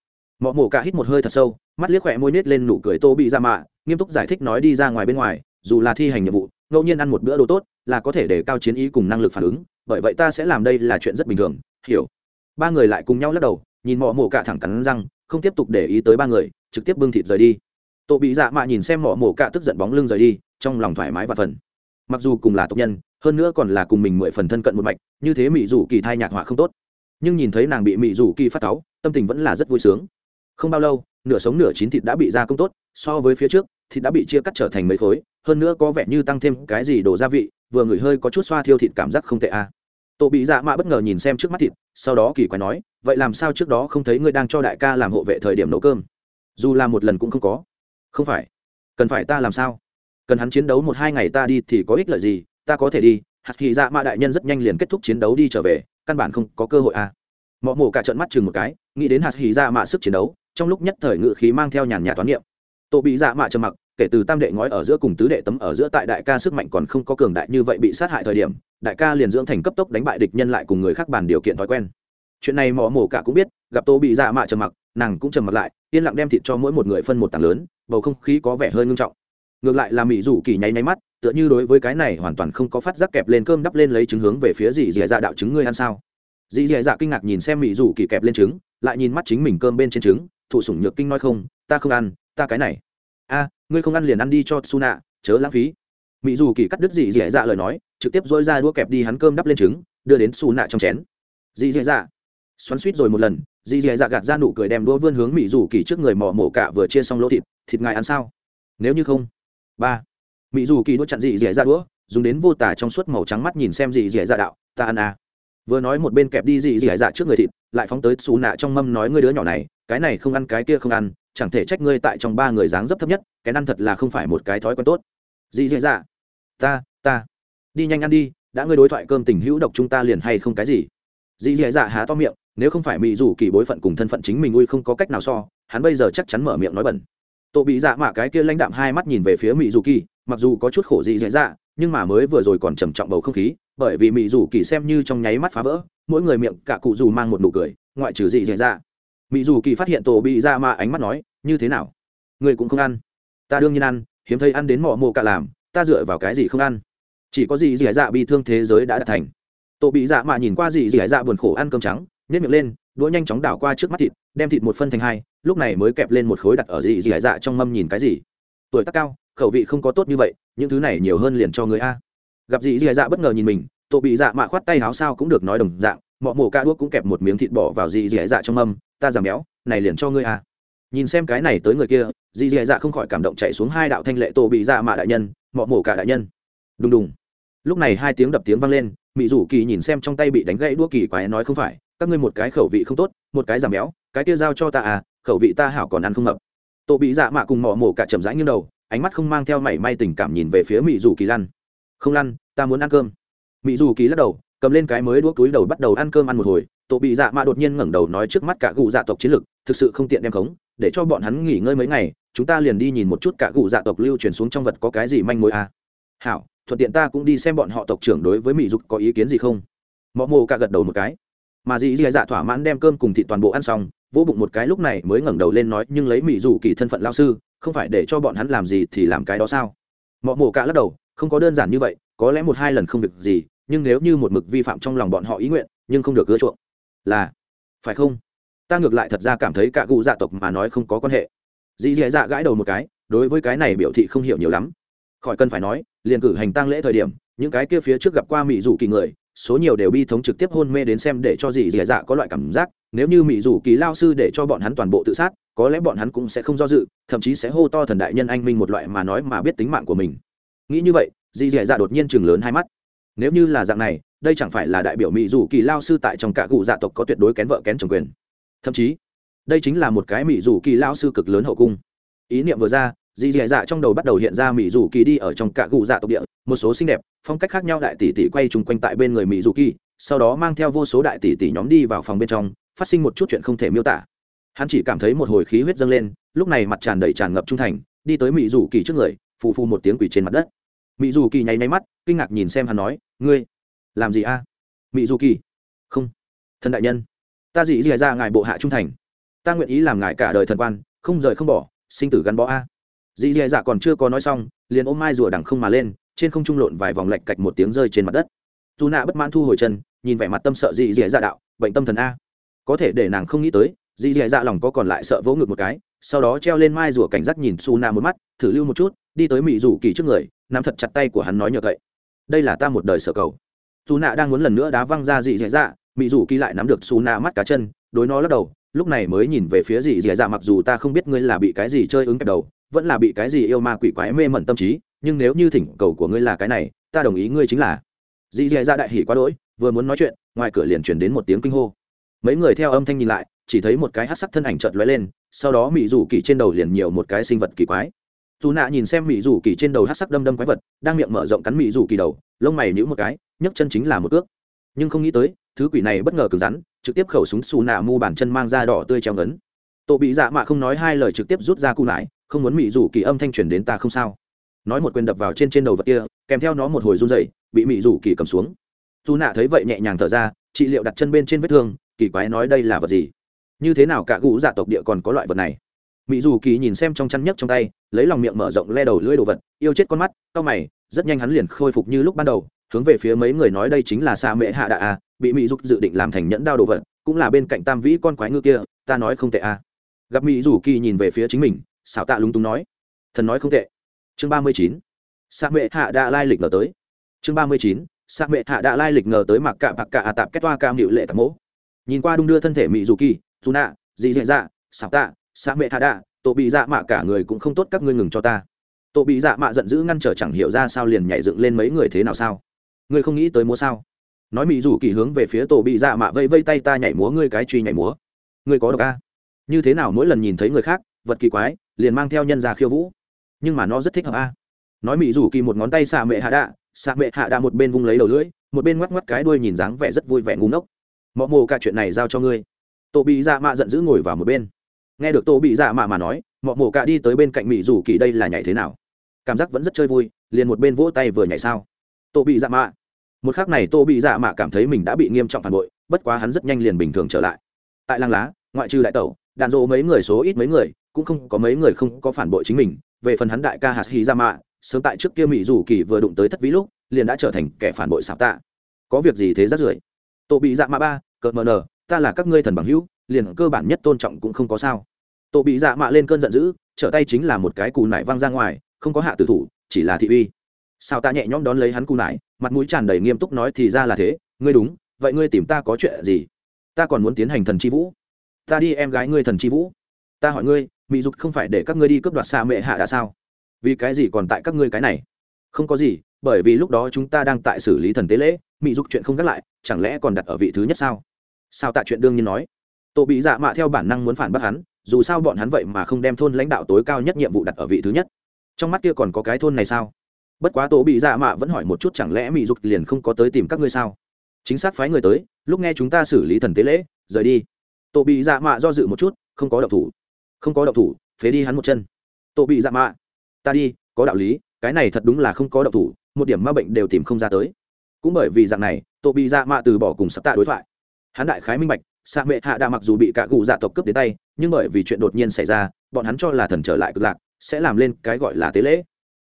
Mọ mổ cả hít một hơi thật sâu, mắt liếc khỏe môi nết lên nụ cười tô bị ra mạ, nghiêm túc giải thích nói đi ra ngoài bên ngoài, dù là thi hành nhiệm vụ, ngẫu nhiên ăn một bữa đồ tốt, là có thể để cao chiến ý cùng năng lực phản ứng, bởi vậy ta sẽ làm đây là chuyện rất bình thường, hiểu. Ba người lại cùng nhau lắc đầu, nhìn mọ mổ cả thẳng cắn răng, không tiếp tục để ý tới ba người, trực tiếp bưng thịt rời đi. Tô bị dạ mạ nhìn xem mọ mổ cả tức giận bóng lưng rời đi, trong lòng thoải mái và phần mặc dù cùng là tộc nhân, hơn nữa còn là cùng mình mười phần thân cận một mạch, như thế mỹ dù kỳ thai nhạc họa không tốt. Nhưng nhìn thấy nàng bị mỹ dù kỳ phát cáu, tâm tình vẫn là rất vui sướng. Không bao lâu, nửa sống nửa chín thịt đã bị gia công tốt, so với phía trước, thịt đã bị chia cắt trở thành mấy khối, hơn nữa có vẻ như tăng thêm cái gì đổ gia vị, vừa ngửi hơi có chút xoa thiêu thịt cảm giác không tệ a à. tổ bị dạ mạ bất ngờ nhìn xem trước mắt thịt, sau đó kỳ quái nói, vậy làm sao trước đó không thấy ngươi đang cho đại ca làm hộ vệ thời điểm nấu cơm? Dù làm một lần cũng không có. Không phải. Cần phải ta làm sao? Cần hắn chiến đấu một hai ngày ta đi thì có ích lợi gì, ta có thể đi. Hạt kỳ dạ mạ đại nhân rất nhanh liền kết thúc chiến đấu đi trở về, căn bản không có cơ hội à. Mọ mổ cả trận mắt chừng một cái, nghĩ đến hạt hỉ dạ mạ sức chiến đấu, trong lúc nhất thời ngự khí mang theo nhàn nhà toán niệm. Tổ bị dạ mạ trầm mặc, kể từ tam đệ ngói ở giữa cùng tứ đệ tấm ở giữa tại đại ca sức mạnh còn không có cường đại như vậy bị sát hại thời điểm, đại ca liền dưỡng thành cấp tốc đánh bại địch nhân lại cùng người khác bàn điều kiện thói quen. Chuyện này mọ mổ cả cũng biết, gặp tô bị dạ mạ trầm mặc, nàng cũng trầm mặc lại, yên lặng đem thịt cho mỗi một người phân một tảng lớn, bầu không khí có vẻ hơi ngưng trọng ngược lại là mỹ rủ kỳ nháy nháy mắt, tựa như đối với cái này hoàn toàn không có phát giác kẹp lên cơm đắp lên lấy trứng hướng về phía dì dì dạ đạo trứng ngươi ăn sao? Dì dì dạ kinh ngạc nhìn xem mỹ rủ kỳ kẹp lên trứng, lại nhìn mắt chính mình cơm bên trên trứng, thụ sủng nhược kinh nói không, ta không ăn, ta cái này. A, ngươi không ăn liền ăn đi cho su nạ chớ lãng phí. Mỹ dù kỳ cắt đứt dì dì dạ lời nói, trực tiếp dối ra đua kẹp đi hắn cơm đắp lên trứng, đưa đến su nạ trong chén. Dì dì dạ. Xoắn suýt rồi một lần dì dì dạ gạt ra nụ cười đem đua vươn hướng mỹ dù kỳ trước người mò mổ cả vừa chia xong lỗ thịt thịt ngài ăn sao? Nếu như không ba mỹ dù kỳ đốt chặn dị dỉa dạ đũa, dùng đến vô tả trong suốt màu trắng mắt nhìn xem dị dỉa dạ đạo, ta ăn à. vừa nói một bên kẹp đi dị dỉa dạ trước người thịt, lại phóng tới xù nạ trong mâm nói ngươi đứa nhỏ này, cái này không ăn, cái kia không ăn, chẳng thể trách ngươi tại trong ba người dáng dấp thấp nhất, cái ăn thật là không phải một cái thói quen tốt. dị dì dạ ta ta, đi nhanh ăn đi, đã ngươi đối thoại cơm tình hữu độc chúng ta liền hay không cái gì. dị dì dạ há to miệng, nếu không phải mỹ dù kỳ bối phận cùng thân phận chính mình ui không có cách nào so, hắn bây giờ chắc chắn mở miệng nói bẩn tổ bị dạ mạ cái kia lãnh đạm hai mắt nhìn về phía mỹ dù kỳ mặc dù có chút khổ dị dễ dạ nhưng mà mới vừa rồi còn trầm trọng bầu không khí, bởi vì mỹ dù kỳ xem như trong nháy mắt phá vỡ, mỗi người miệng cả cụ dù mang một nụ cười, ngoại trừ dị dễ dạ. Mỹ dù kỳ phát hiện tổ bị dạ mạ ánh mắt nói, như thế nào? Người cũng không ăn? Ta đương nhiên ăn, hiếm thấy ăn đến mỏ mộ cả làm, ta dựa vào cái gì không ăn? Chỉ có gì dì dạ, dạ bị thương thế giới đã đạt thành. Tổ bị dạ mạ nhìn qua gì dì dạ, dạ buồn khổ ăn cơm trắng nhét miệng lên đũa nhanh chóng đảo qua trước mắt thịt, đem thịt một phân thành hai, lúc này mới kẹp lên một khối đặt ở dị dị dạ trong mâm nhìn cái gì. Tuổi tác cao, khẩu vị không có tốt như vậy, những thứ này nhiều hơn liền cho người a. Gặp dị dị dạ bất ngờ nhìn mình, tổ bị dạ mạ khoát tay áo sao cũng được nói đồng dạng, mọ mổ ca đuốc cũng kẹp một miếng thịt bỏ vào dị dị dạ trong mâm, ta giảm béo, này liền cho ngươi a. Nhìn xem cái này tới người kia, dị dị dạ không khỏi cảm động chạy xuống hai đạo thanh lệ tổ bị dạ mạ đại nhân, mọ mổ cả đại nhân. Đùng đùng. Lúc này hai tiếng đập tiếng vang lên mỹ rủ kỳ nhìn xem trong tay bị đánh gãy đũa kỳ quái nói không phải các ngươi một cái khẩu vị không tốt, một cái giảm béo, cái kia giao cho ta à khẩu vị ta hảo còn ăn không mập. Tổ bị dạ mạ cùng mỏ mổ cả chậm rãi như đầu, ánh mắt không mang theo mảy may tình cảm nhìn về phía mỹ dù kỳ lăn. Không lăn ta muốn ăn cơm. Mỹ dù kỳ lắc đầu, cầm lên cái mới đuốc túi đầu bắt đầu ăn cơm ăn một hồi. Tổ bị dạ mạ đột nhiên ngẩng đầu nói trước mắt cả cụ dạ tộc chiến lực, thực sự không tiện đem khống, để cho bọn hắn nghỉ ngơi mấy ngày, chúng ta liền đi nhìn một chút cả cụ dạ tộc lưu truyền xuống trong vật có cái gì manh mối à. hảo, thuận tiện ta cũng đi xem bọn họ tộc trưởng đối với mỹ dục có ý kiến gì không? Mọ mô cả gật đầu một cái mà dì dì dạ thỏa mãn đem cơm cùng thị toàn bộ ăn xong, vỗ bụng một cái lúc này mới ngẩng đầu lên nói, nhưng lấy mỹ dù kỳ thân phận lao sư, không phải để cho bọn hắn làm gì thì làm cái đó sao? Mọ mổ cả lắc đầu, không có đơn giản như vậy, có lẽ một hai lần không việc gì, nhưng nếu như một mực vi phạm trong lòng bọn họ ý nguyện, nhưng không được ưa chuộng. Là, phải không? Ta ngược lại thật ra cảm thấy cả cụ dạ tộc mà nói không có quan hệ. Dì dì dạ gãi đầu một cái, đối với cái này biểu thị không hiểu nhiều lắm. Khỏi cần phải nói, liền cử hành tăng lễ thời điểm, những cái kia phía trước gặp qua mỹ dù kỳ người số nhiều đều bi thống trực tiếp hôn mê đến xem để cho dì dì dạ có loại cảm giác. Nếu như mỹ dù kỳ lao sư để cho bọn hắn toàn bộ tự sát, có lẽ bọn hắn cũng sẽ không do dự, thậm chí sẽ hô to thần đại nhân anh minh một loại mà nói mà biết tính mạng của mình. Nghĩ như vậy, dì dì dạ đột nhiên chừng lớn hai mắt. Nếu như là dạng này, đây chẳng phải là đại biểu mỹ dù kỳ lao sư tại trong cả cụ dạ tộc có tuyệt đối kén vợ kén chồng quyền. Thậm chí, đây chính là một cái mỹ dù kỳ lao sư cực lớn hậu cung. Ý niệm vừa ra dì dì dạ trong đầu bắt đầu hiện ra mỹ dù kỳ đi ở trong cả gù dạ tộc địa, một số xinh đẹp, phong cách khác nhau đại tỷ tỷ quay chung quanh tại bên người mỹ dù kỳ, sau đó mang theo vô số đại tỷ tỷ nhóm đi vào phòng bên trong, phát sinh một chút chuyện không thể miêu tả. Hắn chỉ cảm thấy một hồi khí huyết dâng lên, lúc này mặt tràn đầy tràn ngập trung thành, đi tới mỹ dù kỳ trước người, phù phù một tiếng quỷ trên mặt đất. Mỹ dù kỳ nháy nháy mắt, kinh ngạc nhìn xem hắn nói, ngươi, làm gì a? Mỹ dù kỳ. Không, thần đại nhân, ta dị dì ra dạ ngài bộ hạ trung thành. Ta nguyện ý làm ngài cả đời thần quan, không rời không bỏ, sinh tử gắn bó a dì dì dạ còn chưa có nói xong, liền ôm mai rùa đằng không mà lên, trên không trung lộn vài vòng lạch cạch một tiếng rơi trên mặt đất. Dù nạ bất mãn thu hồi chân, nhìn vẻ mặt tâm sợ dì dì dạ đạo, bệnh tâm thần a. Có thể để nàng không nghĩ tới, dì dì dạ lòng có còn lại sợ vỗ ngực một cái, sau đó treo lên mai rùa cảnh giác nhìn su na một mắt, thử lưu một chút, đi tới mỹ rủ kỳ trước người, nắm thật chặt tay của hắn nói nhờ cậy. Đây là ta một đời sợ cầu. Su nạ đang muốn lần nữa đá văng ra dì dì dạ mỹ rủ kỳ lại nắm được su na mắt cá chân, đối nó lắc đầu, lúc này mới nhìn về phía dì dì dạ mặc dù ta không biết ngươi là bị cái gì chơi ứng kẹp đầu vẫn là bị cái gì yêu ma quỷ quái mê mẩn tâm trí, nhưng nếu như thỉnh cầu của ngươi là cái này, ta đồng ý ngươi chính là. Dì dì ra đại hỉ quá đỗi, vừa muốn nói chuyện, ngoài cửa liền chuyển đến một tiếng kinh hô. Mấy người theo âm thanh nhìn lại, chỉ thấy một cái hát sắc thân ảnh chợt lóe lên, sau đó mỹ rủ kỳ trên đầu liền nhiều một cái sinh vật kỳ quái. Dù nạ nhìn xem mỹ rủ kỳ trên đầu hát sắc đâm đâm quái vật, đang miệng mở rộng cắn mỹ rủ kỳ đầu, lông mày nhũ một cái, nhấc chân chính là một ước. Nhưng không nghĩ tới, thứ quỷ này bất ngờ cứng rắn, trực tiếp khẩu súng xù nạ mu bàn chân mang ra đỏ tươi treo ngấn. Tổ bị dạ mạ không nói hai lời trực tiếp rút ra cung lại không muốn mỹ rủ kỳ âm thanh truyền đến ta không sao. Nói một quyền đập vào trên trên đầu vật kia, kèm theo nó một hồi run dậy bị mỹ rủ kỳ cầm xuống. Dù nạ thấy vậy nhẹ nhàng thở ra, trị liệu đặt chân bên trên vết thương, kỳ quái nói đây là vật gì? Như thế nào cả gũ dạ tộc địa còn có loại vật này? Mỹ dù kỳ nhìn xem trong chăn nhấc trong tay, lấy lòng miệng mở rộng le đầu lưỡi đồ vật, yêu chết con mắt, cau mày, rất nhanh hắn liền khôi phục như lúc ban đầu, hướng về phía mấy người nói đây chính là xa mễ hạ đạ a, bị mỹ dục dự định làm thành nhẫn đao đồ vật, cũng là bên cạnh tam vĩ con quái ngư kia, ta nói không tệ a. Gặp mỹ dù kỳ nhìn về phía chính mình xảo tạ lúng túng nói. Thần nói không tệ. Chương ba mươi chín. Sa mệ hạ đã lai lịch ngờ tới. Chương ba mươi chín. Sa mệ hạ đã lai lịch ngờ tới mặc cả bạc cả à tạp kết toa cam hiệu lệ tạp mỗ. Nhìn qua đung đưa thân thể mỹ dù kỳ dù nạ dị dạ dạ xảo tạ sa mệ hạ đạ, tổ bị dạ mạ cả người cũng không tốt, các ngươi ngừng cho ta. Tổ bị dạ mạ giận dữ ngăn trở chẳng hiểu ra sao liền nhảy dựng lên mấy người thế nào sao? Ngươi không nghĩ tới múa sao? Nói mỹ dù kỳ hướng về phía tổ bị dạ mạ vây vây tay ta nhảy múa, ngươi cái truy nhảy múa. Ngươi có độc a? Như thế nào mỗi lần nhìn thấy người khác, vật kỳ quái liền mang theo nhân ra khiêu vũ. Nhưng mà nó rất thích hợp a. Nói mỹ rủ kỳ một ngón tay xạ mệ hạ đạ, xạ mệ hạ đạ một bên vung lấy đầu lưỡi, một bên ngoắc ngoắc cái đuôi nhìn dáng vẻ rất vui vẻ ngu ngốc. Mọ mồ cả chuyện này giao cho ngươi. Tổ bị dạ mạ giận dữ ngồi vào một bên. Nghe được tổ bị dạ mạ mà nói, mọ mồ cả đi tới bên cạnh mỹ rủ kỳ đây là nhảy thế nào? Cảm giác vẫn rất chơi vui, liền một bên vỗ tay vừa nhảy sao? Tổ bị dạ mạ. Một khắc này tô bị dạ mạ cảm thấy mình đã bị nghiêm trọng phản bội, bất quá hắn rất nhanh liền bình thường trở lại. Tại làng lá, ngoại trừ đại tẩu, đàn rộ mấy người số ít mấy người cũng không có mấy người không có phản bội chính mình, về phần hắn đại ca hạt hy ra mạ, sớm tại trước kia mỹ dù kỳ vừa đụng tới thất vĩ lúc, liền đã trở thành kẻ phản bội xảo tạ. Có việc gì thế rất rưởi? Tổ bị dạ mạ ba, cợt mờ nờ ta là các ngươi thần bằng hữu, liền cơ bản nhất tôn trọng cũng không có sao. Tổ bị dạ mạ lên cơn giận dữ, trở tay chính là một cái cù nải văng ra ngoài, không có hạ tử thủ, chỉ là thị uy. Sao ta nhẹ nhõm đón lấy hắn cù nải, mặt mũi tràn đầy nghiêm túc nói thì ra là thế, ngươi đúng, vậy ngươi tìm ta có chuyện gì? Ta còn muốn tiến hành thần chi vũ. Ta đi em gái ngươi thần chi vũ. Ta hỏi ngươi mỹ dục không phải để các ngươi đi cướp đoạt xa mẹ hạ đã sao? Vì cái gì còn tại các ngươi cái này? Không có gì, bởi vì lúc đó chúng ta đang tại xử lý thần tế lễ, mỹ dục chuyện không gác lại, chẳng lẽ còn đặt ở vị thứ nhất sao? Sao tạ chuyện đương nhiên nói. Tổ bị dạ mạ theo bản năng muốn phản bác hắn, dù sao bọn hắn vậy mà không đem thôn lãnh đạo tối cao nhất nhiệm vụ đặt ở vị thứ nhất. Trong mắt kia còn có cái thôn này sao? Bất quá tổ bị dạ mạ vẫn hỏi một chút chẳng lẽ mỹ dục liền không có tới tìm các ngươi sao? Chính xác phái người tới, lúc nghe chúng ta xử lý thần tế lễ, rời đi. Tổ bị dạ mạ do dự một chút, không có độc thủ không có động thủ, phế đi hắn một chân. Tổ bị dạ mạ. Ta đi, có đạo lý, cái này thật đúng là không có động thủ, một điểm ma bệnh đều tìm không ra tới. Cũng bởi vì dạng này, tổ bị dạ mạ từ bỏ cùng sắp tạ đối thoại. Hắn đại khái minh bạch xạ mệ hạ đa mặc dù bị cả cụ dạ tộc cướp đến tay, nhưng bởi vì chuyện đột nhiên xảy ra, bọn hắn cho là thần trở lại cực lạc, sẽ làm lên cái gọi là tế lễ.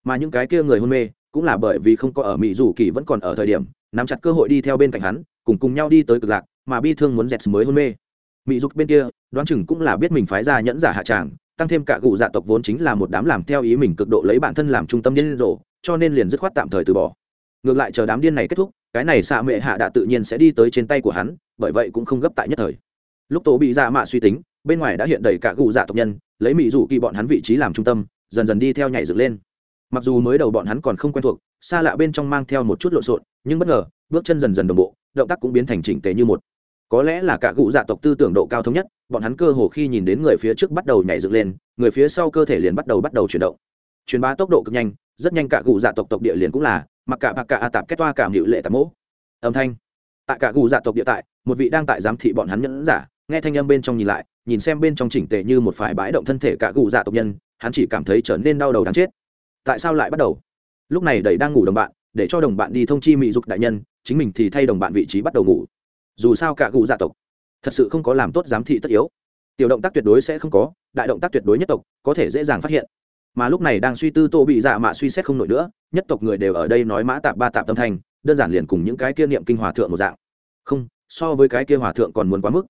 Mà những cái kia người hôn mê, cũng là bởi vì không có ở mỹ dù kỳ vẫn còn ở thời điểm, nắm chặt cơ hội đi theo bên cạnh hắn, cùng cùng nhau đi tới cực lạc, mà bi thương muốn dẹt mới hôn mê mỹ dục bên kia, đoán chừng cũng là biết mình phái ra nhẫn giả hạ tràng, tăng thêm cả cụ dạ tộc vốn chính là một đám làm theo ý mình cực độ lấy bản thân làm trung tâm điên rồ, cho nên liền dứt khoát tạm thời từ bỏ. Ngược lại chờ đám điên này kết thúc, cái này xạ mệ hạ đã tự nhiên sẽ đi tới trên tay của hắn, bởi vậy cũng không gấp tại nhất thời. Lúc tổ bị dạ mạ suy tính, bên ngoài đã hiện đầy cả cụ dạ tộc nhân, lấy mỹ dù kỳ bọn hắn vị trí làm trung tâm, dần dần đi theo nhảy dựng lên. Mặc dù mới đầu bọn hắn còn không quen thuộc, xa lạ bên trong mang theo một chút lộn xộn, nhưng bất ngờ, bước chân dần dần đồng bộ, động tác cũng biến thành chỉnh tề như một có lẽ là cả cụ dạ tộc tư tưởng độ cao thống nhất, bọn hắn cơ hồ khi nhìn đến người phía trước bắt đầu nhảy dựng lên, người phía sau cơ thể liền bắt đầu bắt đầu chuyển động. Truyền bá tốc độ cực nhanh, rất nhanh cả cụ dạ tộc tộc địa liền cũng là, mặc cả bạc cả a tạp kết toa cảm hiệu lệ tạp mỗ. Âm thanh. Tại cả cụ dạ tộc địa tại, một vị đang tại giám thị bọn hắn nhẫn giả, nghe thanh âm bên trong nhìn lại, nhìn xem bên trong chỉnh tề như một phải bãi động thân thể cả cụ dạ tộc nhân, hắn chỉ cảm thấy trở nên đau đầu đáng chết. Tại sao lại bắt đầu? Lúc này đầy đang ngủ đồng bạn, để cho đồng bạn đi thông chi mỹ dục đại nhân, chính mình thì thay đồng bạn vị trí bắt đầu ngủ dù sao cả cụ gia dạ tộc thật sự không có làm tốt giám thị tất yếu. Tiểu động tác tuyệt đối sẽ không có, đại động tác tuyệt đối nhất tộc có thể dễ dàng phát hiện. Mà lúc này đang suy tư tô bị dạ mạ suy xét không nổi nữa, nhất tộc người đều ở đây nói mã tạp ba tạp tâm thanh đơn giản liền cùng những cái kia niệm kinh hòa thượng một dạng. Không, so với cái kia hòa thượng còn muốn quá mức.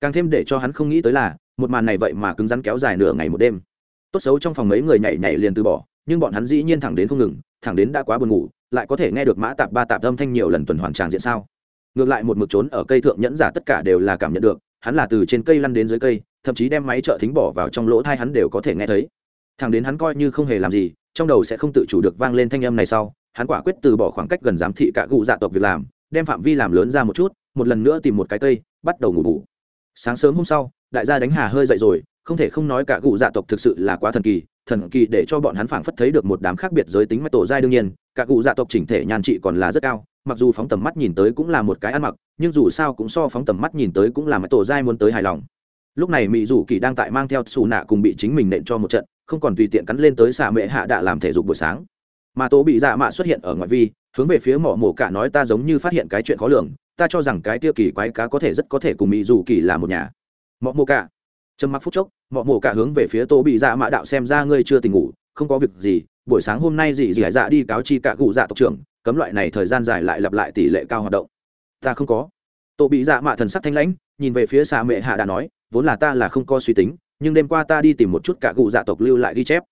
Càng thêm để cho hắn không nghĩ tới là, một màn này vậy mà cứng rắn kéo dài nửa ngày một đêm. Tốt xấu trong phòng mấy người nhảy nhảy liền từ bỏ, nhưng bọn hắn dĩ nhiên thẳng đến không ngừng, thẳng đến đã quá buồn ngủ, lại có thể nghe được mã tạp ba tạp âm thanh nhiều lần tuần hoàn tràng diện sao ngược lại một mực trốn ở cây thượng nhẫn giả tất cả đều là cảm nhận được, hắn là từ trên cây lăn đến dưới cây, thậm chí đem máy trợ thính bỏ vào trong lỗ thai hắn đều có thể nghe thấy. Thằng đến hắn coi như không hề làm gì, trong đầu sẽ không tự chủ được vang lên thanh âm này sau, hắn quả quyết từ bỏ khoảng cách gần giám thị cả cụ dạ tộc việc làm, đem phạm vi làm lớn ra một chút, một lần nữa tìm một cái cây, bắt đầu ngủ bù. Sáng sớm hôm sau, đại gia đánh hà hơi dậy rồi, không thể không nói cả cụ dạ tộc thực sự là quá thần kỳ thần kỳ để cho bọn hắn phảng phất thấy được một đám khác biệt giới tính mạch tổ giai đương nhiên, cả cụ dạ tộc chỉnh thể nhàn trị còn là rất cao mặc dù phóng tầm mắt nhìn tới cũng là một cái ăn mặc, nhưng dù sao cũng so phóng tầm mắt nhìn tới cũng là mãi tổ dai muốn tới hài lòng. Lúc này mỹ dù kỳ đang tại mang theo xù nạ cùng bị chính mình nện cho một trận, không còn tùy tiện cắn lên tới xạ mệ hạ đạ làm thể dục buổi sáng. Mà tổ bị dạ mạ xuất hiện ở ngoại vi, hướng về phía mỏ mổ cả nói ta giống như phát hiện cái chuyện khó lường, ta cho rằng cái Tia kỳ quái cá có thể rất có thể cùng mỹ dù kỳ là một nhà. Mỏ mổ cả. Trầm mặc phút chốc mỏ mổ cả hướng về phía tổ bị dạ mạ đạo xem ra ngươi chưa tỉnh ngủ, không có việc gì, buổi sáng hôm nay dì dì dạ đi cáo chi cả cụ dạ tộc trưởng cấm loại này thời gian dài lại lặp lại tỷ lệ cao hoạt động. Ta không có. Tổ bị dạ mạ thần sắc thanh lãnh, nhìn về phía xa mệ hạ đã nói, vốn là ta là không có suy tính, nhưng đêm qua ta đi tìm một chút cả cụ dạ tộc lưu lại ghi chép.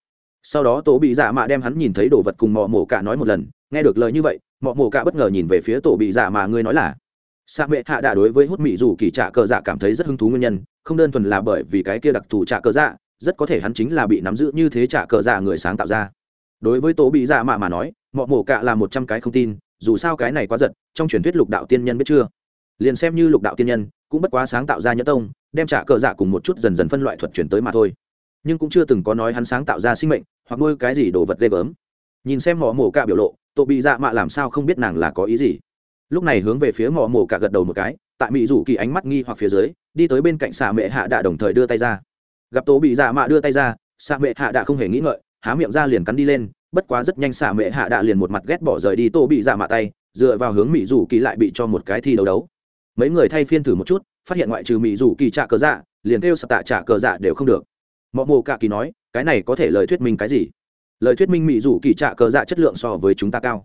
Sau đó tổ bị dạ mạ đem hắn nhìn thấy đồ vật cùng mọ mổ cả nói một lần, nghe được lời như vậy, mọ mổ cả bất ngờ nhìn về phía tổ bị dạ mà ngươi nói là xa mệ hạ đã đối với hút mỹ dù kỳ trạ cờ dạ cảm thấy rất hứng thú nguyên nhân, không đơn thuần là bởi vì cái kia đặc thù trạ cờ dạ rất có thể hắn chính là bị nắm giữ như thế trạ cờ dạ người sáng tạo ra. Đối với tổ bị dạ mạ mà nói mọ mổ cả là một trăm cái không tin, dù sao cái này quá giật, trong truyền thuyết lục đạo tiên nhân biết chưa? Liền xem như lục đạo tiên nhân, cũng bất quá sáng tạo ra nhẫn tông, đem trả cờ dạ cùng một chút dần dần phân loại thuật chuyển tới mà thôi. Nhưng cũng chưa từng có nói hắn sáng tạo ra sinh mệnh, hoặc nuôi cái gì đồ vật ghê gớm. Nhìn xem mỏ mổ cả biểu lộ tổ bị dạ mạ làm sao không biết nàng là có ý gì. Lúc này hướng về phía mỏ mổ cả gật đầu một cái, tại mỹ rủ kỳ ánh mắt nghi hoặc phía dưới, đi tới bên cạnh xà mệ hạ đạ đồng thời đưa tay ra. Gặp tổ bị dạ mạ đưa tay ra xà mệ hạ đạ không hề nghĩ ngợi, há miệng ra liền cắn đi lên bất quá rất nhanh xả mệ hạ đạ liền một mặt ghét bỏ rời đi tổ bị dạ mạ tay, dựa vào hướng mỹ rủ kỳ lại bị cho một cái thi đấu đấu. Mấy người thay phiên thử một chút, phát hiện ngoại trừ mỹ rủ kỳ trả cờ dạ liền kêu sập tạ trả cờ dạ đều không được. Mọ mồ cả kỳ nói, cái này có thể lời thuyết minh cái gì? Lời thuyết minh mỹ rủ kỳ trả cờ dạ chất lượng so với chúng ta cao.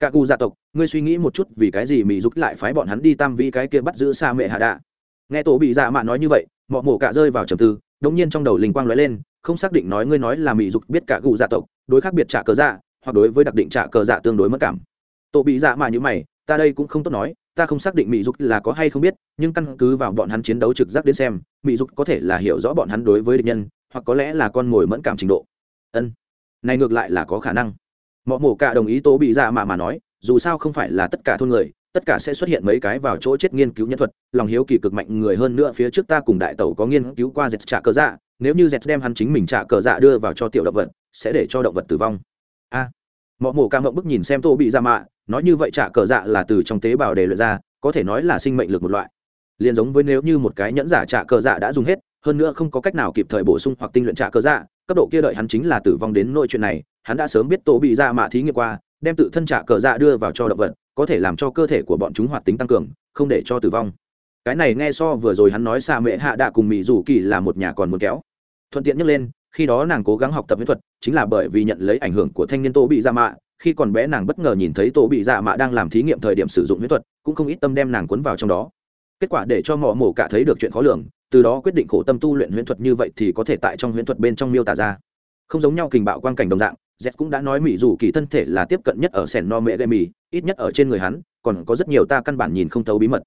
Cả cụ gia tộc, ngươi suy nghĩ một chút vì cái gì mỹ giúp lại phái bọn hắn đi tam vi cái kia bắt giữ xa mẹ hạ đạ? Nghe tổ bị dạ mạ nói như vậy, mọ mổ cả rơi vào trầm tư đống nhiên trong đầu linh quang lóe lên không xác định nói ngươi nói là mỹ dục biết cả gù gia tộc, đối khác biệt trả cờ dạ hoặc đối với đặc định trả cờ dạ tương đối mất cảm. Tổ bị dạ mà như mày, ta đây cũng không tốt nói, ta không xác định mỹ dục là có hay không biết, nhưng căn cứ vào bọn hắn chiến đấu trực giác đến xem, mỹ dục có thể là hiểu rõ bọn hắn đối với địch nhân, hoặc có lẽ là con mồi mẫn cảm trình độ. Ân, này ngược lại là có khả năng. Mọ mổ cả đồng ý tố bị dạ mà mà nói, dù sao không phải là tất cả thôn người, tất cả sẽ xuất hiện mấy cái vào chỗ chết nghiên cứu nhân thuật, lòng hiếu kỳ cực mạnh người hơn nữa phía trước ta cùng đại tẩu có nghiên cứu qua dệt trả cờ dạ nếu như dẹt đem hắn chính mình trả cờ dạ đưa vào cho tiểu động vật sẽ để cho động vật tử vong. A. À, mọ mổ ca mộng bức nhìn xem tô bị ra mạ nói như vậy trả cờ dạ là từ trong tế bào để luyện ra có thể nói là sinh mệnh lực một loại. Liền giống với nếu như một cái nhẫn giả trả cờ dạ đã dùng hết hơn nữa không có cách nào kịp thời bổ sung hoặc tinh luyện trả cờ dạ cấp độ kia đợi hắn chính là tử vong đến nội chuyện này hắn đã sớm biết tổ bị ra mạ thí nghiệm qua đem tự thân trả cờ dạ đưa vào cho động vật có thể làm cho cơ thể của bọn chúng hoạt tính tăng cường không để cho tử vong. Cái này nghe so vừa rồi hắn nói xa mẹ hạ đạ cùng mỹ dù kỳ là một nhà còn muốn kéo thuận tiện nhắc lên, khi đó nàng cố gắng học tập mỹ thuật, chính là bởi vì nhận lấy ảnh hưởng của thanh niên tô bị dạ mạ, khi còn bé nàng bất ngờ nhìn thấy tô bị dạ mạ đang làm thí nghiệm thời điểm sử dụng huyễn thuật, cũng không ít tâm đem nàng cuốn vào trong đó. Kết quả để cho mỏ mổ cả thấy được chuyện khó lường, từ đó quyết định khổ tâm tu luyện huyễn thuật như vậy thì có thể tại trong huyễn thuật bên trong miêu tả ra. Không giống nhau kình bạo quang cảnh đồng dạng, z cũng đã nói mỹ dù kỳ thân thể là tiếp cận nhất ở sẻn no mẹ gây mì, ít nhất ở trên người hắn, còn có rất nhiều ta căn bản nhìn không thấu bí mật.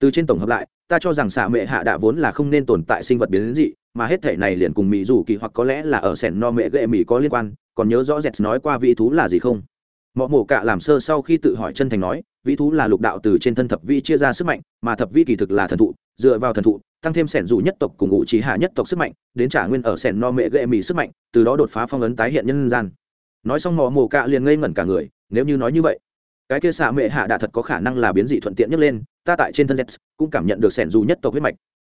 Từ trên tổng hợp lại ta cho rằng xạ mẹ hạ đạ vốn là không nên tồn tại sinh vật biến dị, mà hết thể này liền cùng mỹ dù kỳ hoặc có lẽ là ở sẻn no mẹ ghệ mỹ có liên quan, còn nhớ rõ dẹt nói qua vị thú là gì không? Mọ mổ Cạ làm sơ sau khi tự hỏi chân thành nói vị thú là lục đạo từ trên thân thập vi chia ra sức mạnh, mà thập vi kỳ thực là thần thụ, dựa vào thần thụ, tăng thêm sẻn dù nhất tộc cùng ngụ trí hạ nhất tộc sức mạnh, đến trả nguyên ở sẻn no mẹ ghệ mỹ sức mạnh, từ đó đột phá phong ấn tái hiện nhân gian. Nói xong mọ mổ Cạ liền ngây ngẩn cả người, nếu như nói như vậy cái kia xạ mệ hạ đã thật có khả năng là biến dị thuận tiện nhất lên, ta tại trên thân z cũng cảm nhận được sẻn dù nhất tộc huyết mạch.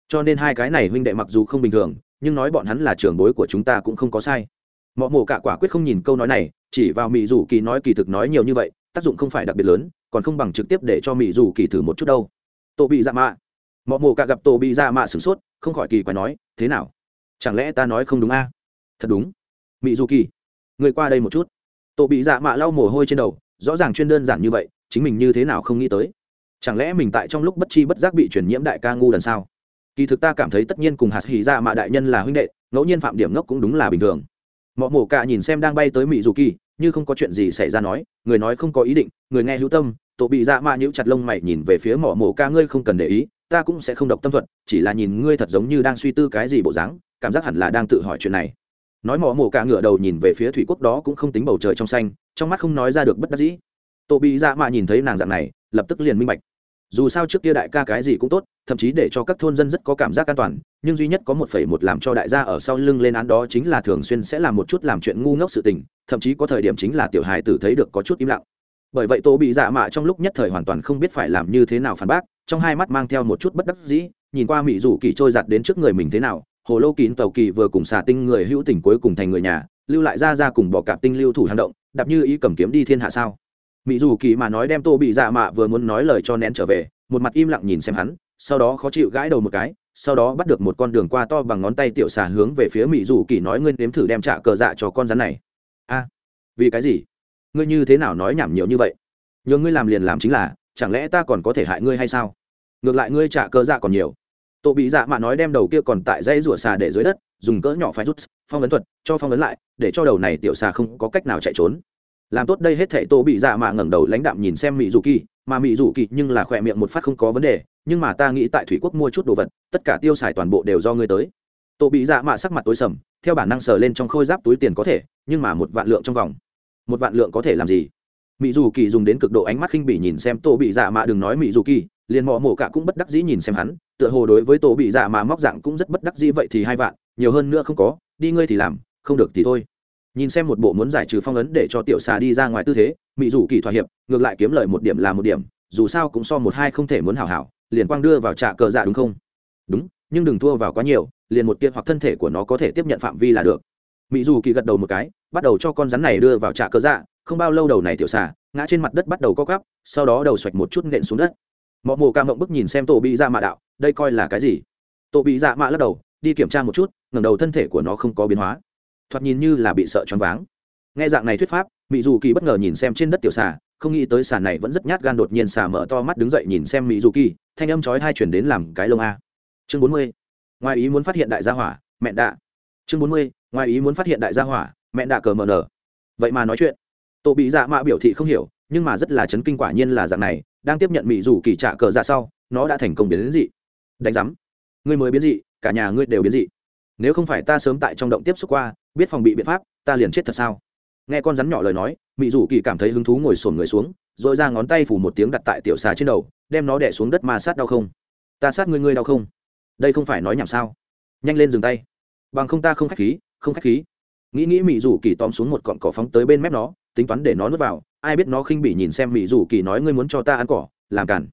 Cho nên hai cái này huynh đệ mặc dù không bình thường, nhưng nói bọn hắn là trưởng bối của chúng ta cũng không có sai. Mọi mổ cả quả quyết không nhìn câu nói này, chỉ vào mỹ dù kỳ nói kỳ thực nói nhiều như vậy, tác dụng không phải đặc biệt lớn, còn không bằng trực tiếp để cho mỹ dù kỳ thử một chút đâu. Tổ bị dạ mạ. Mọi mổ cả gặp tổ bị dạ mạ sửng sốt, không khỏi kỳ quái nói, thế nào? Chẳng lẽ ta nói không đúng a? Thật đúng. Mỹ dù kỳ, người qua đây một chút. Tổ bị dạ mạ lau mồ hôi trên đầu rõ ràng chuyên đơn giản như vậy, chính mình như thế nào không nghĩ tới? Chẳng lẽ mình tại trong lúc bất chi bất giác bị truyền nhiễm đại ca ngu đần sao? Kỳ thực ta cảm thấy tất nhiên cùng hạt hỉ ra mạ đại nhân là huynh đệ, ngẫu nhiên phạm điểm ngốc cũng đúng là bình thường. Mọ mổ cả nhìn xem đang bay tới mỹ dù kỳ, như không có chuyện gì xảy ra nói, người nói không có ý định, người nghe hữu tâm, tổ bị dạ mạ nhữ chặt lông mày nhìn về phía mỏ mổ ca ngươi không cần để ý, ta cũng sẽ không độc tâm thuật, chỉ là nhìn ngươi thật giống như đang suy tư cái gì bộ dáng, cảm giác hẳn là đang tự hỏi chuyện này nói mỏ mổ cả ngửa đầu nhìn về phía thủy quốc đó cũng không tính bầu trời trong xanh, trong mắt không nói ra được bất đắc dĩ. Tổ bị dạ mạ nhìn thấy nàng dạng này, lập tức liền minh bạch. Dù sao trước kia đại ca cái gì cũng tốt, thậm chí để cho các thôn dân rất có cảm giác an toàn, nhưng duy nhất có một phẩy một làm cho đại gia ở sau lưng lên án đó chính là thường xuyên sẽ làm một chút làm chuyện ngu ngốc sự tình, thậm chí có thời điểm chính là tiểu hài tử thấy được có chút im lặng. Bởi vậy tô bị dạ mạ trong lúc nhất thời hoàn toàn không biết phải làm như thế nào phản bác, trong hai mắt mang theo một chút bất đắc dĩ, nhìn qua mỹ rủ kỳ trôi giặt đến trước người mình thế nào hồ lô kín tàu kỳ vừa cùng xà tinh người hữu tình cuối cùng thành người nhà, lưu lại ra ra cùng bỏ cạp tinh lưu thủ hang động, đạp như ý cầm kiếm đi thiên hạ sao. Mỹ dù kỳ mà nói đem tô bị dạ mạ vừa muốn nói lời cho nén trở về, một mặt im lặng nhìn xem hắn, sau đó khó chịu gãi đầu một cái, sau đó bắt được một con đường qua to bằng ngón tay tiểu xà hướng về phía mỹ dù kỳ nói ngươi nếm thử đem trả cờ dạ cho con rắn này. A, vì cái gì? Ngươi như thế nào nói nhảm nhiều như vậy? Nhờ ngươi làm liền làm chính là, chẳng lẽ ta còn có thể hại ngươi hay sao? Ngược lại ngươi trả cờ dạ còn nhiều tổ bị dạ mạ nói đem đầu kia còn tại dây rủa xà để dưới đất, dùng cỡ nhỏ phải rút phong ấn thuật, cho phong ấn lại, để cho đầu này tiểu xà không có cách nào chạy trốn. Làm tốt đây hết thể tổ bị dạ mạ ngẩng đầu lãnh đạm nhìn xem mỹ dù kỳ mà mỹ dù kỳ nhưng là khỏe miệng một phát không có vấn đề, nhưng mà ta nghĩ tại thủy quốc mua chút đồ vật, tất cả tiêu xài toàn bộ đều do ngươi tới. Tổ bị dạ mạ sắc mặt tối sầm, theo bản năng sờ lên trong khôi giáp túi tiền có thể, nhưng mà một vạn lượng trong vòng. Một vạn lượng có thể làm gì? Mỹ dù kỳ dùng đến cực độ ánh mắt khinh bỉ nhìn xem tổ bị dạ mạ, đừng nói mỹ dù kỳ liền mọ mổ cả cũng bất đắc dĩ nhìn xem hắn, tựa hồ đối với tổ bị dạ mà móc dạng cũng rất bất đắc dĩ vậy thì hai vạn, nhiều hơn nữa không có, đi ngươi thì làm, không được thì thôi. Nhìn xem một bộ muốn giải trừ phong ấn để cho tiểu xà đi ra ngoài tư thế mỹ dù kỳ thỏa hiệp, ngược lại kiếm lời một điểm là một điểm, dù sao cũng so một hai không thể muốn hảo hảo, liền quang đưa vào trạ cờ dạ đúng không? Đúng, nhưng đừng thua vào quá nhiều, liền một tiên hoặc thân thể của nó có thể tiếp nhận phạm vi là được. Mỹ dù kỳ gật đầu một cái, bắt đầu cho con rắn này đưa vào trạ cờ dạ không bao lâu đầu này tiểu xà, ngã trên mặt đất bắt đầu co cắp sau đó đầu xoạch một chút nện xuống đất mọi mồ ca mộng bức nhìn xem tổ bị dạ mạ đạo, đây coi là cái gì? Tổ bị dạ mạ lắc đầu, đi kiểm tra một chút, ngẩng đầu thân thể của nó không có biến hóa. Thoạt nhìn như là bị sợ choáng váng. Nghe dạng này thuyết pháp mỹ dù kỳ bất ngờ nhìn xem trên đất tiểu xà, không nghĩ tới xà này vẫn rất nhát gan đột nhiên xà mở to mắt đứng dậy nhìn xem mỹ dù kỳ, thanh âm chói hai chuyển đến làm cái lông a. Chương bốn mươi. Ngoài ý muốn phát hiện đại gia hỏa, mẹ đạ. Chương bốn mươi. Ngoài ý muốn phát hiện đại gia hỏa, mẹ đạ cờ mờ nở. Vậy mà nói chuyện. Tổ bị dạ mạ biểu thị không hiểu, nhưng mà rất là chấn kinh quả nhiên là dạng này đang tiếp nhận mỹ dù kỳ trả cờ ra sau, nó đã thành công biến đến dị. Đánh giám. Ngươi mới biến dị, cả nhà ngươi đều biến dị. Nếu không phải ta sớm tại trong động tiếp xúc qua, biết phòng bị biện pháp, ta liền chết thật sao? Nghe con rắn nhỏ lời nói, mỹ dù kỳ cảm thấy hứng thú ngồi sồn người xuống, rồi ra ngón tay phủ một tiếng đặt tại tiểu xà trên đầu, đem nó đẻ xuống đất ma sát đau không? Ta sát ngươi ngươi đau không? Đây không phải nói nhảm sao? Nhanh lên dừng tay. Bằng không ta không khách khí, không khách khí. Nghĩ nghĩ mỹ dù kỳ tóm xuống một cọn cỏ phóng tới bên mép nó, tính toán để nó nuốt vào ai biết nó khinh bỉ nhìn xem mỹ dù kỳ nói ngươi muốn cho ta ăn cỏ, làm cản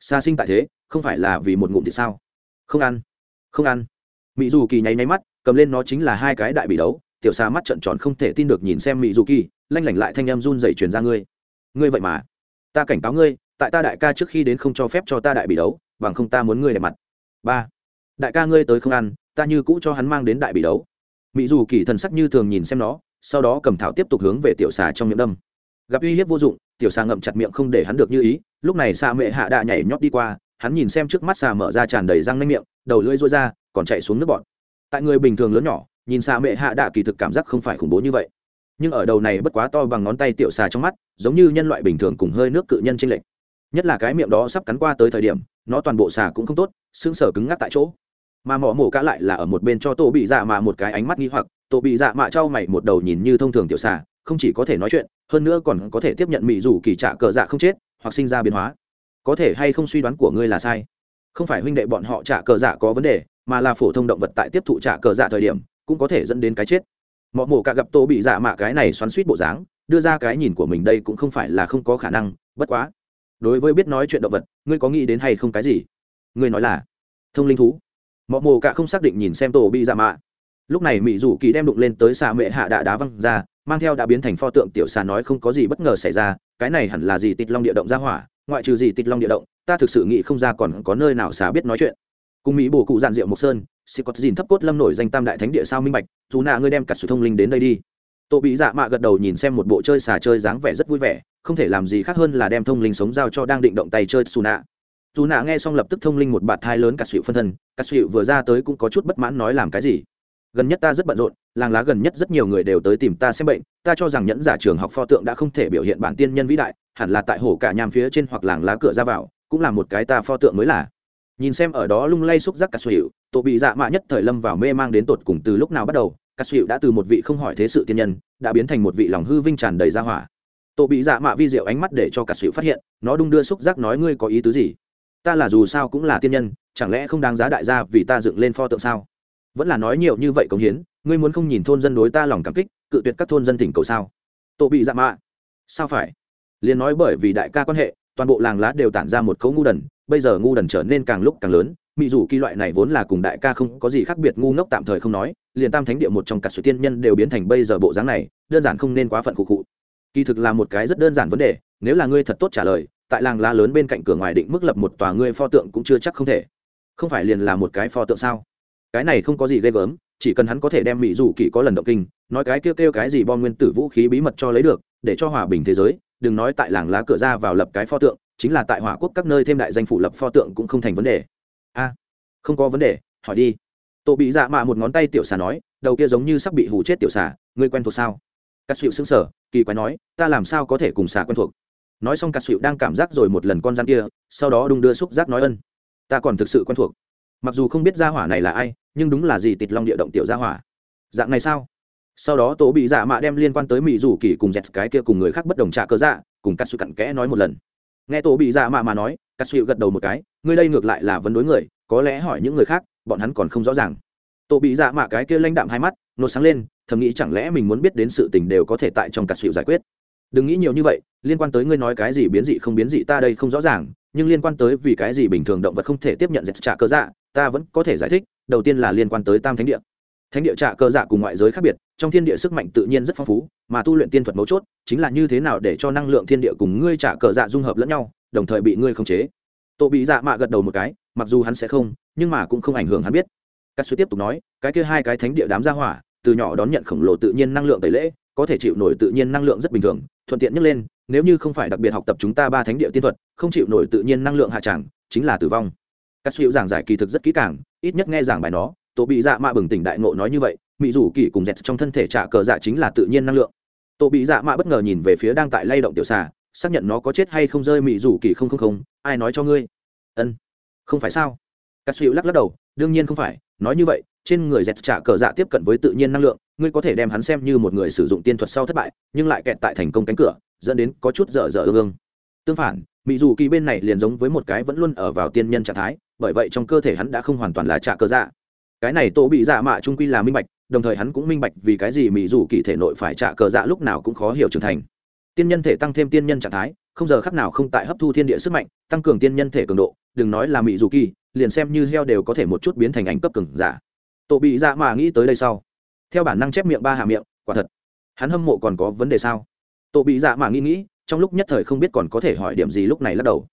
xa sinh tại thế, không phải là vì một ngụm thì sao? Không ăn. Không ăn. Mỹ dù kỳ nháy nháy mắt, cầm lên nó chính là hai cái đại bị đấu, tiểu xa mắt trận tròn không thể tin được nhìn xem mỹ dù kỳ, lanh lảnh lại thanh em run dậy truyền ra ngươi. Ngươi vậy mà. Ta cảnh cáo ngươi, tại ta đại ca trước khi đến không cho phép cho ta đại bị đấu, bằng không ta muốn ngươi đẹp mặt. Ba. Đại ca ngươi tới không ăn, ta như cũ cho hắn mang đến đại bị đấu. Mỹ dù kỳ thần sắc như thường nhìn xem nó, sau đó cầm thảo tiếp tục hướng về tiểu xà trong miệng đâm gặp uy hiếp vô dụng, tiểu xà ngậm chặt miệng không để hắn được như ý, lúc này xà mệ hạ đạ nhảy nhót đi qua, hắn nhìn xem trước mắt xà mở ra tràn đầy răng nanh miệng, đầu lưỡi rối ra, còn chạy xuống nước bọt. Tại người bình thường lớn nhỏ, nhìn xà mệ hạ đạ kỳ thực cảm giác không phải khủng bố như vậy. Nhưng ở đầu này bất quá to bằng ngón tay tiểu xà trong mắt, giống như nhân loại bình thường cùng hơi nước cự nhân trên lệch. Nhất là cái miệng đó sắp cắn qua tới thời điểm, nó toàn bộ xà cũng không tốt xương sở cứng ngắc tại chỗ. Mà mỏ mổ cá lại là ở một bên cho tổ bị dạ mà một cái ánh mắt nghi hoặc tổ bị dạ mạ trao mày một đầu nhìn như thông thường tiểu xà, không chỉ có thể nói chuyện hơn nữa còn có thể tiếp nhận mỹ dù kỳ trả cờ dạ không chết, hoặc sinh ra biến hóa. Có thể hay không suy đoán của ngươi là sai? Không phải huynh đệ bọn họ trả cờ dạ có vấn đề, mà là phổ thông động vật tại tiếp thụ trả cờ dạ thời điểm, cũng có thể dẫn đến cái chết. Mọi mổ cả gặp tô bị dạ mạ cái này xoắn suýt bộ dáng, đưa ra cái nhìn của mình đây cũng không phải là không có khả năng, bất quá. Đối với biết nói chuyện động vật, ngươi có nghĩ đến hay không cái gì? Ngươi nói là thông linh thú. Mọi mổ cả không xác định nhìn xem tổ bị dạ mạ. Lúc này mỹ dù kỳ đem đụng lên tới xà mệ hạ đã đá văng ra mang theo đã biến thành pho tượng tiểu xà nói không có gì bất ngờ xảy ra, cái này hẳn là gì tịt long địa động ra hỏa, ngoại trừ gì tịt long địa động, ta thực sự nghĩ không ra còn có nơi nào xà biết nói chuyện. Cùng mỹ bổ cụ giàn diệu mộc sơn sĩ có dìn thấp cốt lâm nổi danh tam đại thánh địa sao minh bạch, dù nạ ngươi đem cả sự thông linh đến đây đi. Tổ bị dạ mạ gật đầu nhìn xem một bộ chơi xà chơi dáng vẻ rất vui vẻ, không thể làm gì khác hơn là đem thông linh sống giao cho đang định động tay chơi xù nạ. Dù nạ nghe xong lập tức thông linh một bạt thai lớn cả sự phân thân cả sự vừa ra tới cũng có chút bất mãn nói làm cái gì gần nhất ta rất bận rộn, làng lá gần nhất rất nhiều người đều tới tìm ta xem bệnh, ta cho rằng nhẫn giả trường học pho tượng đã không thể biểu hiện bản tiên nhân vĩ đại, hẳn là tại hồ cả nham phía trên hoặc làng lá cửa ra vào, cũng là một cái ta pho tượng mới là. Nhìn xem ở đó lung lay xúc giác cà sụy tổ bị dạ mạ nhất thời lâm vào mê mang đến tột cùng từ lúc nào bắt đầu, cà sụy đã từ một vị không hỏi thế sự tiên nhân, đã biến thành một vị lòng hư vinh tràn đầy ra hỏa. Tổ bị dạ mạ vi diệu ánh mắt để cho cà sụy phát hiện, nó đung đưa xúc giác nói ngươi có ý tứ gì? Ta là dù sao cũng là tiên nhân, chẳng lẽ không đáng giá đại gia vì ta dựng lên pho tượng sao? Vẫn là nói nhiều như vậy cống hiến, ngươi muốn không nhìn thôn dân đối ta lòng cảm kích, cự tuyệt các thôn dân tỉnh cầu sao? Tổ bị dạ mạ. Sao phải? Liền nói bởi vì đại ca quan hệ, toàn bộ làng lá đều tản ra một cấu ngu đần, bây giờ ngu đần trở nên càng lúc càng lớn mỹ dù kỳ loại này vốn là cùng đại ca không có gì khác biệt, ngu ngốc tạm thời không nói, liền tam thánh địa một trong cả sự tiên nhân đều biến thành bây giờ bộ dáng này, đơn giản không nên quá phận cụ cụ kỳ thực là một cái rất đơn giản vấn đề, nếu là ngươi thật tốt trả lời, tại làng lá lớn bên cạnh cửa ngoài định mức lập một tòa ngươi pho tượng cũng chưa chắc không thể. Không phải liền là một cái pho tượng sao? Cái này không có gì ghê gớm, chỉ cần hắn có thể đem mỹ dù kỳ có lần động kinh, nói cái kêu kêu cái gì bom nguyên tử vũ khí bí mật cho lấy được, để cho hòa bình thế giới, đừng nói tại làng lá cửa ra vào lập cái pho tượng, chính là tại hỏa quốc các nơi thêm đại danh phủ lập pho tượng cũng không thành vấn đề. A, không có vấn đề, hỏi đi. Tổ bị dạ mạ một ngón tay tiểu xà nói, đầu kia giống như sắp bị hù chết tiểu xà, ngươi quen thuộc sao? Cắt xịu xứng sở kỳ quái nói, ta làm sao có thể cùng xà quen thuộc? Nói xong cắt xịu đang cảm giác rồi một lần con rắn kia, sau đó đung đưa xúc giác nói ân, ta còn thực sự quen thuộc. Mặc dù không biết gia hỏa này là ai nhưng đúng là gì tịt long địa động tiểu gia hỏa. Dạng này sao? Sau đó tổ bị dạ mạ đem liên quan tới mỹ rủ kỳ cùng dẹt cái kia cùng người khác bất đồng trả cơ dạ cùng cắt sự cặn kẽ nói một lần. Nghe tổ bị dạ mạ mà nói cắt sự gật đầu một cái ngươi đây ngược lại là vấn đối người, có lẽ hỏi những người khác, bọn hắn còn không rõ ràng. Tổ bị dạ mạ cái kia lãnh đạm hai mắt nốt sáng lên, thầm nghĩ chẳng lẽ mình muốn biết đến sự tình đều có thể tại trong cắt sự giải quyết. Đừng nghĩ nhiều như vậy, liên quan tới ngươi nói cái gì biến dị không biến dị ta đây không rõ ràng, nhưng liên quan tới vì cái gì bình thường động vật không thể tiếp nhận dẹt trả cơ dạ ta vẫn có thể giải thích đầu tiên là liên quan tới tam thánh địa. Thánh địa trạ cơ dạ cùng ngoại giới khác biệt, trong thiên địa sức mạnh tự nhiên rất phong phú, mà tu luyện tiên thuật mấu chốt chính là như thế nào để cho năng lượng thiên địa cùng ngươi trạ cờ dạ dung hợp lẫn nhau, đồng thời bị ngươi khống chế. Tổ bị dạ mạ gật đầu một cái, mặc dù hắn sẽ không, nhưng mà cũng không ảnh hưởng hắn biết. Các suy tiếp tục nói, cái kia hai cái thánh địa đám gia hỏa, từ nhỏ đón nhận khổng lồ tự nhiên năng lượng tẩy lễ, có thể chịu nổi tự nhiên năng lượng rất bình thường, thuận tiện nhắc lên, nếu như không phải đặc biệt học tập chúng ta ba thánh địa tiên thuật, không chịu nổi tự nhiên năng lượng hạ tràng, chính là tử vong. Các suy giảng giải kỳ thực rất kỹ càng ít nhất nghe giảng bài nó, tổ bị dạ mạ bừng tỉnh đại ngộ nói như vậy mỹ rủ kỳ cùng dẹt trong thân thể trả cờ dạ chính là tự nhiên năng lượng. Tổ bị dạ mạ bất ngờ nhìn về phía đang tại lay động tiểu xà, xác nhận nó có chết hay không rơi mỹ rủ kỳ không không không, ai nói cho ngươi? Ân, không phải sao? Cắt suy lắc lắc đầu, đương nhiên không phải, nói như vậy, trên người dẹt trả cờ dạ tiếp cận với tự nhiên năng lượng, ngươi có thể đem hắn xem như một người sử dụng tiên thuật sau thất bại, nhưng lại kẹt tại thành công cánh cửa, dẫn đến có chút dở dở ương ương. Tương phản mỹ dù kỳ bên này liền giống với một cái vẫn luôn ở vào tiên nhân trạng thái, bởi vậy trong cơ thể hắn đã không hoàn toàn là trả cờ dạ. Cái này tổ bị dạ mạ trung quy là minh bạch, đồng thời hắn cũng minh bạch vì cái gì mỹ dù kỳ thể nội phải trả cờ dạ lúc nào cũng khó hiểu trưởng thành. Tiên nhân thể tăng thêm tiên nhân trạng thái, không giờ khắc nào không tại hấp thu thiên địa sức mạnh, tăng cường tiên nhân thể cường độ, đừng nói là mỹ dù kỳ, liền xem như heo đều có thể một chút biến thành ảnh cấp cường giả. Tổ bị dạ mà nghĩ tới đây sau, theo bản năng chép miệng ba hạ miệng, quả thật, hắn hâm mộ còn có vấn đề sao? Tổ bị dạ mà nghĩ nghĩ trong lúc nhất thời không biết còn có thể hỏi điểm gì lúc này lắc đầu.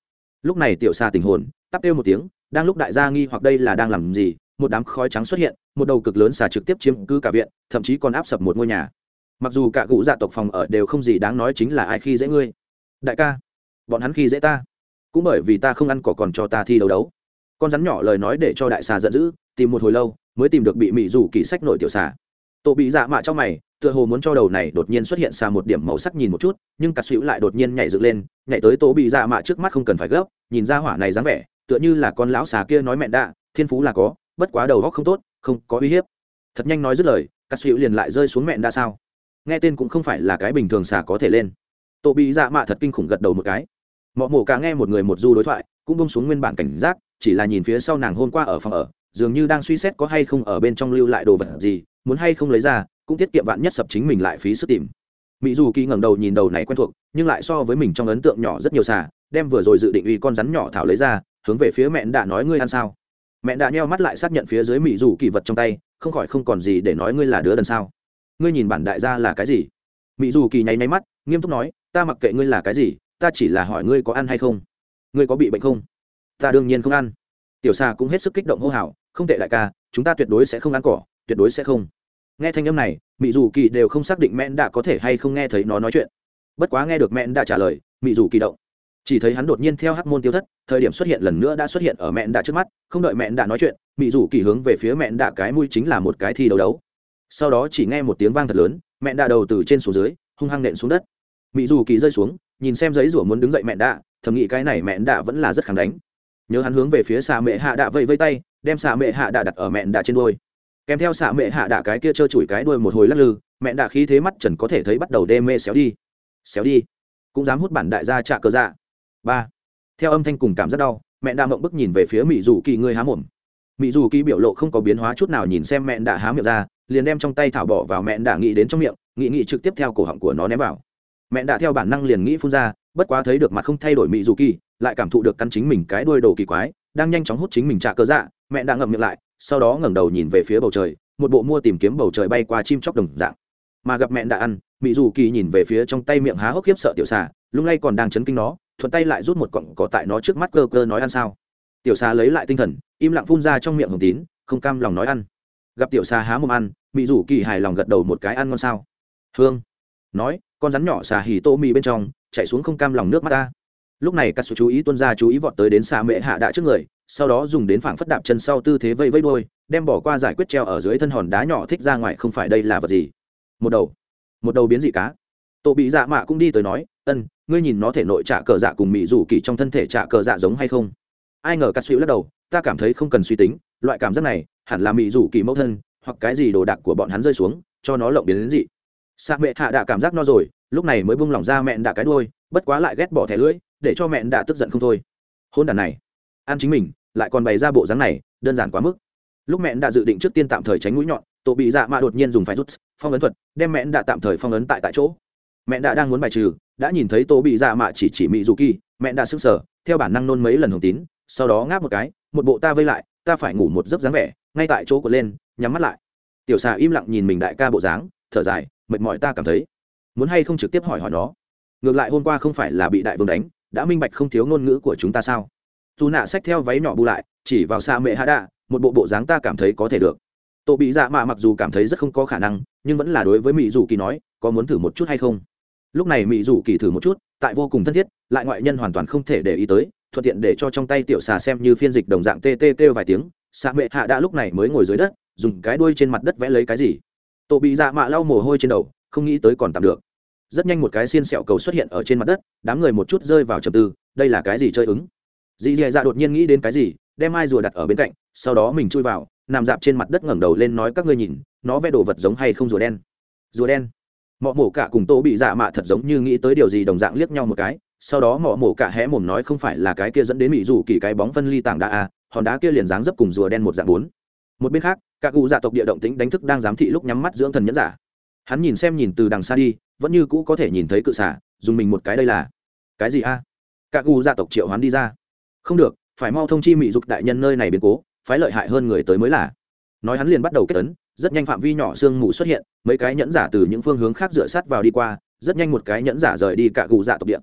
Lúc này tiểu xa tình hồn, tắp kêu một tiếng, đang lúc đại gia nghi hoặc đây là đang làm gì, một đám khói trắng xuất hiện, một đầu cực lớn xà trực tiếp chiếm cứ cả viện, thậm chí còn áp sập một ngôi nhà. Mặc dù cả cụ dạ tộc phòng ở đều không gì đáng nói chính là ai khi dễ ngươi. Đại ca, bọn hắn khi dễ ta. Cũng bởi vì ta không ăn cỏ còn cho ta thi đấu đấu. Con rắn nhỏ lời nói để cho đại xà giận dữ, tìm một hồi lâu, mới tìm được bị mị rủ kỳ sách nổi tiểu xà. Tổ bị dạ mạ trong mày tựa hồ muốn cho đầu này đột nhiên xuất hiện xa một điểm màu sắc nhìn một chút, nhưng cà xỉu lại đột nhiên nhảy dựng lên, nhảy tới tổ bị dạ mạ trước mắt không cần phải gấp, nhìn ra hỏa này dáng vẻ, tựa như là con lão xà kia nói mẹ đạ, thiên phú là có, bất quá đầu góc không tốt, không có uy hiếp. Thật nhanh nói dứt lời, cà xỉu liền lại rơi xuống mẹ đa sao? Nghe tên cũng không phải là cái bình thường xà có thể lên. Tổ bị dạ mạ thật kinh khủng gật đầu một cái. Mọ mổ cả nghe một người một du đối thoại, cũng bông xuống nguyên bản cảnh giác, chỉ là nhìn phía sau nàng hôm qua ở phòng ở, dường như đang suy xét có hay không ở bên trong lưu lại đồ vật gì, muốn hay không lấy ra cũng tiết kiệm vạn nhất sập chính mình lại phí sức tìm. Mỹ dù kỳ ngẩng đầu nhìn đầu này quen thuộc, nhưng lại so với mình trong ấn tượng nhỏ rất nhiều xà, đem vừa rồi dự định uy con rắn nhỏ thảo lấy ra, hướng về phía mẹ đã nói ngươi ăn sao. Mẹ đã nheo mắt lại xác nhận phía dưới mỹ dù kỳ vật trong tay, không khỏi không còn gì để nói ngươi là đứa đần sao. Ngươi nhìn bản đại gia là cái gì? Mỹ dù kỳ nháy nháy mắt, nghiêm túc nói, ta mặc kệ ngươi là cái gì, ta chỉ là hỏi ngươi có ăn hay không. Ngươi có bị bệnh không? Ta đương nhiên không ăn. Tiểu xà cũng hết sức kích động hô hào, không tệ đại ca, chúng ta tuyệt đối sẽ không ăn cỏ, tuyệt đối sẽ không nghe thanh âm này mỹ dù kỳ đều không xác định mẹn đã có thể hay không nghe thấy nó nói chuyện. Bất quá nghe được mẹn đã trả lời mỹ dù kỳ động. Chỉ thấy hắn đột nhiên theo hắc môn tiêu thất, thời điểm xuất hiện lần nữa đã xuất hiện ở mẹn đã trước mắt, không đợi mẹn đã nói chuyện mỹ dù kỳ hướng về phía mẹn đã cái mũi chính là một cái thi đấu đấu. Sau đó chỉ nghe một tiếng vang thật lớn, mẹn đã đầu từ trên xuống dưới, hung hăng nện xuống đất. Mỹ dù kỳ rơi xuống, nhìn xem giấy rủa muốn đứng dậy mẹn đã thầm nghĩ cái này mẹn đã vẫn là rất kháng đánh. Nhớ hắn hướng về phía xà mẹ hạ đạ vây vây tay, đem xà mẹ hạ đạ đặt ở mẹn đã trên đôi kèm theo xạ mẹ hạ đạ cái kia trơ chùi cái đuôi một hồi lắc lư, mẹ đạ khí thế mắt trần có thể thấy bắt đầu đê mê xéo đi. Xéo đi. Cũng dám hút bản đại gia trạ cờ dạ. Ba. Theo âm thanh cùng cảm rất đau, mẹ đạ mộng bức nhìn về phía mỹ dù kỳ người há mồm. Mỹ dù kỳ biểu lộ không có biến hóa chút nào nhìn xem mẹ đạ há miệng ra, liền đem trong tay thảo bỏ vào mẹ đạ nghĩ đến trong miệng, nghĩ nghĩ trực tiếp theo cổ họng của nó ném vào. Mẹ đạ theo bản năng liền nghĩ phun ra, bất quá thấy được mặt không thay đổi mỹ dù kỳ, lại cảm thụ được căn chính mình cái đuôi đồ kỳ quái, đang nhanh chóng hút chính mình trạ cơ dạ mẹ đạ ngậm miệng lại sau đó ngẩng đầu nhìn về phía bầu trời, một bộ mua tìm kiếm bầu trời bay qua chim chóc đồng dạng. Mà gặp mẹ đã ăn mỹ dù kỳ nhìn về phía trong tay miệng há hốc khiếp sợ tiểu xà lúc này còn đang chấn kinh nó, thuận tay lại rút một cọng cỏ tại nó trước mắt cơ cơ nói ăn sao. Tiểu xà lấy lại tinh thần, im lặng phun ra trong miệng hồng tín, không cam lòng nói ăn. Gặp tiểu xà há mồm ăn mỹ dù kỳ hài lòng gật đầu một cái ăn ngon sao. Hương. Nói, con rắn nhỏ xà hì tô mì bên trong, chạy xuống không cam lòng nước mắt ta. Lúc này các sự chú ý tuân ra chú ý vọt tới đến xà mệ hạ đạ trước người sau đó dùng đến phảng phất đạp chân sau tư thế vây vây đôi đem bỏ qua giải quyết treo ở dưới thân hòn đá nhỏ thích ra ngoài không phải đây là vật gì. Một đầu một đầu biến dị cá. Tổ bị dạ mạ cũng đi tới nói, ân, ngươi nhìn nó thể nội trả cờ dạ cùng mỹ rủ kỳ trong thân thể trả cờ dạ giống hay không? Ai ngờ cắt xịu lắc đầu, ta cảm thấy không cần suy tính, loại cảm giác này hẳn là mỹ rủ kỳ mẫu thân hoặc cái gì đồ đạc của bọn hắn rơi xuống, cho nó lộng biến đến dị. Xạ mẹ hạ đã cảm giác no rồi, lúc này mới buông lỏng ra mẹn đã cái đuôi, bất quá lại ghét bỏ thẻ lưỡi, để cho mẹn đã tức giận không thôi. Hôn đàn này, ăn chính mình lại còn bày ra bộ dáng này, đơn giản quá mức. Lúc mẹn đã dự định trước tiên tạm thời tránh mũi nhọn, tổ bị dạ mạ đột nhiên dùng phải rút phong ấn thuật, đem mẹn đã tạm thời phong ấn tại tại chỗ. Mẹn đã đang muốn bài trừ, đã nhìn thấy tổ bị dạ mạ chỉ chỉ mị dù kỳ, mẹn đã sức sở theo bản năng nôn mấy lần hồng tín, sau đó ngáp một cái, một bộ ta vây lại, ta phải ngủ một giấc dáng vẻ, ngay tại chỗ của lên, nhắm mắt lại. Tiểu xà im lặng nhìn mình đại ca bộ dáng, thở dài, mệt mỏi ta cảm thấy. Muốn hay không trực tiếp hỏi hỏi nó? Ngược lại hôm qua không phải là bị đại vương đánh, đã minh bạch không thiếu ngôn ngữ của chúng ta sao? Dù nạ xách theo váy nhỏ bù lại, chỉ vào xa mẹ hạ đạ, một bộ bộ dáng ta cảm thấy có thể được. Tổ bị dạ mạ mặc dù cảm thấy rất không có khả năng, nhưng vẫn là đối với mỹ dù kỳ nói, có muốn thử một chút hay không? Lúc này mỹ dù kỳ thử một chút, tại vô cùng thân thiết, lại ngoại nhân hoàn toàn không thể để ý tới, thuận tiện để cho trong tay tiểu xà xem như phiên dịch đồng dạng tê tê kêu vài tiếng xạ mẹ hạ đã lúc này mới ngồi dưới đất, dùng cái đuôi trên mặt đất vẽ lấy cái gì. Tổ bị dạ mạ lau mồ hôi trên đầu, không nghĩ tới còn tạm được. Rất nhanh một cái xiên sẹo cầu xuất hiện ở trên mặt đất, đám người một chút rơi vào trầm tư, đây là cái gì chơi ứng? Dì dì dạ đột nhiên nghĩ đến cái gì, đem ai rùa đặt ở bên cạnh, sau đó mình chui vào, nằm dạp trên mặt đất ngẩng đầu lên nói các ngươi nhìn, nó vẽ đồ vật giống hay không rùa đen? Rùa đen? Mọ mổ cả cùng tô bị dạ mạ thật giống như nghĩ tới điều gì đồng dạng liếc nhau một cái, sau đó mọ mổ cả hé mồm nói không phải là cái kia dẫn đến mỹ dù kỳ cái bóng phân ly tảng đá à hòn đá kia liền dáng dấp cùng rùa đen một dạng bốn. Một bên khác, các cụ dạ tộc địa động tĩnh đánh thức đang giám thị lúc nhắm mắt dưỡng thần nhẫn giả. Hắn nhìn xem nhìn từ đằng xa đi, vẫn như cũ có thể nhìn thấy cự xả, dùng mình một cái đây là. Cái gì a? À? các cụ dạ tộc triệu hắn đi ra không được, phải mau thông chi mỹ dục đại nhân nơi này biến cố, phái lợi hại hơn người tới mới là. Nói hắn liền bắt đầu kết tấn, rất nhanh phạm vi nhỏ sương mù xuất hiện, mấy cái nhẫn giả từ những phương hướng khác dựa sát vào đi qua, rất nhanh một cái nhẫn giả rời đi cả gù dạ tộc địa.